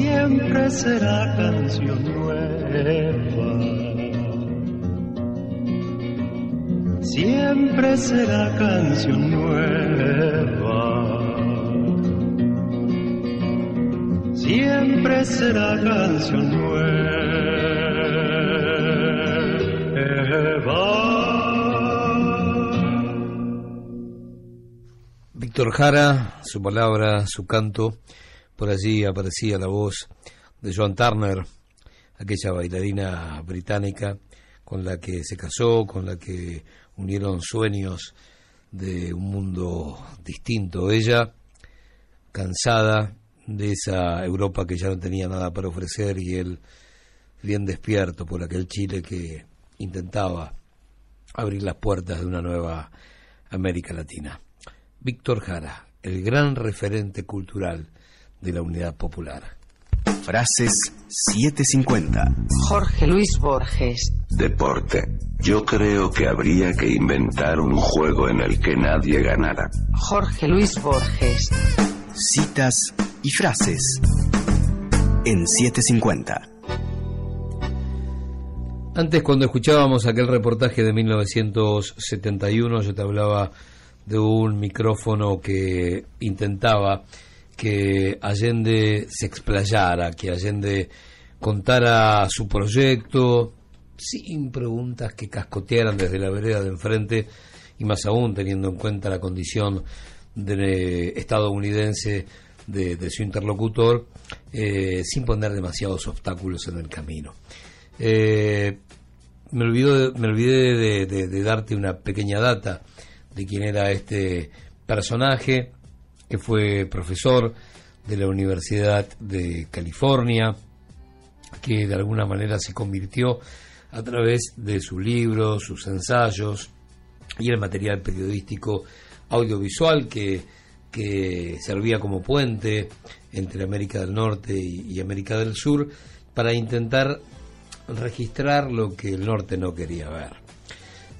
Siempre será canción nueva. siempre será canción nueva. Siempre será canción nueva. Víctor Jara, su palabra, su canto, por allí aparecía la voz de Joan Turner, aquella bailarina británica con la que se casó, con la que unieron sueños de un mundo distinto. Ella, cansada de esa Europa que ya no tenía nada para ofrecer y él bien despierto por aquel Chile que intentaba abrir las puertas de una nueva América Latina. Víctor Jara, el gran referente cultural de la Unidad Popular. Frases 750. Jorge Luis Borges. Deporte. Yo creo que habría que inventar un juego en el que nadie ganara. Jorge Luis Borges. Citas y frases en 750. Antes, cuando escuchábamos aquel reportaje de 1971, yo te hablaba de un micrófono que intentaba que Allende se explayara, que Allende contara su proyecto sin preguntas que cascotearan desde la vereda de enfrente y más aún teniendo en cuenta la condición de estadounidense de, su interlocutor, eh, sin poner demasiados obstáculos en el camino. Eh, me, olvido, me olvidé de, darte una pequeña data de quién era este personaje, que fue profesor de la Universidad de California, que de alguna manera se convirtió a través de sus libros, sus ensayos y el material periodístico audiovisual que, que servía como puente entre América del Norte y América del Sur para intentar registrar lo que el norte no quería ver.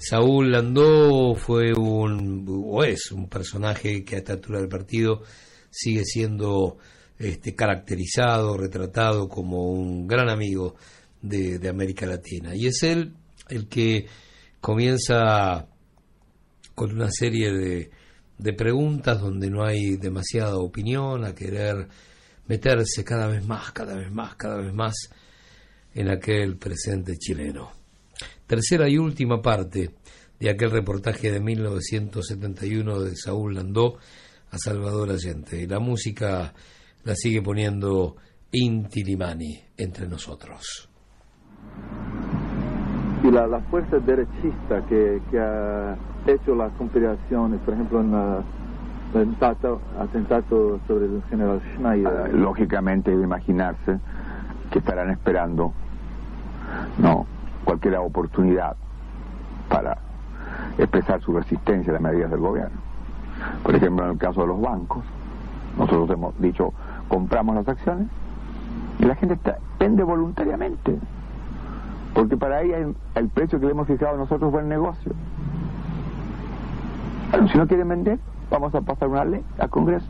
Saúl Landó fue un, o es un personaje que a esta altura del partido sigue siendo este, caracterizado, retratado como un gran amigo de, América Latina. Y es él el que comienza con una serie de, de preguntas donde no hay demasiada opinión, a querer meterse cada vez más, cada vez más, cada vez más en aquel presente chileno. Tercera y última parte de aquel reportaje de 1971 de Saúl Landó a Salvador Allende. Y la música la sigue poniendo Inti Limani entre nosotros. Y la, fuerza derechista que, ha hecho las conspiraciones, por ejemplo, en el atentado, sobre el general Schneider. Ah, lógicamente, de imaginarse que estarán esperando no cualquier oportunidad para expresar su resistencia a las medidas del gobierno. Por ejemplo, en el caso de los bancos, nosotros hemos dicho, compramos las acciones y la gente vende voluntariamente, porque para ahí el precio que le hemos fijado nosotros es buen negocio. si no quieren vender, vamos a pasar una ley al Congreso.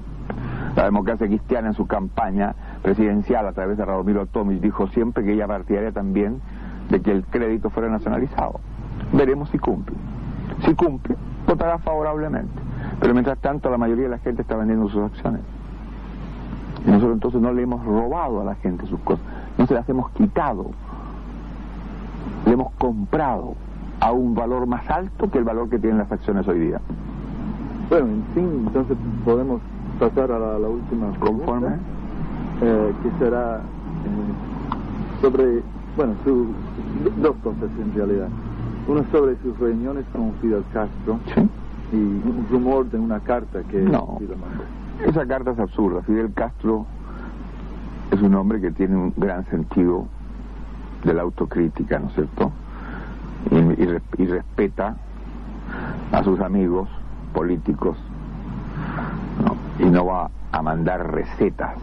La democracia cristiana en su campaña presidencial a través de Radomiro Tomis dijo siempre que ella partidaria también de que el crédito fuera nacionalizado. Veremos si cumple. Si cumple, votará favorablemente. Pero mientras tanto la mayoría de la gente está vendiendo sus acciones. Y nosotros entonces no le hemos robado a la gente sus cosas, no se las hemos quitado. Le hemos comprado a un valor más alto que el valor que tienen las acciones hoy día. Bueno, en fin, entonces podemos pasar a la, última conforme eh, que será eh, sobre bueno su, dos cosas en realidad. Una sobre sus reuniones con Fidel Castro y un rumor de una carta que no. Esa carta es absurda. Fidel Castro es un hombre que tiene un gran sentido de la autocrítica ¿no es cierto? y respeta a sus amigos políticos y no va a mandar recetas,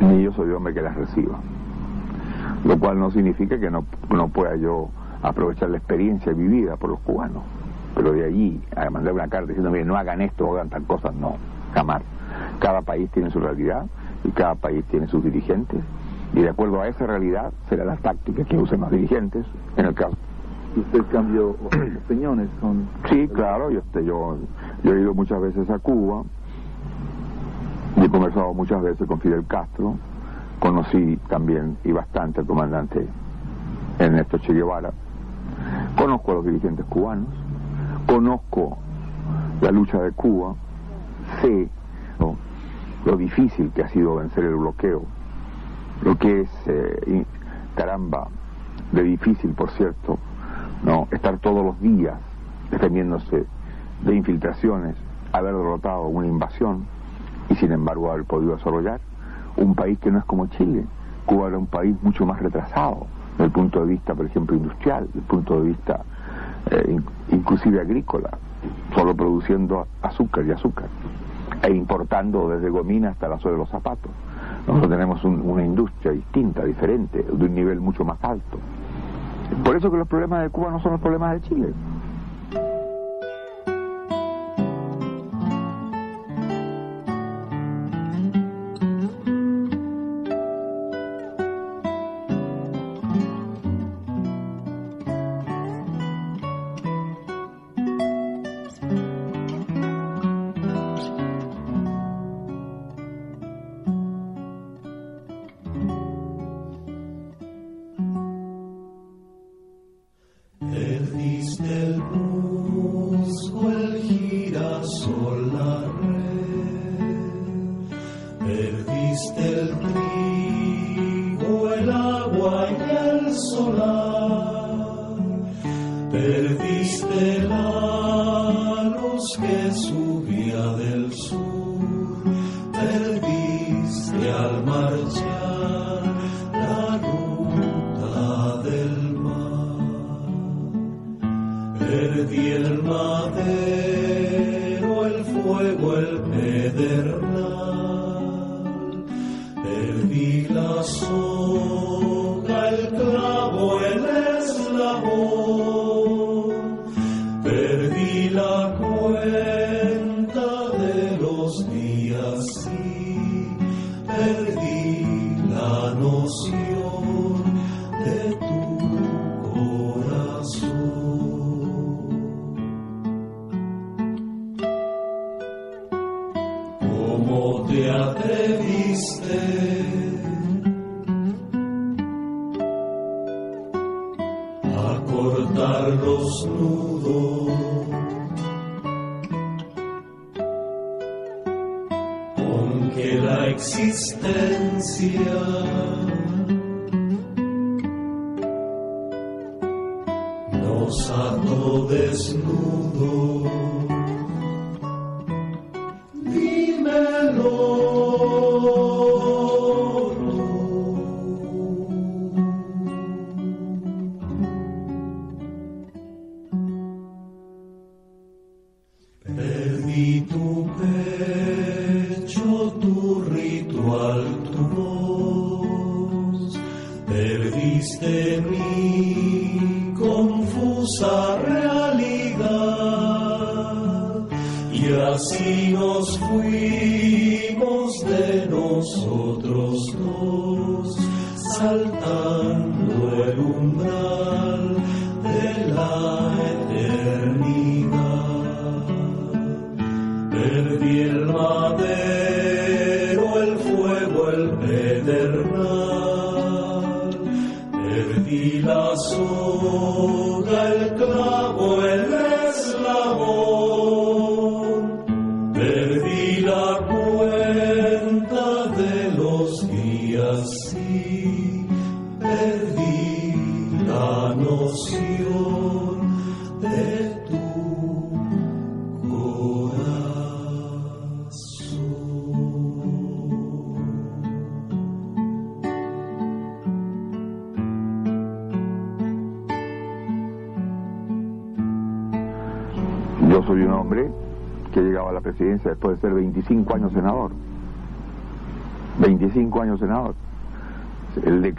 ni yo soy hombre que las reciba. Lo cual no significa que no, no pueda yo aprovechar la experiencia vivida por los cubanos. Pero de allí a mandar una carta diciendo, mire, no hagan esto, hagan tal cosa, no, jamás. Cada país tiene su realidad y cada país tiene sus dirigentes y de acuerdo a esa realidad será la táctica que usen los dirigentes en el caso usted cambió opiniones con... Sí, claro, yo, este, yo, yo he ido muchas veces a Cuba, y he conversado muchas veces con Fidel Castro, conocí también y bastante al comandante Ernesto Che Guevara, conozco a los dirigentes cubanos, conozco la lucha de Cuba, sé lo difícil que ha sido vencer el bloqueo, lo que es, eh, caramba, de difícil, por cierto, no estar todos los días defendiéndose de infiltraciones, haber derrotado una invasión y sin embargo haber podido desarrollar un país que no es como Chile. Cuba era un país mucho más retrasado desde el punto de vista, por ejemplo, industrial, desde el punto de vista eh, inclusive agrícola, solo produciendo azúcar y azúcar, e importando desde gomina hasta la suela de los zapatos. Nosotros tenemos una industria distinta, diferente, de un nivel mucho más alto. Por eso que los problemas de Cuba no son los problemas de Chile. Después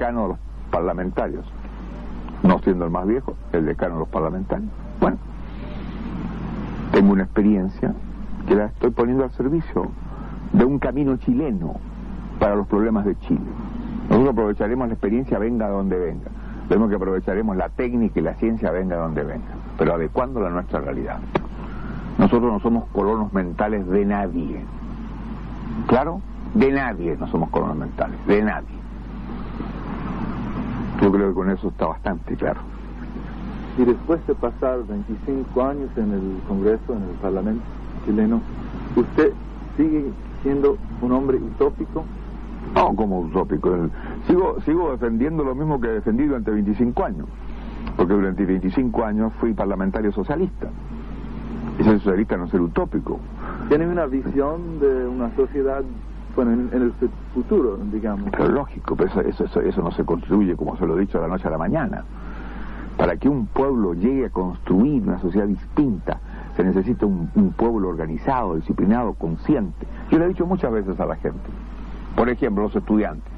decano de los parlamentarios. No siendo el más viejo, el decano de los parlamentarios. Bueno, tengo una experiencia que la estoy poniendo al servicio de un camino chileno para los problemas de Chile. Nosotros aprovecharemos la experiencia venga donde venga. Vemos que aprovecharemos la técnica y la ciencia venga donde venga, pero adecuándola a nuestra realidad. Nosotros no somos colonos mentales de nadie. ¿Claro? De nadie no somos colonos mentales, de nadie. Yo creo que con eso está bastante claro. Y después de pasar 25 años en el Congreso, en el Parlamento, chileno. ¿Usted sigue siendo un hombre utópico? No, como utópico. Sigo, sigo defendiendo lo mismo que he defendido durante 25 años. Porque durante 25 años fui parlamentario socialista. Y ser socialista no es ser utópico. ¿Tiene una visión de una sociedad bueno, en, el futuro, digamos? Pero lógico, pero eso no se construye, como se lo he dicho, de la noche a la mañana. Para que un pueblo llegue a construir una sociedad distinta, se necesita un, un pueblo organizado, disciplinado, consciente. Yo le he dicho muchas veces a la gente. Por ejemplo, los estudiantes.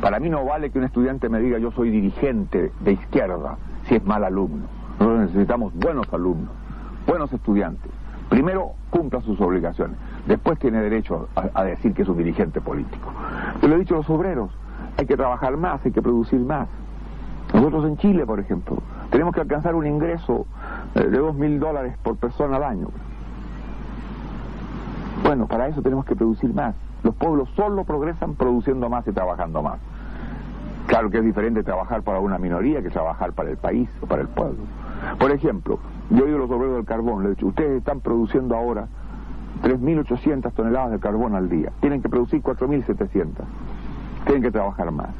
Para mí no vale que un estudiante me diga yo soy dirigente de izquierda si es mal alumno. Nosotros necesitamos buenos alumnos, buenos estudiantes. Primero cumpla sus obligaciones, después tiene derecho a, decir que es un dirigente político. Yo le he dicho a los obreros, hay que trabajar más, hay que producir más. Nosotros en Chile, por ejemplo, tenemos que alcanzar un ingreso eh, de dos mil dólares por persona al año. Bueno, para eso tenemos que producir más. Los pueblos solo progresan produciendo más y trabajando más. Claro que es diferente trabajar para una minoría que trabajar para el país o para el pueblo. Por ejemplo, yo digo a los obreros del carbón, le he dicho, ustedes están produciendo ahora 3.800 toneladas de carbón al día. Tienen que producir 4.700. Tienen que trabajar más.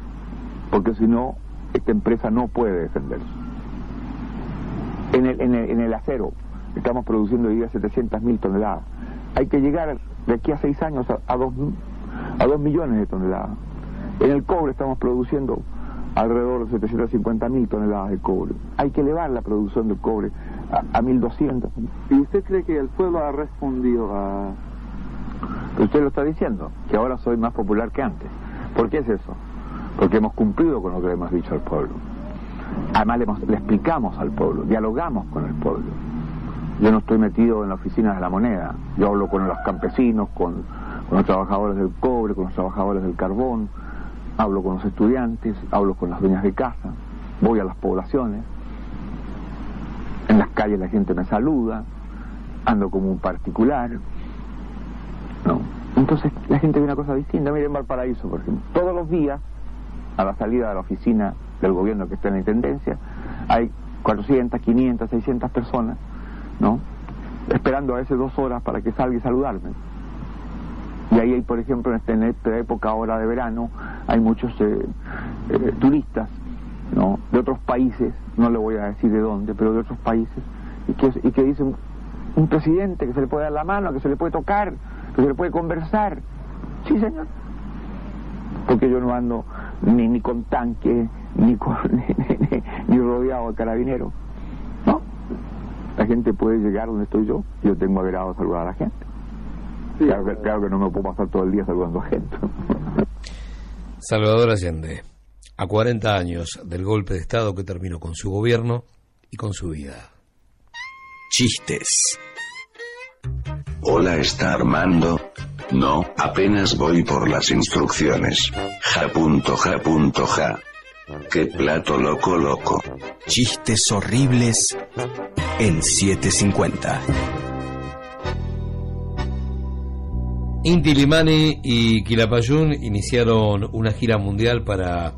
Porque si no, esta empresa no puede defenderse. En el, en el, en el acero estamos produciendo hoy día 700.000 toneladas. Hay que llegar de aquí a seis años a, a, dos, a dos millones de toneladas. En el cobre estamos produciendo alrededor de 750.000 toneladas de cobre. Hay que elevar la producción del cobre a, a 1.200. ¿Y usted cree que el pueblo ha respondido a...? Usted lo está diciendo, que ahora soy más popular que antes. ¿Por qué es eso? Porque hemos cumplido con lo que le hemos dicho al pueblo. Además le, hemos- le explicamos al pueblo, dialogamos con el pueblo. Yo no estoy metido en la oficina de la moneda. Yo hablo con los campesinos, con, con los trabajadores del cobre, con los trabajadores del carbón, hablo con los estudiantes, hablo con las dueñas de casa, voy a las poblaciones. En las calles la gente me saluda, ando como un particular. ¿no? Entonces la gente ve una cosa distinta. Miren Valparaíso, por ejemplo. Todos los días, a la salida de la oficina del gobierno que está en la intendencia, hay 400, 500, 600 personas, ¿no? Esperando a veces dos horas para que salga y saludarme. Y ahí hay, por ejemplo, en esta, época ahora de verano, hay muchos eh, eh, turistas, ¿no? De otros países, no le voy a decir de dónde, pero de otros países, y que, y que dicen, un presidente que se le puede dar la mano, que se le puede tocar, que se le puede conversar. Sí, señor. Porque yo no ando ni, ni con tanque, ni, con, ni, rodeado de carabineros. No. La gente puede llegar donde estoy yo. Yo tengo agrado saludar a la gente. Claro, que, claro que no me puedo pasar todo el día saludando a gente. Salvador Allende, a 40 años del golpe de Estado que terminó con su gobierno y con su vida. Chistes. Hola, ¿está Armando? No, apenas voy por las instrucciones. Ja punto ja punto ja. Qué plato loco loco. Chistes horribles en 750. Inti Limani y Quilapayún iniciaron una gira mundial para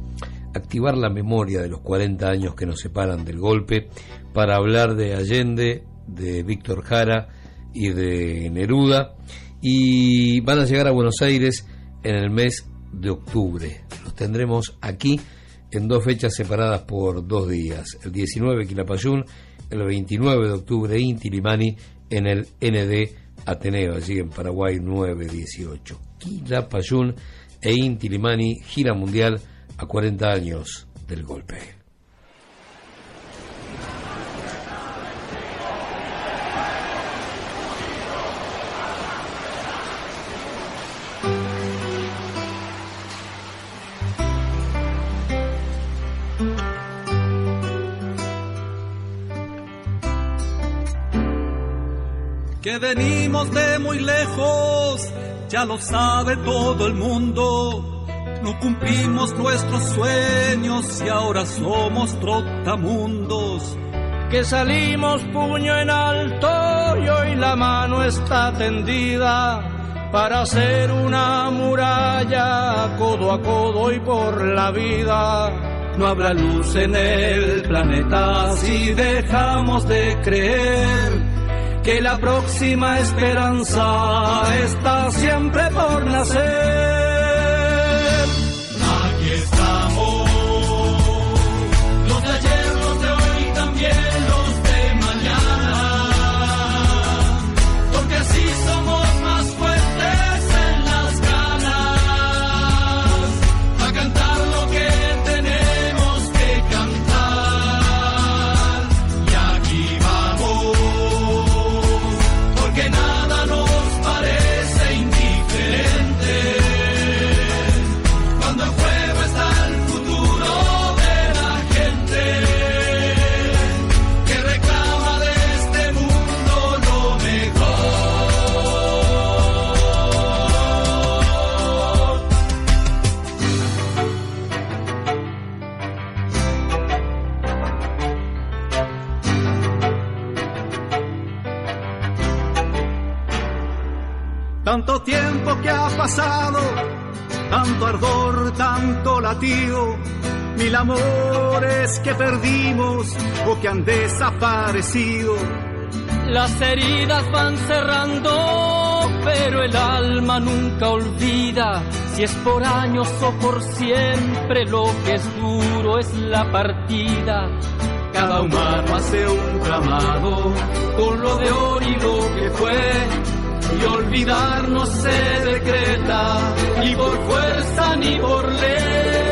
activar la memoria de los 40 años que nos separan del golpe, para hablar de Allende, de Víctor Jara y de Neruda, y van a llegar a Buenos Aires en el mes de octubre. Los tendremos aquí en dos fechas separadas por dos días, el 19 Quilapayún, el 29 de octubre Inti Limani en el ND Ateneo, allí en Paraguay 918. Quilapayún e Inti Limani, gira mundial a 40 años del golpe. Venimos de muy lejos, ya lo sabe todo el mundo. No cumplimos nuestros sueños y ahora somos trotamundos. que salimos puño en alto y hoy la mano está tendida para hacer una muralla codo a codo y por la vida. No habrá luz en el planeta si dejamos de creer que la próxima esperanza está siempre por nacer. Que ha pasado, tanto ardor, tanto latido, mil amores que perdimos o que han desaparecido. Las heridas van cerrando, pero el alma nunca olvida. Si es por años o por siempre, lo que es duro es la partida. Cada humano hace un clamado con lo de hoy y lo que fue. Y olvidar no se decreta, ni por fuerza ni por ley.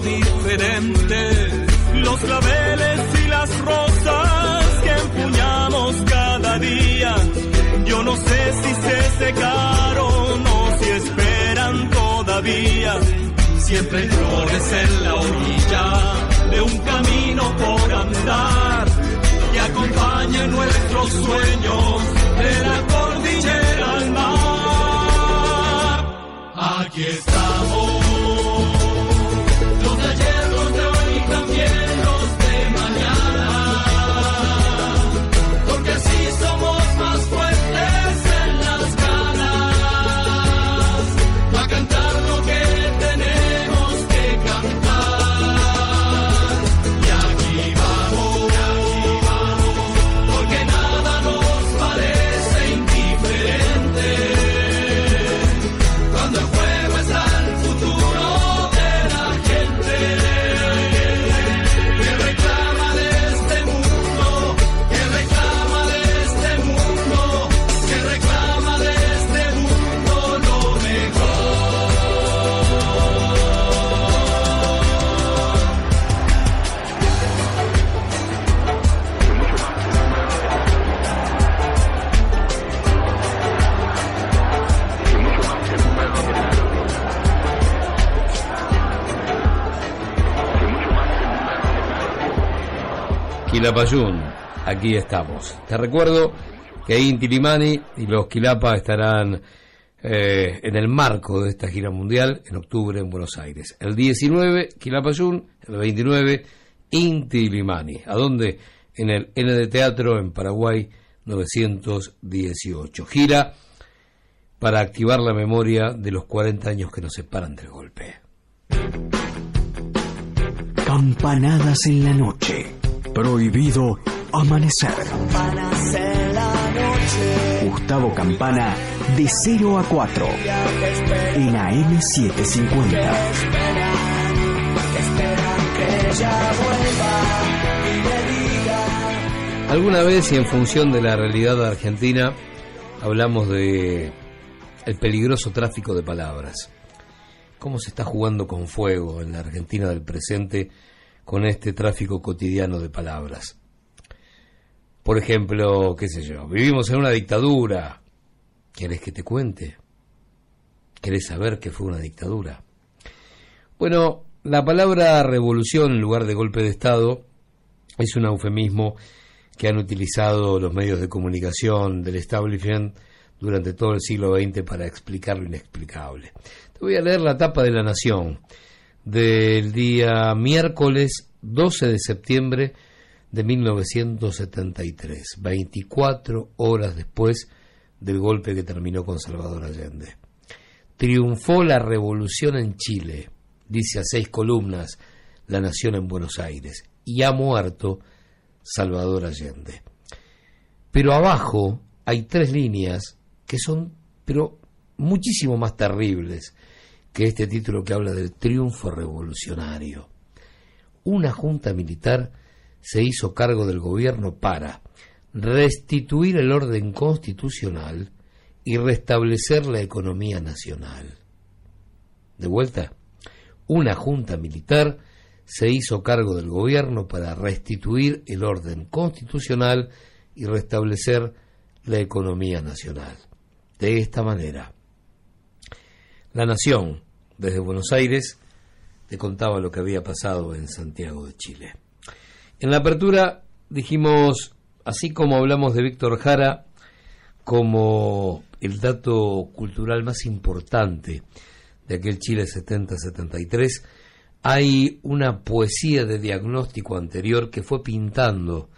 Mundo diferente. Los claveles y las rosas que empuñamos cada día, yo no sé si se secaron o si esperan todavía. Siempre flores en la orilla de un camino por andar que acompañe nuestros sueños de la cordillera al mar. Aquí estamos, Quilapayún, aquí estamos. Te recuerdo que Inti Limani y los Quilapa estarán eh, en el marco de esta gira mundial en octubre en Buenos Aires. El 19, Quilapayún, el 29, Inti Limani. ¿A dónde? En el N de Teatro en Paraguay 918. Gira para activar la memoria de los 40 años que nos separan del golpe. Campanadas en la noche. Prohibido amanecer. Gustavo Campana de 0 a 4 en AM750. ella vuelva y me diga. Alguna vez y en función de la realidad argentina hablamos de el peligroso tráfico de palabras. Cómo se está jugando con fuego en la Argentina del presente con este tráfico cotidiano de palabras. Por ejemplo, qué sé yo, vivimos en una dictadura. ¿Quieres que te cuente? ¿Querés saber qué fue una dictadura? Bueno, la palabra revolución en lugar de golpe de Estado es un eufemismo que han utilizado los medios de comunicación del establishment durante todo el siglo XX para explicar lo inexplicable. Te voy a leer la tapa de La Nación del día miércoles 12 de septiembre de 1973, 24 horas después del golpe que terminó con Salvador Allende. Triunfó la revolución en Chile, dice a seis columnas La Nación en Buenos Aires, y ha muerto Salvador Allende. Pero abajo hay tres líneas que son, pero muchísimo más terribles que este título que habla del triunfo revolucionario. Una junta militar se hizo cargo del gobierno para restituir el orden constitucional y restablecer la economía nacional. De vuelta, una junta militar se hizo cargo del gobierno para restituir el orden constitucional y restablecer la economía nacional. De esta manera, la nación, desde Buenos Aires, te contaba lo que había pasado en Santiago de Chile. En la apertura dijimos, así como hablamos de Víctor Jara como el dato cultural más importante de aquel Chile 70-73, hay una poesía de diagnóstico anterior que fue pintando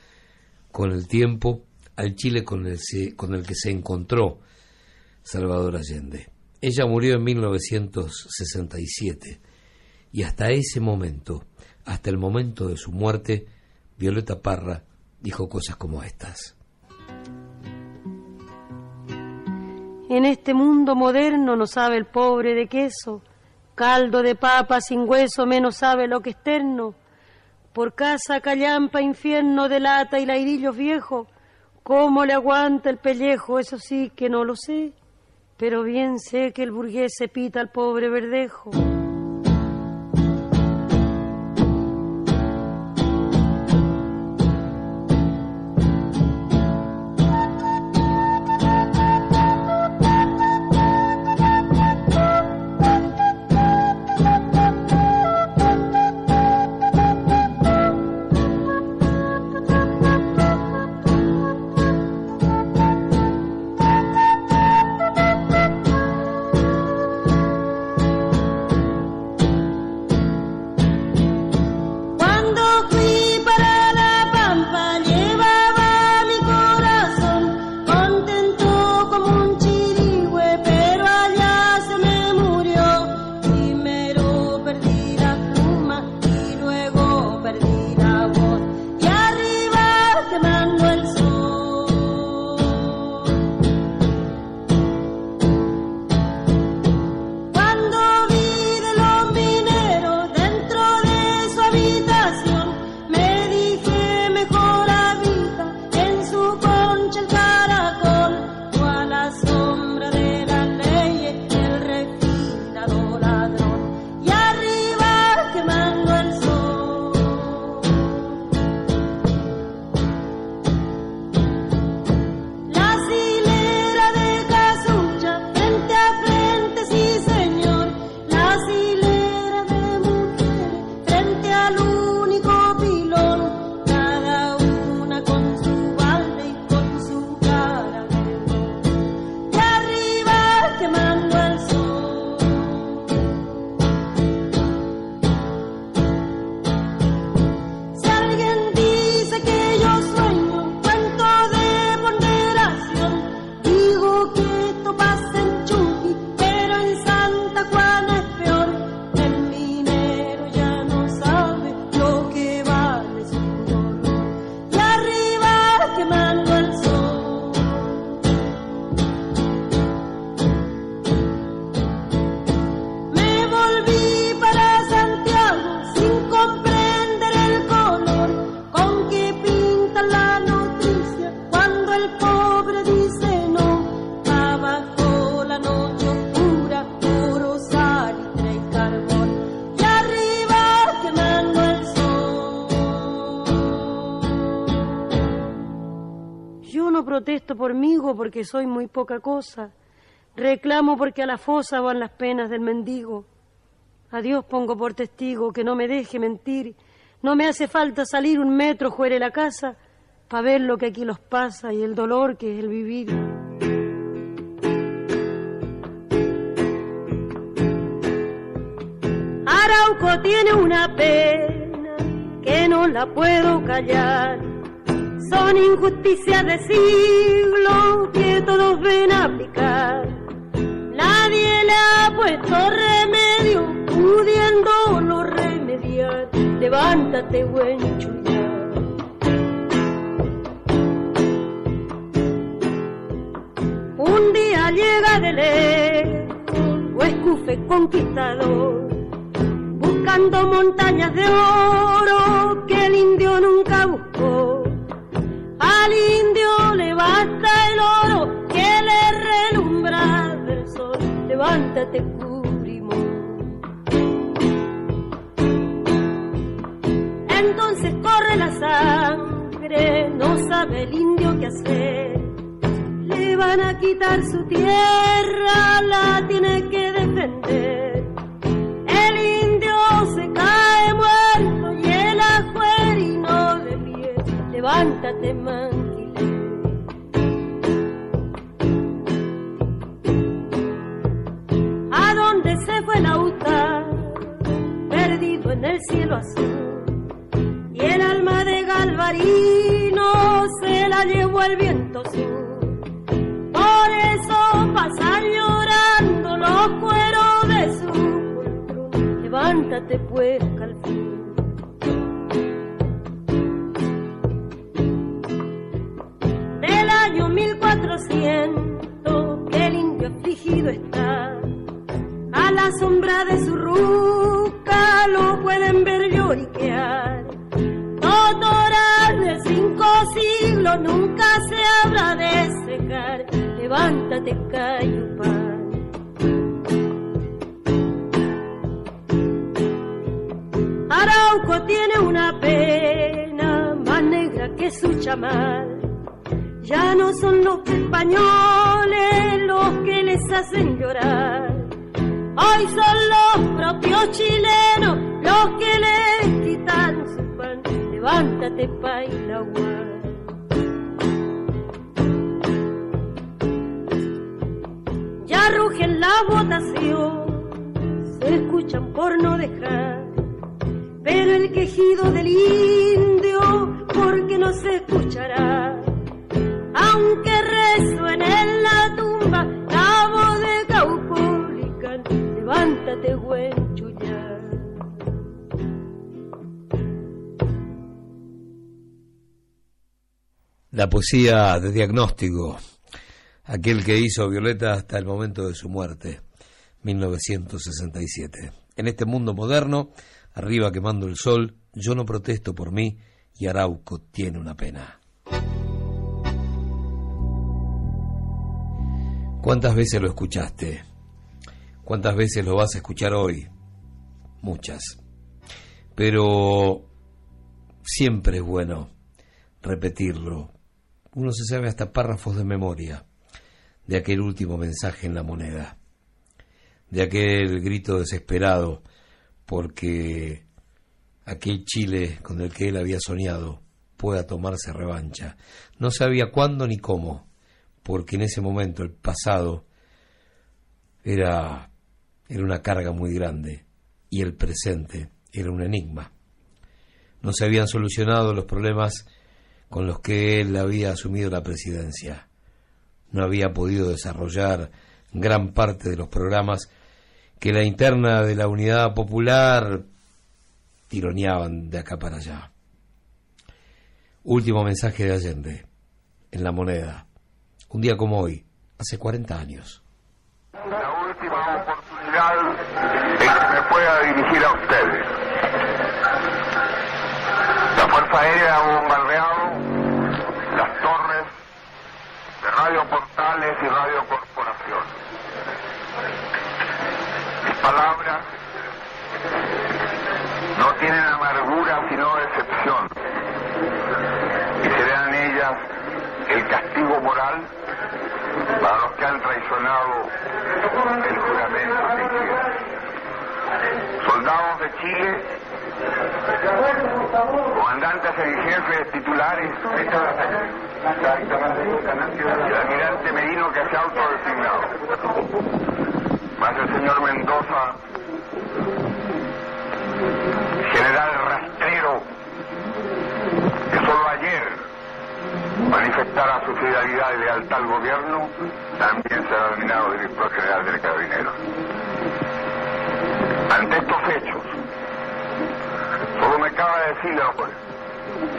con el tiempo al Chile con el, con el que se encontró Salvador Allende. Ella murió en 1967 y hasta ese momento, hasta el momento de su muerte, Violeta Parra dijo cosas como estas. En este mundo moderno no sabe el pobre de queso, caldo de papa sin hueso menos sabe lo que externo. Por casa callampa infierno de lata y lairillos viejos, ¿cómo le aguanta el pellejo? Eso sí que no lo sé, pero bien sé que el burgués se pita al pobre verdejo. Mí porque soy muy poca cosa. Reclamo porque a la fosa van las penas del mendigo. A Dios pongo por testigo que no me deje mentir. No me hace falta salir un metro fuera la casa para ver lo que aquí los pasa y el dolor que es el vivir. Arauco tiene una pena que no la puedo callar. Son injusticias de siglo que todos ven aplicar. Nadie le ha puesto remedio pudiéndolo remediar, levántate buen chullar. Un día llega de lejos, escufe conquistador, buscando montañas de oro que el indio nunca buscó. Al indio le basta el oro que le relumbra del sol, levántate corre la sangre, no sabe el indio qué hacer. Le van a quitar su tierra, la tiene que defender. El indio se cae Levántate, manquile. ¿A dónde se fue el? Perdido en el cielo azul y el alma de Galvarino se la llevó el viento sur. Por eso pasan llorando los cueros de su Levántate pues, Calfín. Año 1400 que el indio afligido está, a la sombra de su ruca lo pueden ver lloriquear de cinco siglos nunca se habla de secar. Levántate, Cayupán. Arauco tiene una pena más negra que su chamal. Ya no son los españoles los que les hacen llorar. Hoy son los propios chilenos los que les quitan su levántate Pailagua. Ya rugen la votación, se escuchan por no dejar, pero el quejido del indio, porque no se escuchará, aunque resuene en la tumba la voz de Caupolicán, levántate güey. la poesía de diagnóstico, aquel que hizo Violeta hasta el momento de su muerte, 1967. En este mundo moderno, arriba quemando el sol, yo no protesto por mí y Arauco tiene una pena. ¿Cuántas veces lo escuchaste? ¿Cuántas veces lo vas a escuchar hoy? Muchas. Pero siempre es bueno repetirlo, uno se sabe hasta párrafos de memoria de aquel último mensaje en la moneda, de aquel grito desesperado porque aquel Chile con el que él había soñado pueda tomarse revancha. No sabía cuándo ni cómo, porque en ese momento el pasado era, era una carga muy grande y el presente era un enigma. No se habían solucionado los problemas con los que él había asumido la presidencia. No había podido desarrollar gran parte de los programas que la interna de la Unidad Popular tironeaban de acá para allá. Último mensaje de Allende, en la moneda, un día como hoy, hace 40 años. La última oportunidad en que me pueda dirigir a ustedes. La Fuerza Aérea ha bombardeado Radio Portales y Radio Corporación. Mis palabras no tienen amargura sino decepción y serán ellas el castigo moral para los que han traicionado el juramento. Soldados de Chile, comandantes en jefe titulares, el almirante Merino que se ha autodesignado, más el señor Mendoza, general rastrero, que solo ayer manifestara su fidelidad y lealtad al gobierno, también será nominado director general del Carabinero. Ante estos hechos, solo me cabe decirle, pues,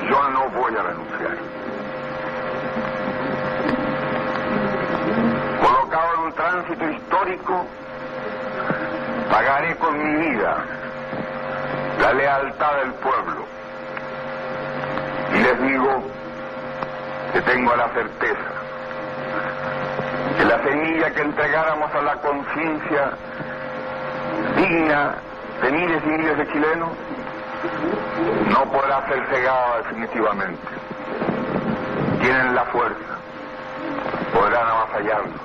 yo no voy a renunciar. Colocado en un tránsito histórico, pagaré con mi vida la lealtad del pueblo. Y les digo que tengo la certeza que la semilla que entregáramos a la conciencia digna de miles y miles de chilenos no podrá ser cegada definitivamente. Tienen la fuerza, podrán avasallarnos,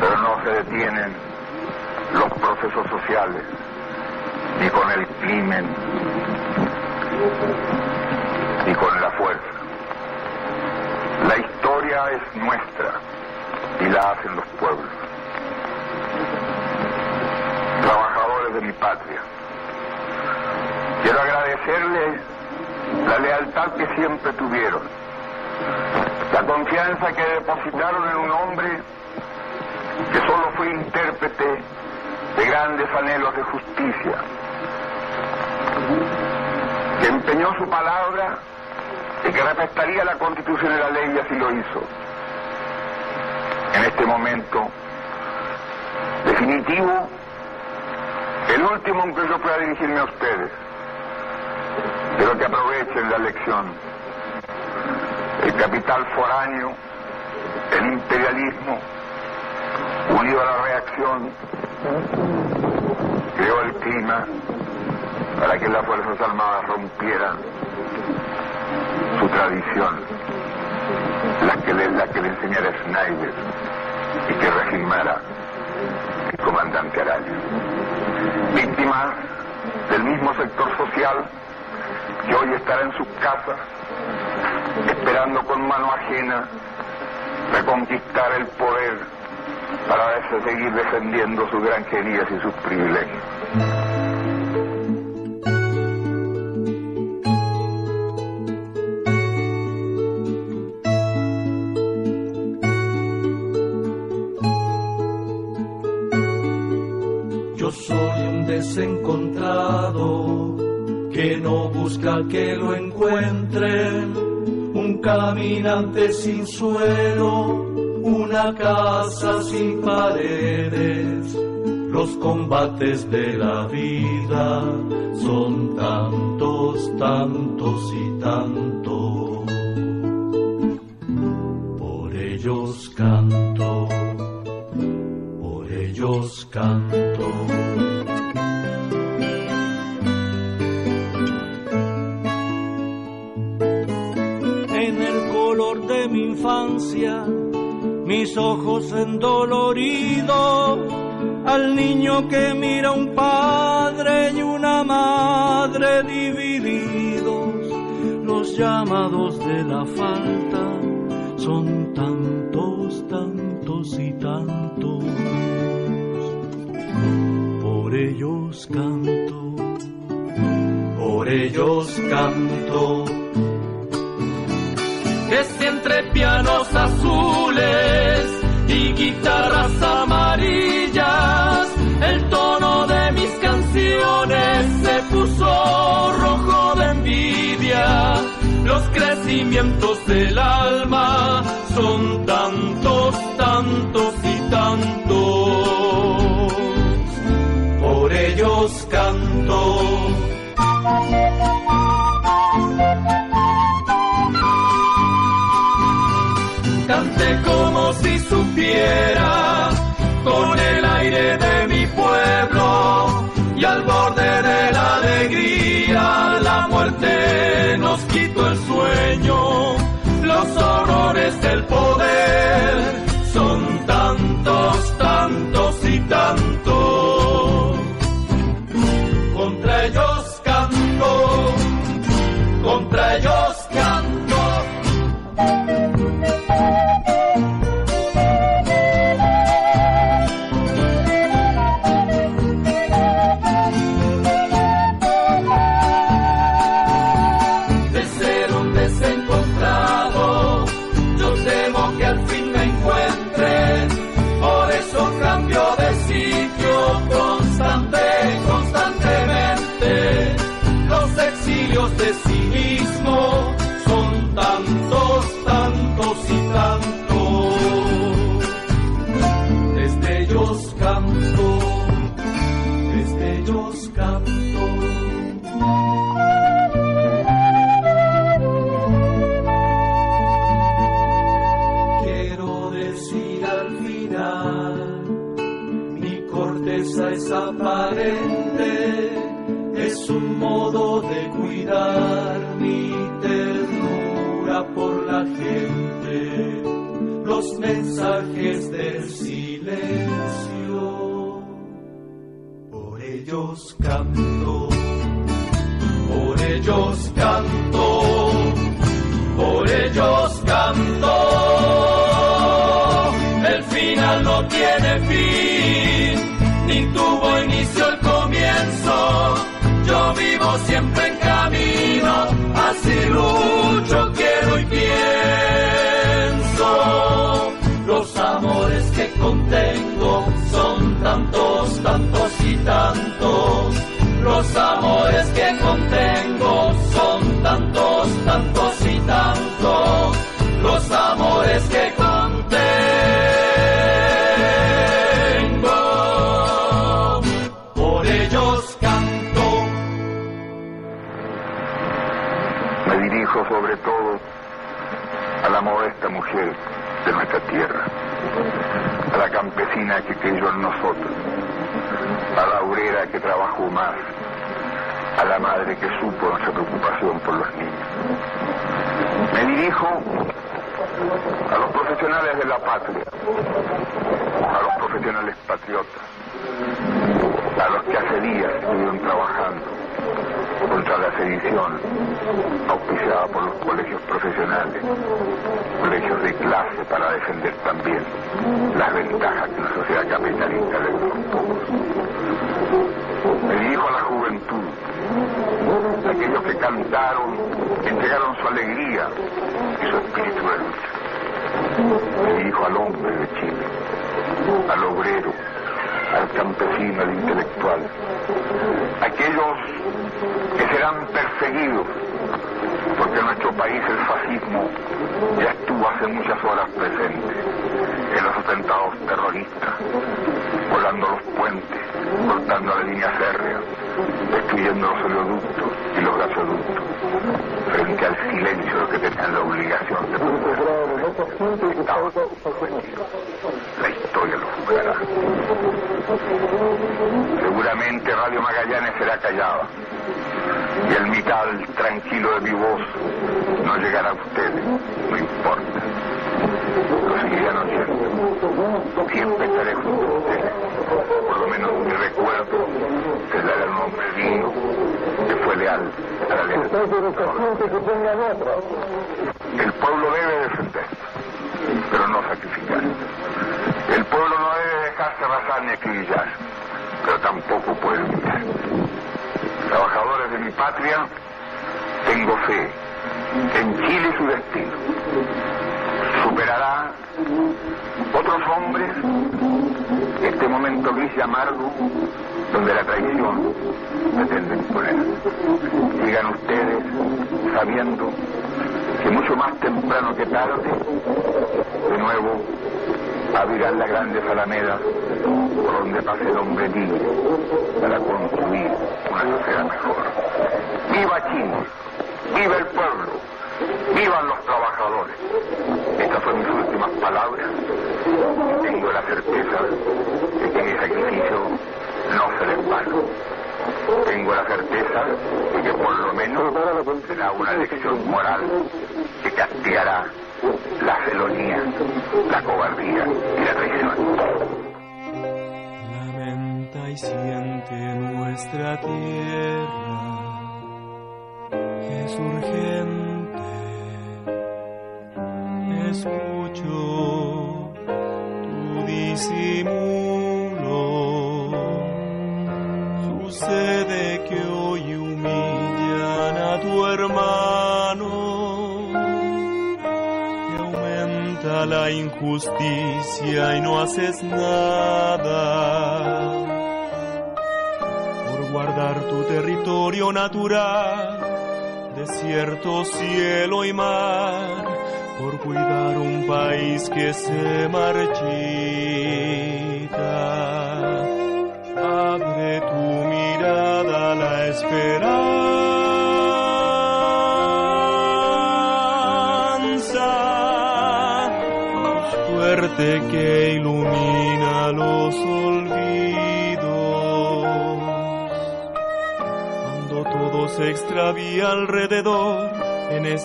pero no se detienen los procesos sociales ni con el crimen ni con la fuerza. La historia es nuestra y la hacen los pueblos. Trabajadores de mi patria, quiero agradecerles la lealtad que siempre tuvieron, la confianza que depositaron en un hombre que solo fue intérprete de grandes anhelos de justicia, que empeñó su palabra y que respetaría la constitución y la ley y así lo hizo. En este momento definitivo, el último en que yo pueda dirigirme a ustedes, quiero que aprovechen la lección. El capital foráneo, el imperialismo, unido a la reacción, creó el clima para que las Fuerzas Armadas rompieran su tradición, la que le, la que le enseñara Schneider y que regimara el comandante Araya. Víctimas del mismo sector social que hoy estará en sus casas esperando con mano ajena reconquistar el poder para seguir defendiendo sus granjerías y sus privilegios. Soy un desencontrado que no busca que lo encuentren, un caminante sin suelo, una casa sin paredes. Los combates de la vida son tantos, tantos y tantos. Por ellos canto, por ellos canto. De mi infancia, mis ojos endoloridos, al niño que mira un padre y una madre divididos, los llamados de la falta son tantos, tantos y tantos. Por ellos canto, por ellos canto. Si entre pianos azules y guitarras amarillas, el tono de mis canciones se puso rojo de envidia. Los crecimientos del alma son tantos, tantos y tantos. Por ellos canto. Si supiera con el aire de mi pueblo y al borde de la alegría la muerte nos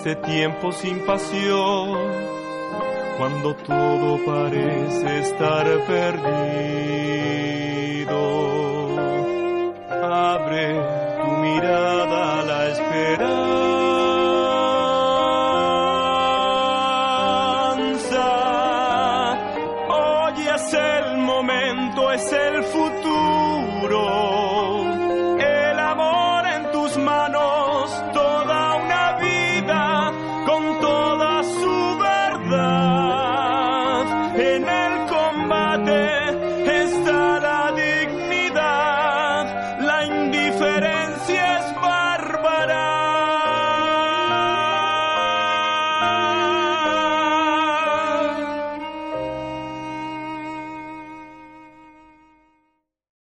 este tiempo sin pasión, cuando todo parece estar perdido.